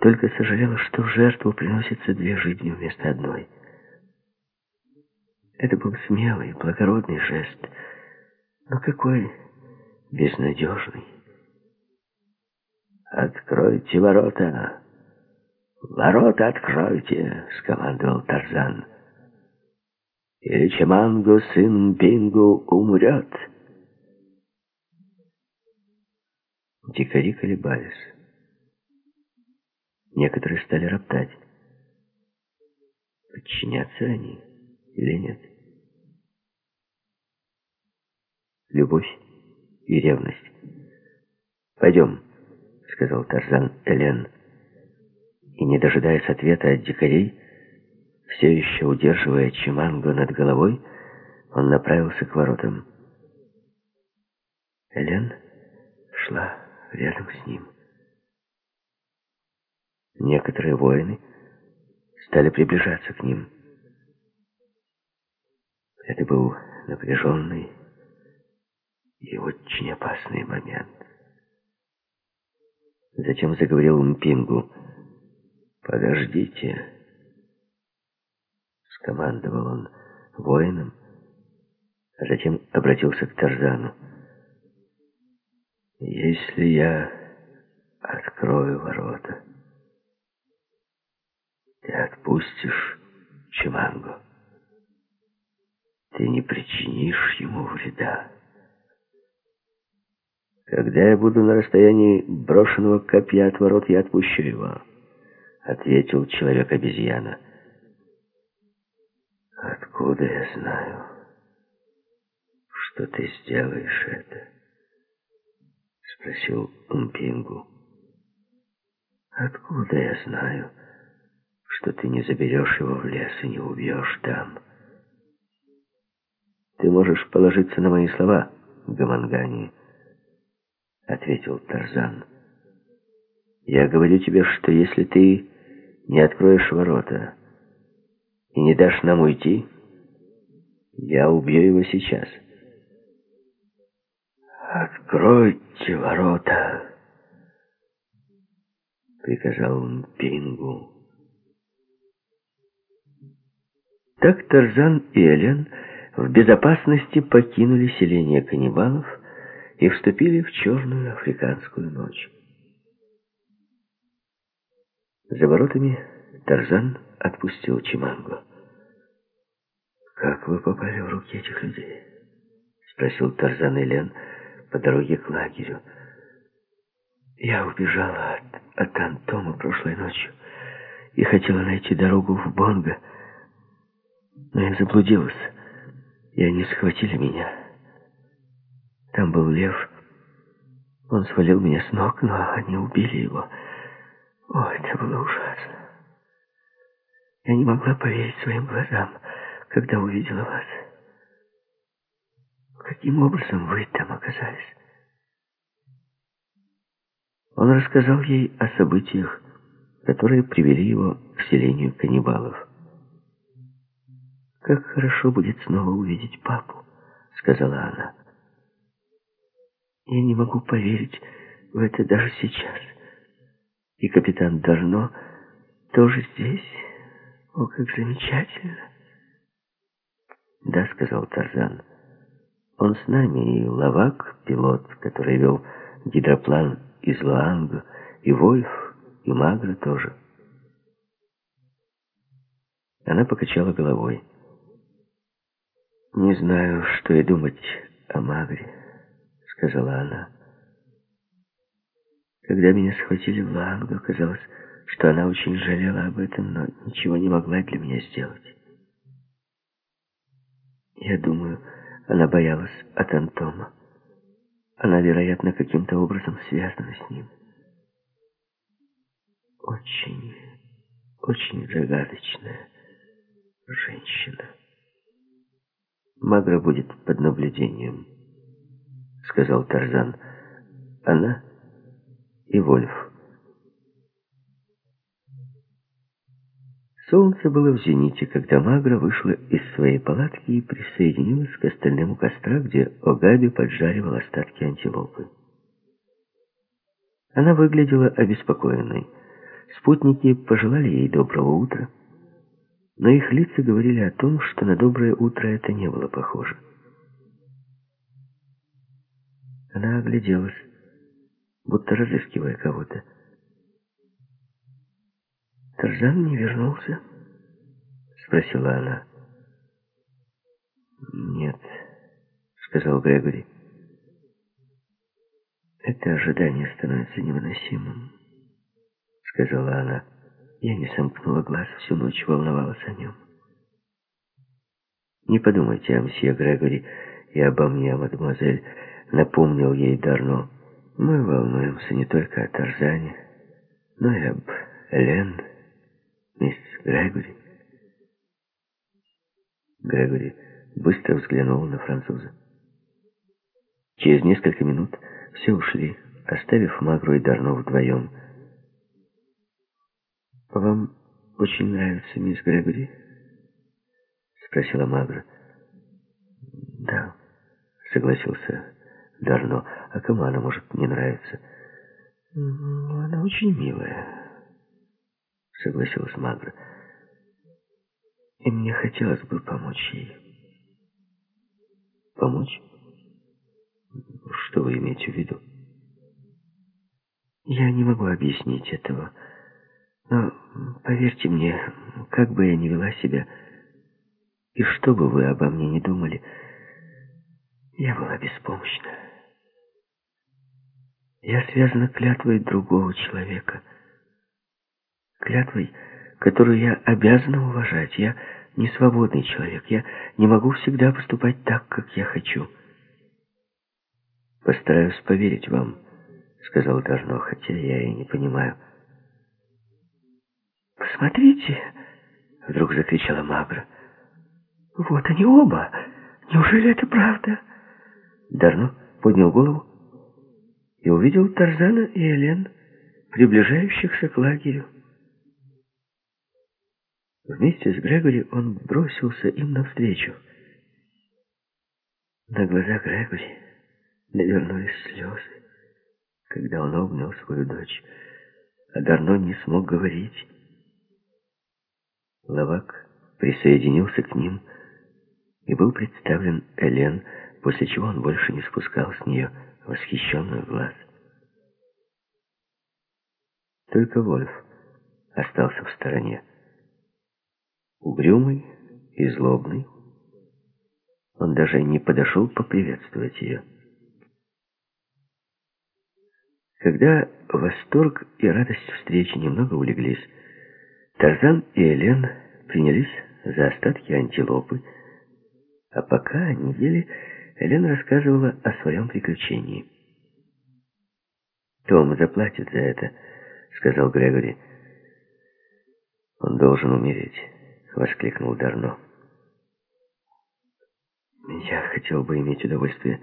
только сожалела, что в жертву приносятся две жизни вместо одной. Это был смелый, благородный жест, но какой безнадежный. «Откройте ворота! Ворота откройте!» — скомандовал Тарзан. «Или Чамангу, сын Бингу, умрет!» Дикари колебались. Некоторые стали роптать. Подчинятся они или нет? Любовь и ревность. «Пойдем», — сказал Тарзан Элен. И, не дожидаясь ответа от дикарей, все еще удерживая Чиманго над головой, он направился к воротам. Элен шла рядом с ним. Некоторые воины стали приближаться к ним. Это был напряженный и очень опасный момент. Затем заговорил Мпингу. «Подождите!» Скомандовал он воинам, а затем обратился к Тарзану. «Если я открою ворота, ты отпустишь Чимангу. Ты не причинишь ему вреда». Когда я буду на расстоянии брошенного копья от ворот, я отпущу его, — ответил человек-обезьяна. Откуда я знаю, что ты сделаешь это? — спросил Умпингу. Откуда я знаю, что ты не заберешь его в лес и не убьешь там? Ты можешь положиться на мои слова, Гамангани, — ответил Тарзан. «Я говорю тебе, что если ты не откроешь ворота и не дашь нам уйти, я убью его сейчас». «Откройте ворота!» — приказал он Пингу. Так Тарзан и Элен в безопасности покинули селение каннибалов, и вступили в черную африканскую ночь. За воротами Тарзан отпустил Чимангу. «Как вы попали в руки этих людей?» — спросил Тарзан Элен по дороге к лагерю. «Я убежала от, от Антома прошлой ночью и хотела найти дорогу в Бонго, но я заблудилась, и они схватили меня». Там был лев. Он свалил меня с ног, но они убили его. О, это было ужасно. Я не могла поверить своим глазам, когда увидела вас. Каким образом вы там оказались? Он рассказал ей о событиях, которые привели его к селению каннибалов. «Как хорошо будет снова увидеть папу», — сказала она. Я не могу поверить в это даже сейчас. И капитан Дарно тоже здесь. О, как замечательно. Да, сказал Тарзан. Он с нами, и Лавак, пилот, который вел гидроплан из Луанга, и Вольф, и Магра тоже. Она покачала головой. Не знаю, что и думать о Магре сказала она. Когда меня схватили в Лангу, казалось, что она очень жалела об этом, но ничего не могла для меня сделать. Я думаю, она боялась от Антома. Она, вероятно, каким-то образом связана с ним. Очень, очень загадочная женщина. Магра будет под наблюдением сказал Тарзан. Она и Вольф. Солнце было в зените, когда Магра вышла из своей палатки и присоединилась к остальным у костра, где Огаби поджаривал остатки антилопы. Она выглядела обеспокоенной. Спутники пожелали ей доброго утра, но их лица говорили о том, что на доброе утро это не было похоже. Она огляделась. будто разыскивая кого-то. «Тарзан не вернулся?» — спросила она. «Нет», — сказал Грегори. «Это ожидание становится невыносимым», — сказала она. Я не сомкнула глаз, всю ночь волновалась о нем. «Не подумайте о мсье Грегори и обо мне, мадемуазель», — напомнил ей Дарно. «Мы волнуемся не только о Тарзане, но и об Элен, мисс Грегори». Грегори быстро взглянул на француза. Через несколько минут все ушли, оставив Магру и Дарно вдвоем. «Вам очень нравится мисс Грегори?» Спросила Магра. «Да», — согласился Дарно. «А кому она может не нравиться?» «Ну, она очень милая», — согласилась Магра. «И мне хотелось бы помочь ей». «Помочь? Что вы имеете в виду?» «Я не могу объяснить этого». Но поверьте мне, как бы я ни вела себя, и что бы вы обо мне не думали, я была беспомощна. Я связана клятвой другого человека. Клятвой, которую я обязана уважать. Я не свободный человек. Я не могу всегда поступать так, как я хочу. «Постараюсь поверить вам», — сказал Дарно, хотя я и не понимаю. «Посмотрите!» — вдруг закричала Магра. «Вот они оба! Неужели это правда?» Дарно поднял голову и увидел Тарзана и Элен, приближающихся к лагерю. Вместе с Грегори он бросился им навстречу. На глаза Грегори навернулись слезы, когда он обнял свою дочь, а Дарно не смог говорить. Лавак присоединился к ним и был представлен Элен, после чего он больше не спускал с нее восхищенную глаз. Только Вольф остался в стороне. Угрюмый и злобный, он даже не подошел поприветствовать ее. Когда восторг и радость встречи немного улеглись, Тарзан и Элен принялись за остатки антилопы, а пока они ели, Элен рассказывала о своем приключении. «Том заплатит за это», — сказал Грегори. «Он должен умереть», — воскликнул Дарно. «Я хотел бы иметь удовольствие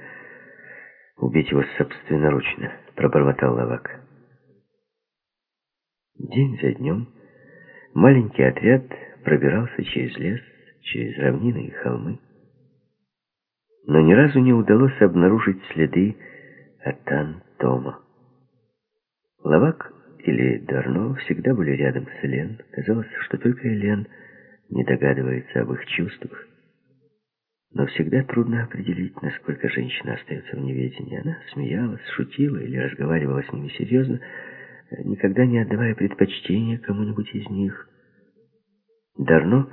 убить его собственноручно», — пробормотал Лавак. День за днем Маленький отряд пробирался через лес, через равнины и холмы. Но ни разу не удалось обнаружить следы Атан Тома. Лавак или Дарно всегда были рядом с Элен. Казалось, что только Элен не догадывается об их чувствах. Но всегда трудно определить, насколько женщина остается в неведении. Она смеялась, шутила или разговаривала с ними серьезно, никогда не отдавая предпочтения кому-нибудь из них. Дарно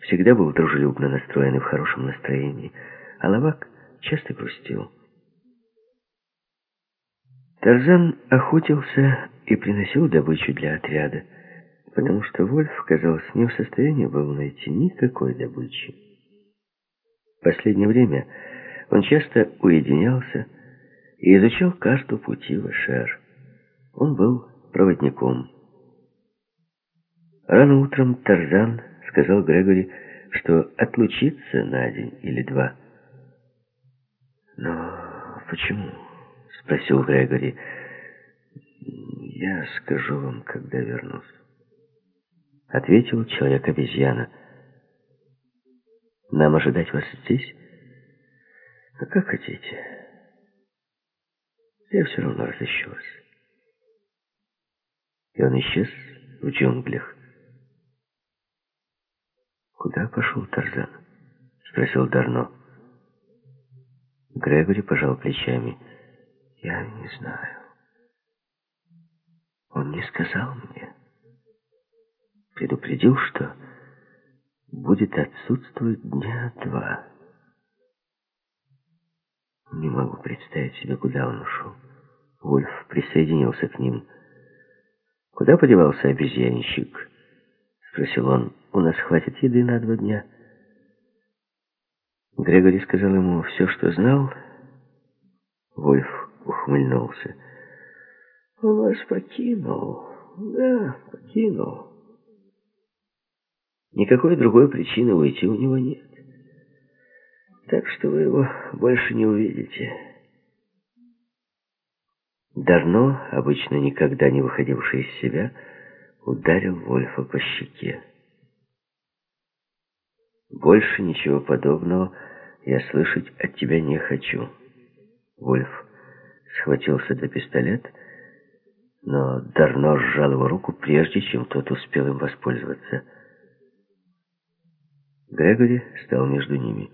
всегда был дружелюбно настроен и в хорошем настроении, а Лавак часто грустил. Тарзан охотился и приносил добычу для отряда, потому что Вольф, казалось, не в состоянии был найти никакой добычи. В последнее время он часто уединялся и изучал карту пути в Эшер. Он был проводником. Рано утром Тарзан сказал Грегори, что отлучится на день или два. «Но почему?» — спросил Грегори. «Я скажу вам, когда вернусь», — ответил человек-обезьяна. «Нам ожидать вас здесь?» «А как хотите. Я все равно разыщу вас». И он исчез в джунглях. «Куда пошел Тарзан?» — спросил Дарно. Грегори пожал плечами. «Я не знаю». Он не сказал мне. Предупредил, что будет отсутствовать дня два. Не могу представить себе, куда он ушел. Вольф присоединился к ним. «Куда подевался обезьянщик?» — спросил он. «У нас хватит еды на два дня». Грегори сказал ему все, что знал. Вольф ухмыльнулся. «Он вас покинул. Да, покинул. Никакой другой причины уйти у него нет. Так что вы его больше не увидите». Дарно, обычно никогда не выходивший из себя, ударил Вольфа по щеке. «Больше ничего подобного я слышать от тебя не хочу». Вольф схватился за пистолет, но Дарно сжал его руку, прежде чем тот успел им воспользоваться. Грегори стал между ними.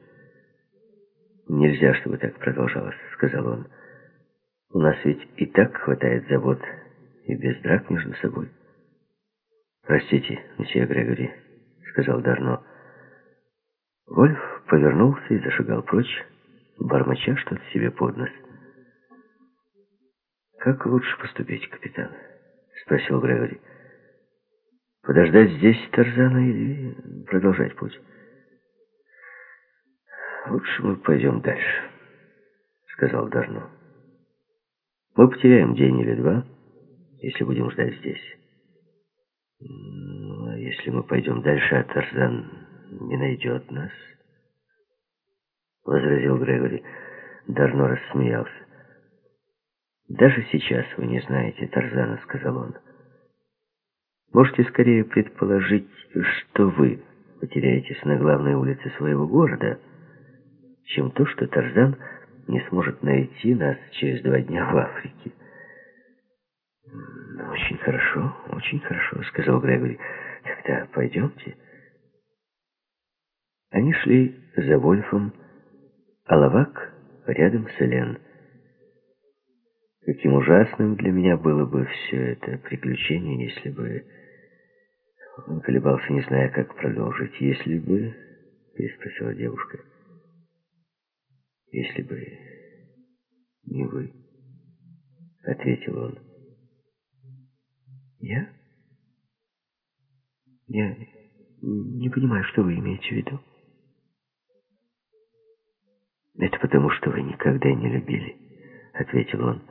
«Нельзя, чтобы так продолжалось», — сказал он. У нас ведь и так хватает забот, и без драк между собой. «Простите, месье Грегори», — сказал Дарно. Вольф повернулся и зашагал прочь, бормоча что-то себе под нос. «Как лучше поступить, капитан?» — спросил Грегори. «Подождать здесь Тарзана или продолжать путь?» «Лучше мы пойдем дальше», — сказал Дарно. Мы потеряем день или два, если будем ждать здесь. Ну, а если мы пойдем дальше, а Тарзан не найдет нас? Возразил Грегори. Дарно рассмеялся. «Даже сейчас вы не знаете Тарзана», — сказал он. «Можете скорее предположить, что вы потеряетесь на главной улице своего города, чем то, что Тарзан не сможет найти нас через два дня в Африке. «Очень хорошо, очень хорошо», — сказал Грегори. «Тогда пойдемте». Они шли за Вольфом, а Лавак рядом с Элен. Каким ужасным для меня было бы все это приключение, если бы... Он колебался, не зная, как продолжить. «Если бы...» — переспросила девушка. «Если бы не вы», — ответил он. «Я? Я не понимаю, что вы имеете в виду». «Это потому, что вы никогда не любили», — ответил он.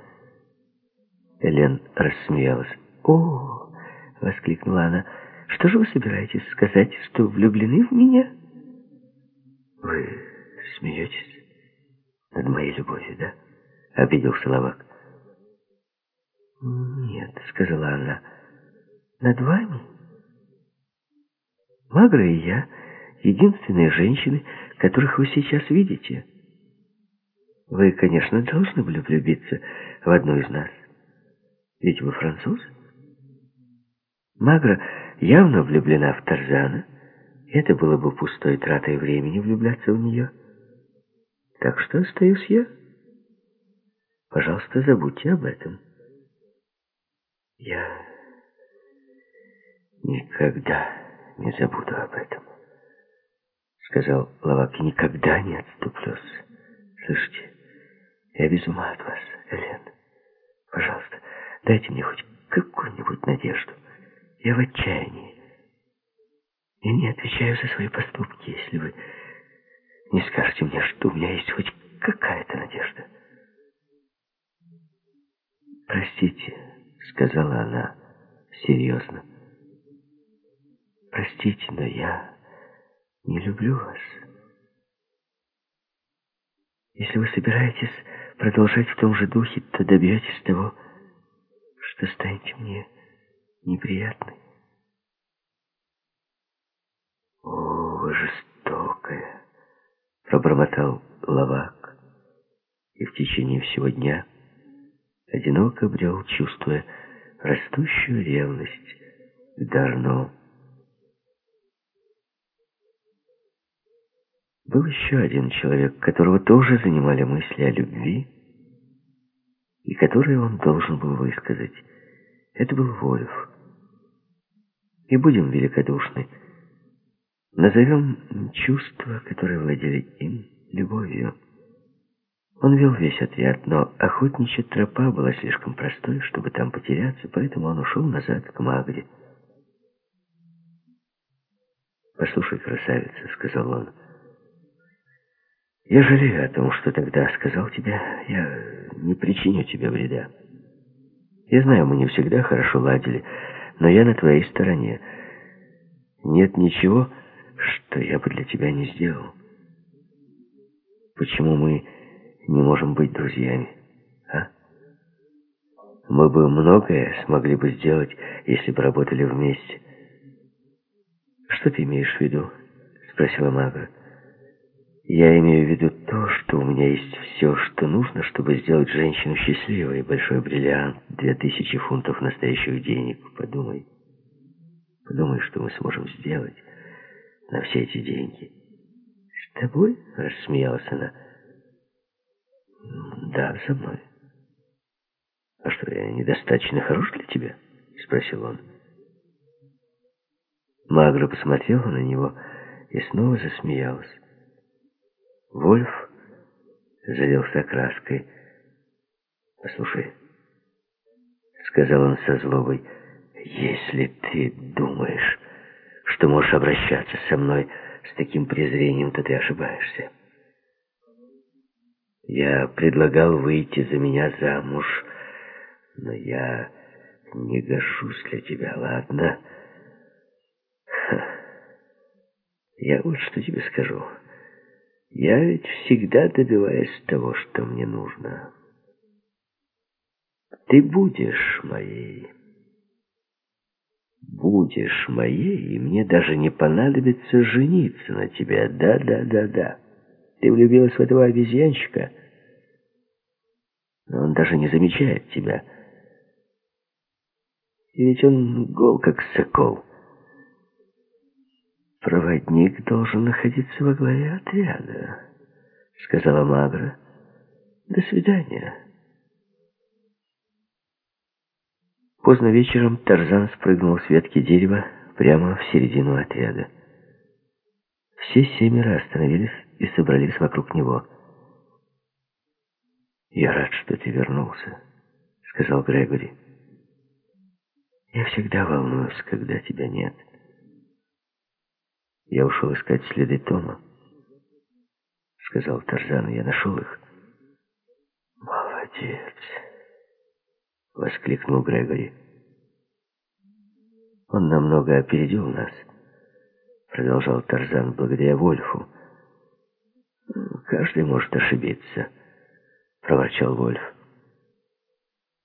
Элен рассмеялась. «О!» — воскликнула она. «Что же вы собираетесь сказать, что влюблены в меня?» «Вы смеетесь?» Над моей любовью, да?» — обиделся Лавак. «Нет», — сказала она, — «над вами?» Магра и я — единственные женщины, которых вы сейчас видите. Вы, конечно, должны были влюбиться в одну из нас. Ведь вы француз. Магра явно влюблена в Тарзана. Это было бы пустой тратой времени влюбляться в нее. Так что остаюсь я. Пожалуйста, забудьте об этом. Я никогда не забуду об этом, сказал Лавак, никогда не отступлюсь. Слышите, я без ума от вас, Элен. Пожалуйста, дайте мне хоть какую-нибудь надежду. Я в отчаянии. Я не отвечаю за свои поступки, если вы не скажете мне, что у меня есть хоть какая-то надежда. «Простите», — сказала она серьезно. «Простите, но я не люблю вас. Если вы собираетесь продолжать в том же духе, то добьетесь того, что станете мне неприятной. О, вы жестокая!» Пробормотал Лавак. И в течение всего дня одиноко брел, чувствуя растущую ревность к Дарно. Был еще один человек, которого тоже занимали мысли о любви, и которые он должен был высказать. Это был Вольф. И будем великодушны. Назовем чувства, которые владели им, любовью. Он вел весь отряд, но охотничья тропа была слишком простой, чтобы там потеряться, поэтому он ушел назад к Магре. «Послушай, красавица», — сказал он, — «я жалею о том, что тогда сказал тебе. Я не причиню тебе вреда. Я знаю, мы не всегда хорошо ладили, но я на твоей стороне. Нет ничего, что я бы для тебя не сделал. Почему мы не можем быть друзьями, а? Мы бы многое смогли бы сделать, если бы работали вместе. Что ты имеешь в виду? Спросила Мага. Я имею в виду то, что у меня есть все, что нужно, чтобы сделать женщину счастливой. Большой бриллиант, две тысячи фунтов настоящих денег. Подумай. Подумай, что мы сможем сделать на все эти деньги. С тобой? Рассмеялась она. «Да, со мной». «А что, я недостаточно хорош для тебя?» — спросил он. Магра посмотрела на него и снова засмеялась. Вольф залился краской. «Послушай», — сказал он со злобой, — «если ты думаешь, что можешь обращаться со мной с таким презрением, то ты ошибаешься». Я предлагал выйти за меня замуж, но я не гожусь для тебя, ладно? Ха. Я вот что тебе скажу. Я ведь всегда добиваюсь того, что мне нужно. Ты будешь моей. Будешь моей, и мне даже не понадобится жениться на тебе. Да-да-да-да. Ты влюбилась в этого обезьянщика? Но он даже не замечает тебя. И ведь он гол, как сокол. Проводник должен находиться во главе отряда, сказала Магра. До свидания. Поздно вечером Тарзан спрыгнул с ветки дерева прямо в середину отряда. Все семеро остановились и собрались вокруг него. «Я рад, что ты вернулся», — сказал Грегори. «Я всегда волнуюсь, когда тебя нет. Я ушел искать следы Тома», — сказал Тарзан, — «я нашел их». «Молодец!» — воскликнул Грегори. «Он намного опередил нас», — продолжал Тарзан благодаря Вольфу. «Каждый может ошибиться» проворчал Вольф.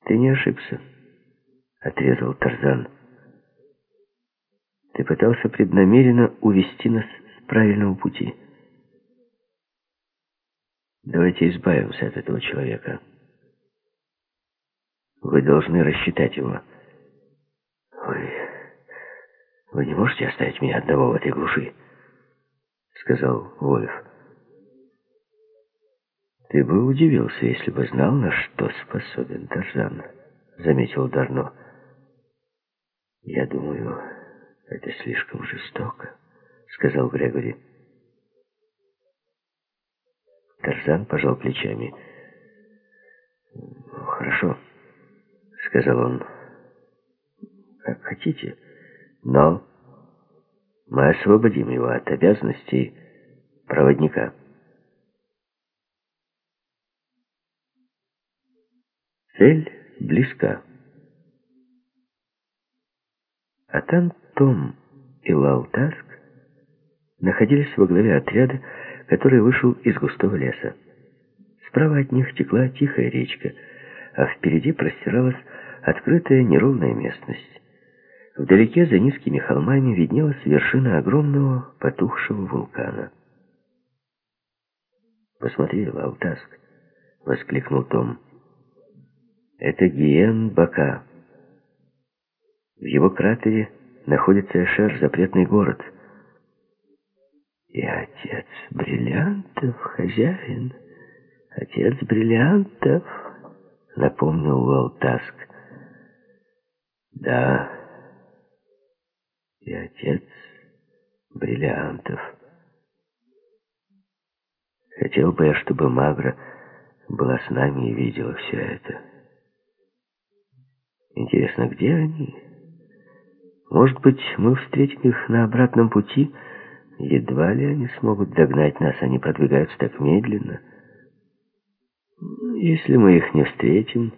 «Ты не ошибся», — отрезал Тарзан. «Ты пытался преднамеренно увести нас с правильного пути. Давайте избавимся от этого человека. Вы должны рассчитать его. Вы... Вы не можете оставить меня одного в этой глуши?» — сказал Вольф. «Ты бы удивился, если бы знал, на что способен Тарзан», — заметил Дарно. «Я думаю, это слишком жестоко», — сказал Грегори. Тарзан пожал плечами. «Хорошо», — сказал он. «Как хотите, но мы освободим его от обязанностей проводника». Цель близка. Атан Том и Лаутаск находились во главе отряда, который вышел из густого леса. Справа от них текла тихая речка, а впереди простиралась открытая неровная местность. Вдалеке за низкими холмами виднелась вершина огромного потухшего вулкана. «Посмотри, Лалтаск!» — воскликнул Том. Это Туен-Бака. В его кратере находится Эшер, запретный город. И отец бриллиантов, хозяин, отец бриллиантов, напомнил Уолтаск. Да, и отец бриллиантов. Хотел бы я, чтобы Магра была с нами и видела все это. Интересно, где они? Может быть, мы встретим их на обратном пути? Едва ли они смогут догнать нас, они продвигаются так медленно. Если мы их не встретим,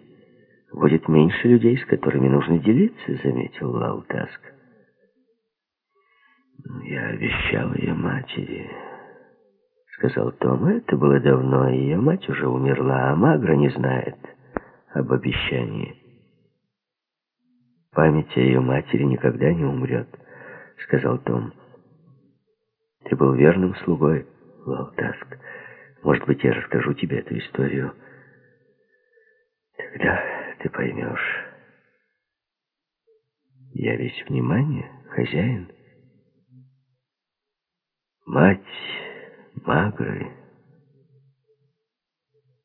будет меньше людей, с которыми нужно делиться, заметил Лаутаск. Я обещал ее матери, сказал Том. Это было давно, ее мать уже умерла, а Магра не знает об обещании. Память о ее матери никогда не умрет, сказал Том. Ты был верным слугой, Лалтаск. Может быть, я расскажу тебе эту историю. Тогда ты поймешь. Я весь внимание, хозяин. Мать Магры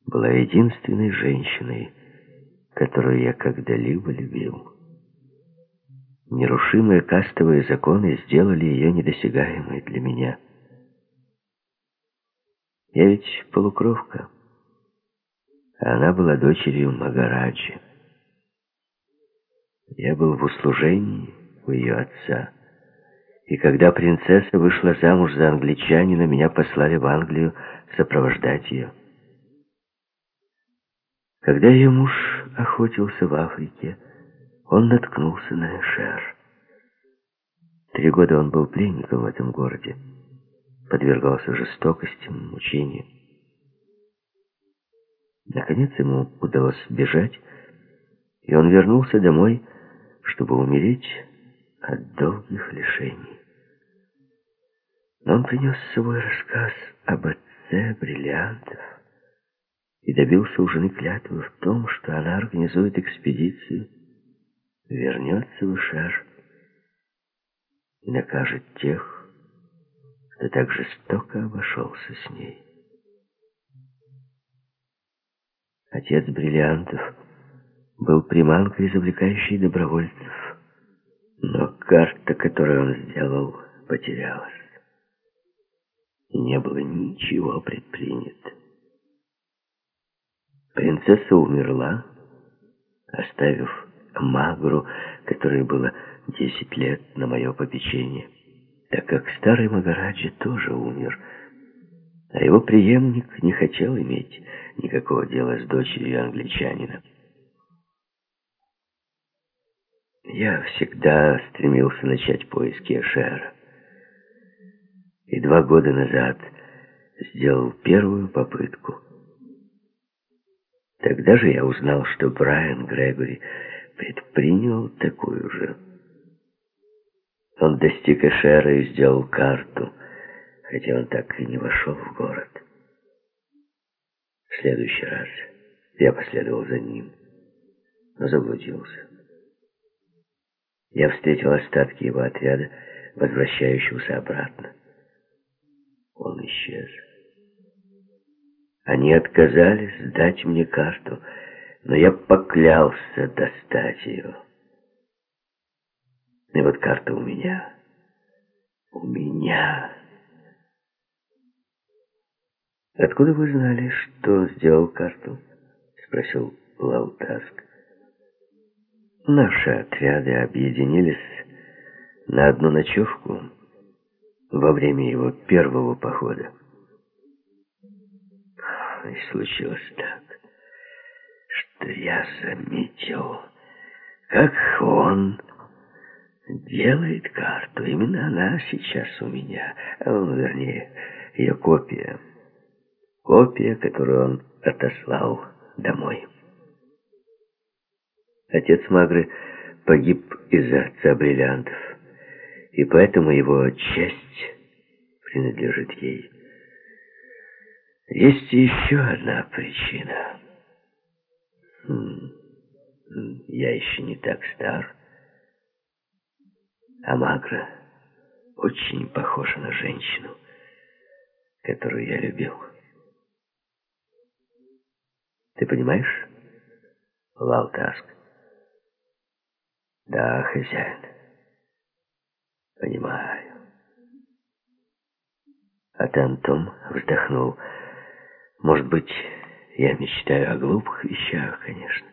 была единственной женщиной, которую я когда-либо любил. Нерушимые кастовые законы сделали ее недосягаемой для меня. Я ведь полукровка, она была дочерью Магараджи. Я был в услужении у ее отца. И когда принцесса вышла замуж за англичанина, меня послали в Англию сопровождать ее. Когда ее муж охотился в Африке, он наткнулся на Эшер. Три года он был пленником в этом городе, подвергался жестокостям, мучениям. Наконец ему удалось бежать, и он вернулся домой, чтобы умереть от долгих лишений. Но он принес с собой рассказ об отце бриллиантов и добился у жены клятвы в том, что она организует экспедицию вернется в Ишар и накажет тех, кто так жестоко обошелся с ней. Отец бриллиантов был приманкой, завлекающей добровольцев, но карта, которую он сделал, потерялась. И не было ничего предпринято. Принцесса умерла, оставив Магру, которой было десять лет на мое попечение, так как старый Магараджи тоже умер, а его преемник не хотел иметь никакого дела с дочерью англичанина. Я всегда стремился начать поиски Эшера. И два года назад сделал первую попытку. Тогда же я узнал, что Брайан Грегори предпринял такую же. Он достиг Эшера и сделал карту, хотя он так и не вошел в город. В следующий раз я последовал за ним, но заблудился. Я встретил остатки его отряда, возвращающегося обратно. Он исчез. Они отказались сдать мне карту — но я поклялся достать ее. И вот карта у меня. У меня. Откуда вы знали, что сделал карту? Спросил Лаутаск. Наши отряды объединились на одну ночевку во время его первого похода. И случилось так что я заметил, как он делает карту. Именно она сейчас у меня, ну, вернее, ее копия. Копия, которую он отослал домой. Отец Магры погиб из-за отца бриллиантов, и поэтому его честь принадлежит ей. Есть еще одна причина — я еще не так стар. А Магра очень похожа на женщину, которую я любил. Ты понимаешь, Лалтаск? Да, хозяин. Понимаю. А Тантом вздохнул. Может быть, я мечтаю о глупых вещах, конечно.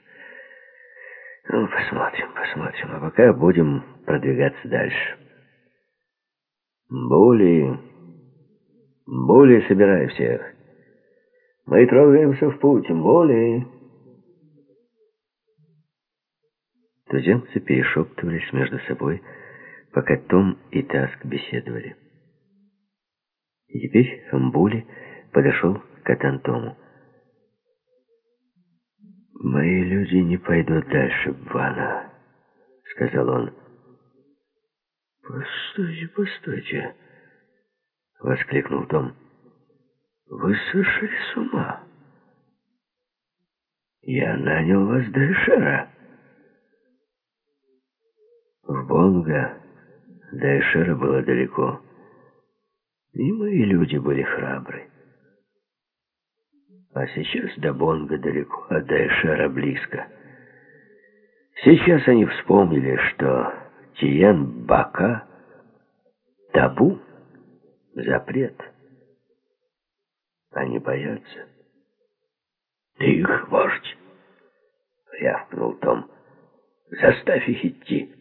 Ну, посмотрим, посмотрим. А пока будем продвигаться дальше. Более... Более собирай всех. Мы трогаемся в путь, более... Туземцы перешептывались между собой, пока Том и Таск беседовали. И теперь Мбули подошел к Атантому. «Мои люди не пойдут дальше Бана», — сказал он. «Постойте, постойте», — воскликнул Том. «Вы сошли с ума. Я нанял вас до Эшера». Бонго до Эшера было далеко, и мои люди были храбры. А сейчас до Бонга далеко, а до Эшера близко. Сейчас они вспомнили, что Тиен Бака — табу, запрет. Они боятся. «Ты их вождь!» — рявкнул Том. «Заставь их идти!»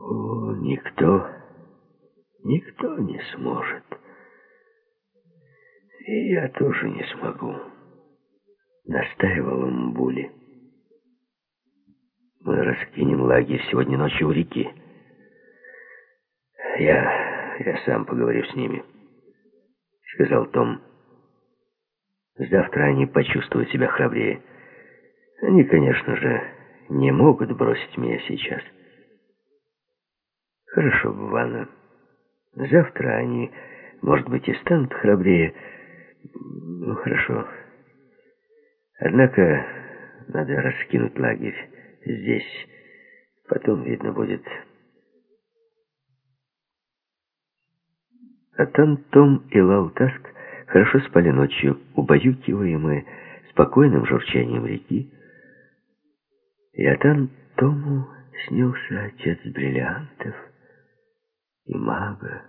«О, никто, никто не сможет!» И я тоже не смогу. Настаивал Мбули. Мы раскинем лагерь сегодня ночью у реки. Я... я сам поговорю с ними, сказал Том. Завтра они почувствуют себя храбрее. Они, конечно же, не могут бросить меня сейчас. Хорошо, Ванна. Завтра они, может быть, и станут храбрее, ну, хорошо. Однако надо раскинуть лагерь здесь. Потом видно будет. А там Том и Лаутаск хорошо спали ночью, убаюкиваемые спокойным журчанием реки. И Атан Тому снился отец бриллиантов и мага.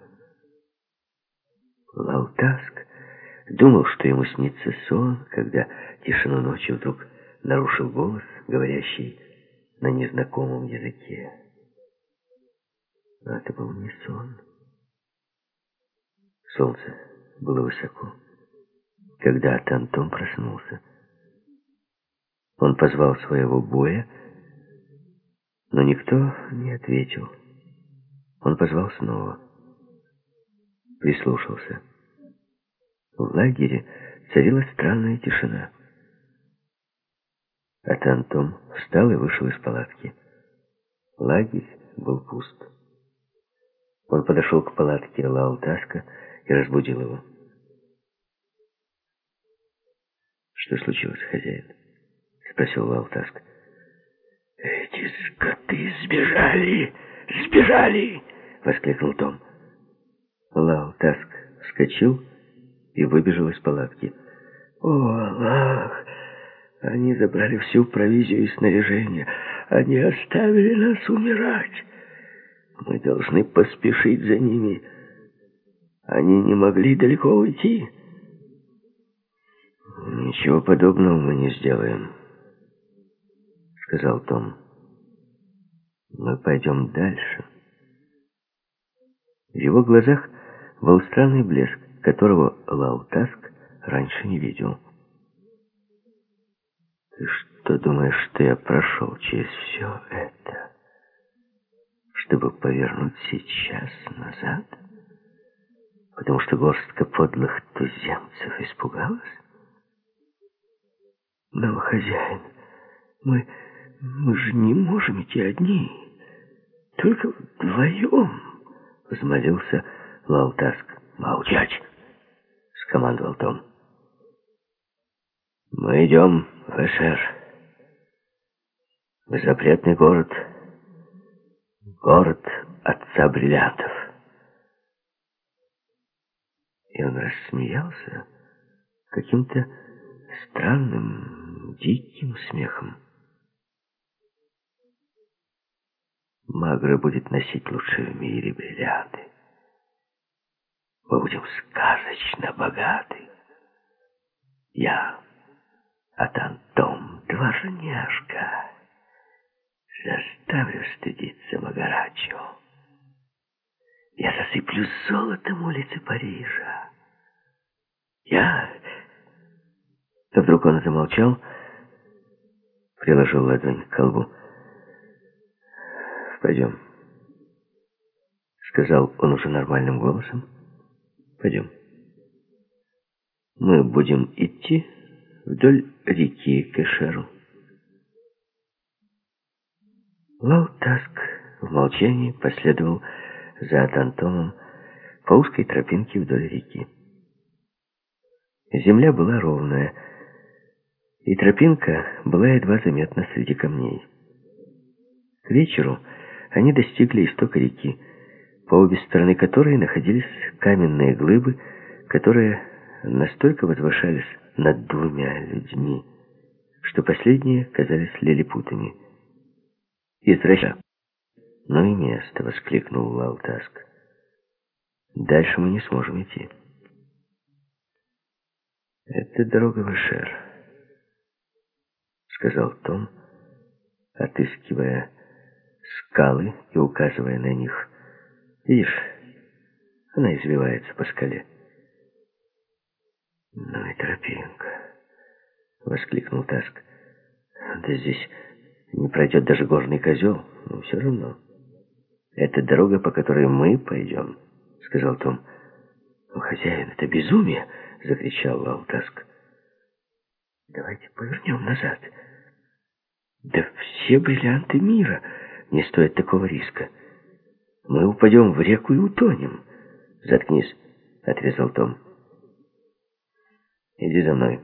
Лаутаск Думал, что ему снится сон, когда тишину ночи вдруг нарушил голос, говорящий на незнакомом языке. Но это был не сон. Солнце было высоко. Когда Тантом проснулся, он позвал своего боя, но никто не ответил. Он позвал снова. Прислушался. В лагере царила странная тишина. А Антон встал и вышел из палатки. Лагерь был пуст. Он подошел к палатке Лаутаска и разбудил его. «Что случилось, хозяин?» — спросил Лалтаск. «Эти скоты сбежали! Сбежали!» — воскликнул Том. Лалтаск вскочил и выбежал из палатки. «О, Аллах! Они забрали всю провизию и снаряжение. Они оставили нас умирать. Мы должны поспешить за ними. Они не могли далеко уйти». «Ничего подобного мы не сделаем», — сказал Том. «Мы пойдем дальше». В его глазах был странный блеск которого Лаутаск раньше не видел. «Ты что думаешь, что я прошел через все это, чтобы повернуть сейчас назад? Потому что горстка подлых туземцев испугалась? Но, хозяин, мы, мы же не можем идти одни, только вдвоем», — взмолился Лаутаск. «Молчать!» скомандовал Том. «Мы идем в Эшер, в запретный город, город отца бриллиантов». И он рассмеялся каким-то странным, диким смехом. Магра будет носить лучшие в мире бриллианты. Мы будем сказочно богаты. Я, Атантом, дворняжка, заставлю стыдиться Магарачо. Я засыплю золотом улицы Парижа. Я... Вдруг он замолчал, приложил ладонь к колбу. «Пойдем», — сказал он уже нормальным голосом. «Пойдем. Мы будем идти вдоль реки Кэшеру». Лаутаск в молчании последовал за Атантомом по узкой тропинке вдоль реки. Земля была ровная, и тропинка была едва заметна среди камней. К вечеру они достигли истока реки, по обе стороны которой находились каменные глыбы, которые настолько возвышались над двумя людьми, что последние казались лилипутами. «Извраща!» «Ну и место!» — воскликнул Лалтаск. «Дальше мы не сможем идти». «Это дорога в Эшер», — сказал Том, отыскивая скалы и указывая на них. «Видишь, она извивается по скале». «Ну и тропинка», — воскликнул Таск. «Да здесь не пройдет даже горный козел, но все равно». «Это дорога, по которой мы пойдем», — сказал Том. «О, хозяин, это безумие!» — закричал Лалтаск. «Давайте повернем назад». «Да все бриллианты мира не стоят такого риска. Мы упадем в реку и утонем». «Заткнись», — отрезал Том. «Иди за мной».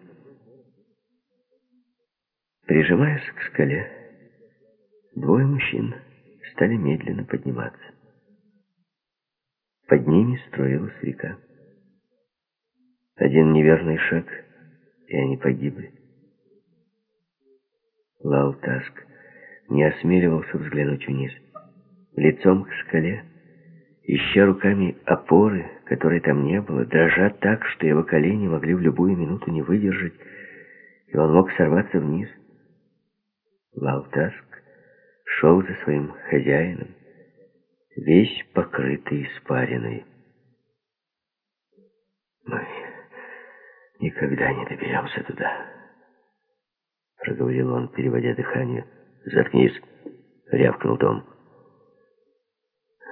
Прижимаясь к скале, двое мужчин стали медленно подниматься. Под ними строилась река. Один неверный шаг, и они погибли. Лалтаск не осмеливался взглянуть вниз. Лицом к скале, ища руками опоры, которой там не было, дрожа так, что его колени могли в любую минуту не выдержать, и он мог сорваться вниз. Лалтаск шел за своим хозяином, весь покрытый испариной. «Мы никогда не доберемся туда», — проговорил он, переводя дыхание. «Заткнись», — рявкнул Том.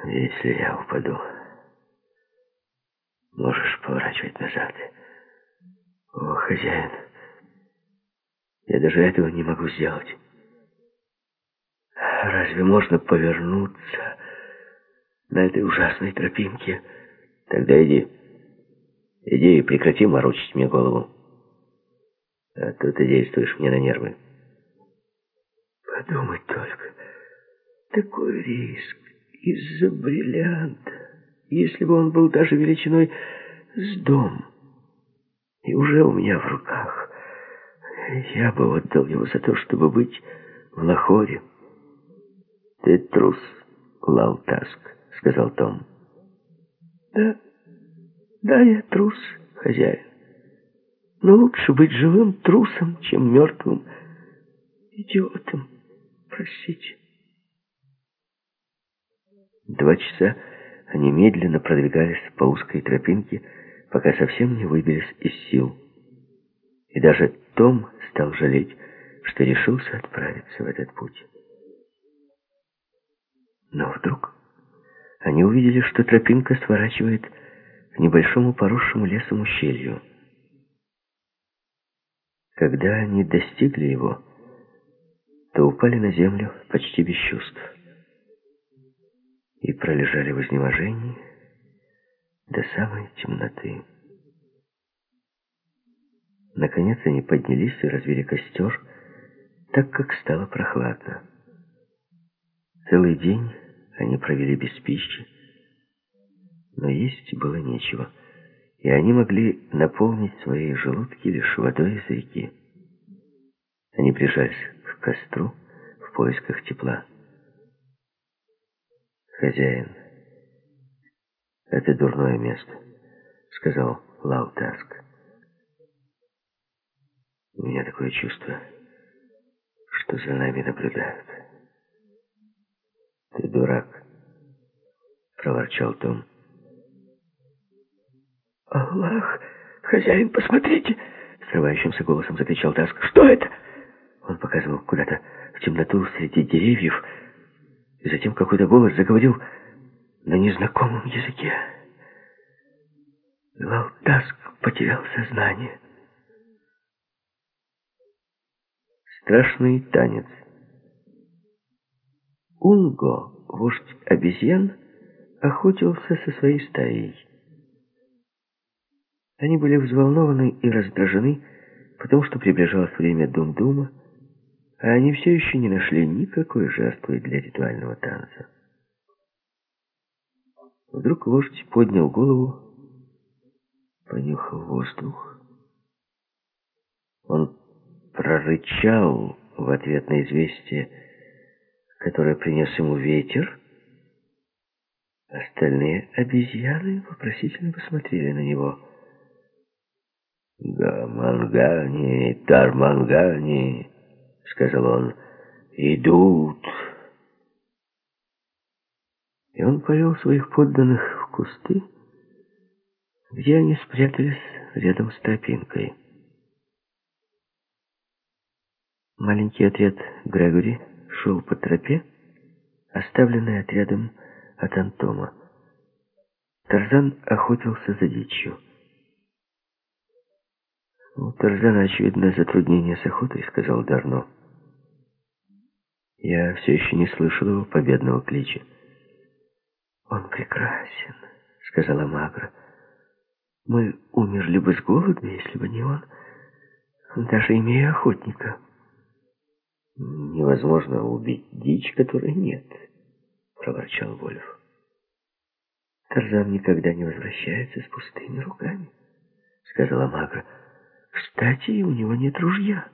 «Если я упаду, можешь поворачивать назад. О, хозяин, я даже этого не могу сделать». Разве можно повернуться на этой ужасной тропинке? Тогда иди. Иди и прекрати морочить мне голову. А то ты действуешь мне на нервы. Подумать только. Такой риск из-за бриллианта. Если бы он был даже величиной с дом. И уже у меня в руках. Я бы отдал его за то, чтобы быть в Лахоре. «Ты трус, Лалтаск», — сказал Том. «Да, да, я трус, хозяин. Но лучше быть живым трусом, чем мертвым идиотом. Простите». Два часа они медленно продвигались по узкой тропинке, пока совсем не выбились из сил. И даже Том стал жалеть, что решился отправиться в этот путь. Но вдруг они увидели, что тропинка сворачивает к небольшому поросшему лесом ущелью. Когда они достигли его, то упали на землю почти без чувств и пролежали в изнеможении до самой темноты. Наконец они поднялись и развели костер, так как стало прохладно. Целый день они провели без пищи, но есть было нечего, и они могли наполнить свои желудки лишь водой из реки. Они прижались костру в поисках тепла. «Хозяин, это дурное место», — сказал Лаутаск. «У меня такое чувство, что за нами наблюдают». «Ты дурак», — проворчал Том. «Аллах, хозяин, посмотрите!» Срывающимся голосом закричал Таск. «Что это?» Он показывал куда-то в темноту среди деревьев, и затем какой-то голос заговорил на незнакомом языке. Лаутаск потерял сознание. Страшный танец. Унго, вождь обезьян, охотился со своей стаей. Они были взволнованы и раздражены, потому что приближалось время Дум-Дума, а они все еще не нашли никакой жертвы для ритуального танца. Вдруг вождь поднял голову, понюхал воздух. Он прорычал в ответ на известие, которое принес ему ветер. Остальные обезьяны вопросительно посмотрели на него. «Гамангани, Тармангани», — сказал он, — «идут». И он повел своих подданных в кусты, где они спрятались рядом с тропинкой. Маленький отряд Грегори шел по тропе, оставленной отрядом от Антома. Тарзан охотился за дичью. «У Тарзана, очевидно, затруднение с охотой», — сказал Дарно. «Я все еще не слышал его победного клича». «Он прекрасен», — сказала Магра. «Мы умерли бы с голоду, если бы не он, даже имея охотника». «Невозможно убить дичь, которой нет», — проворчал Вольф. «Тарзан никогда не возвращается с пустыми руками», — сказала Магра. Кстати, у него нет ружья.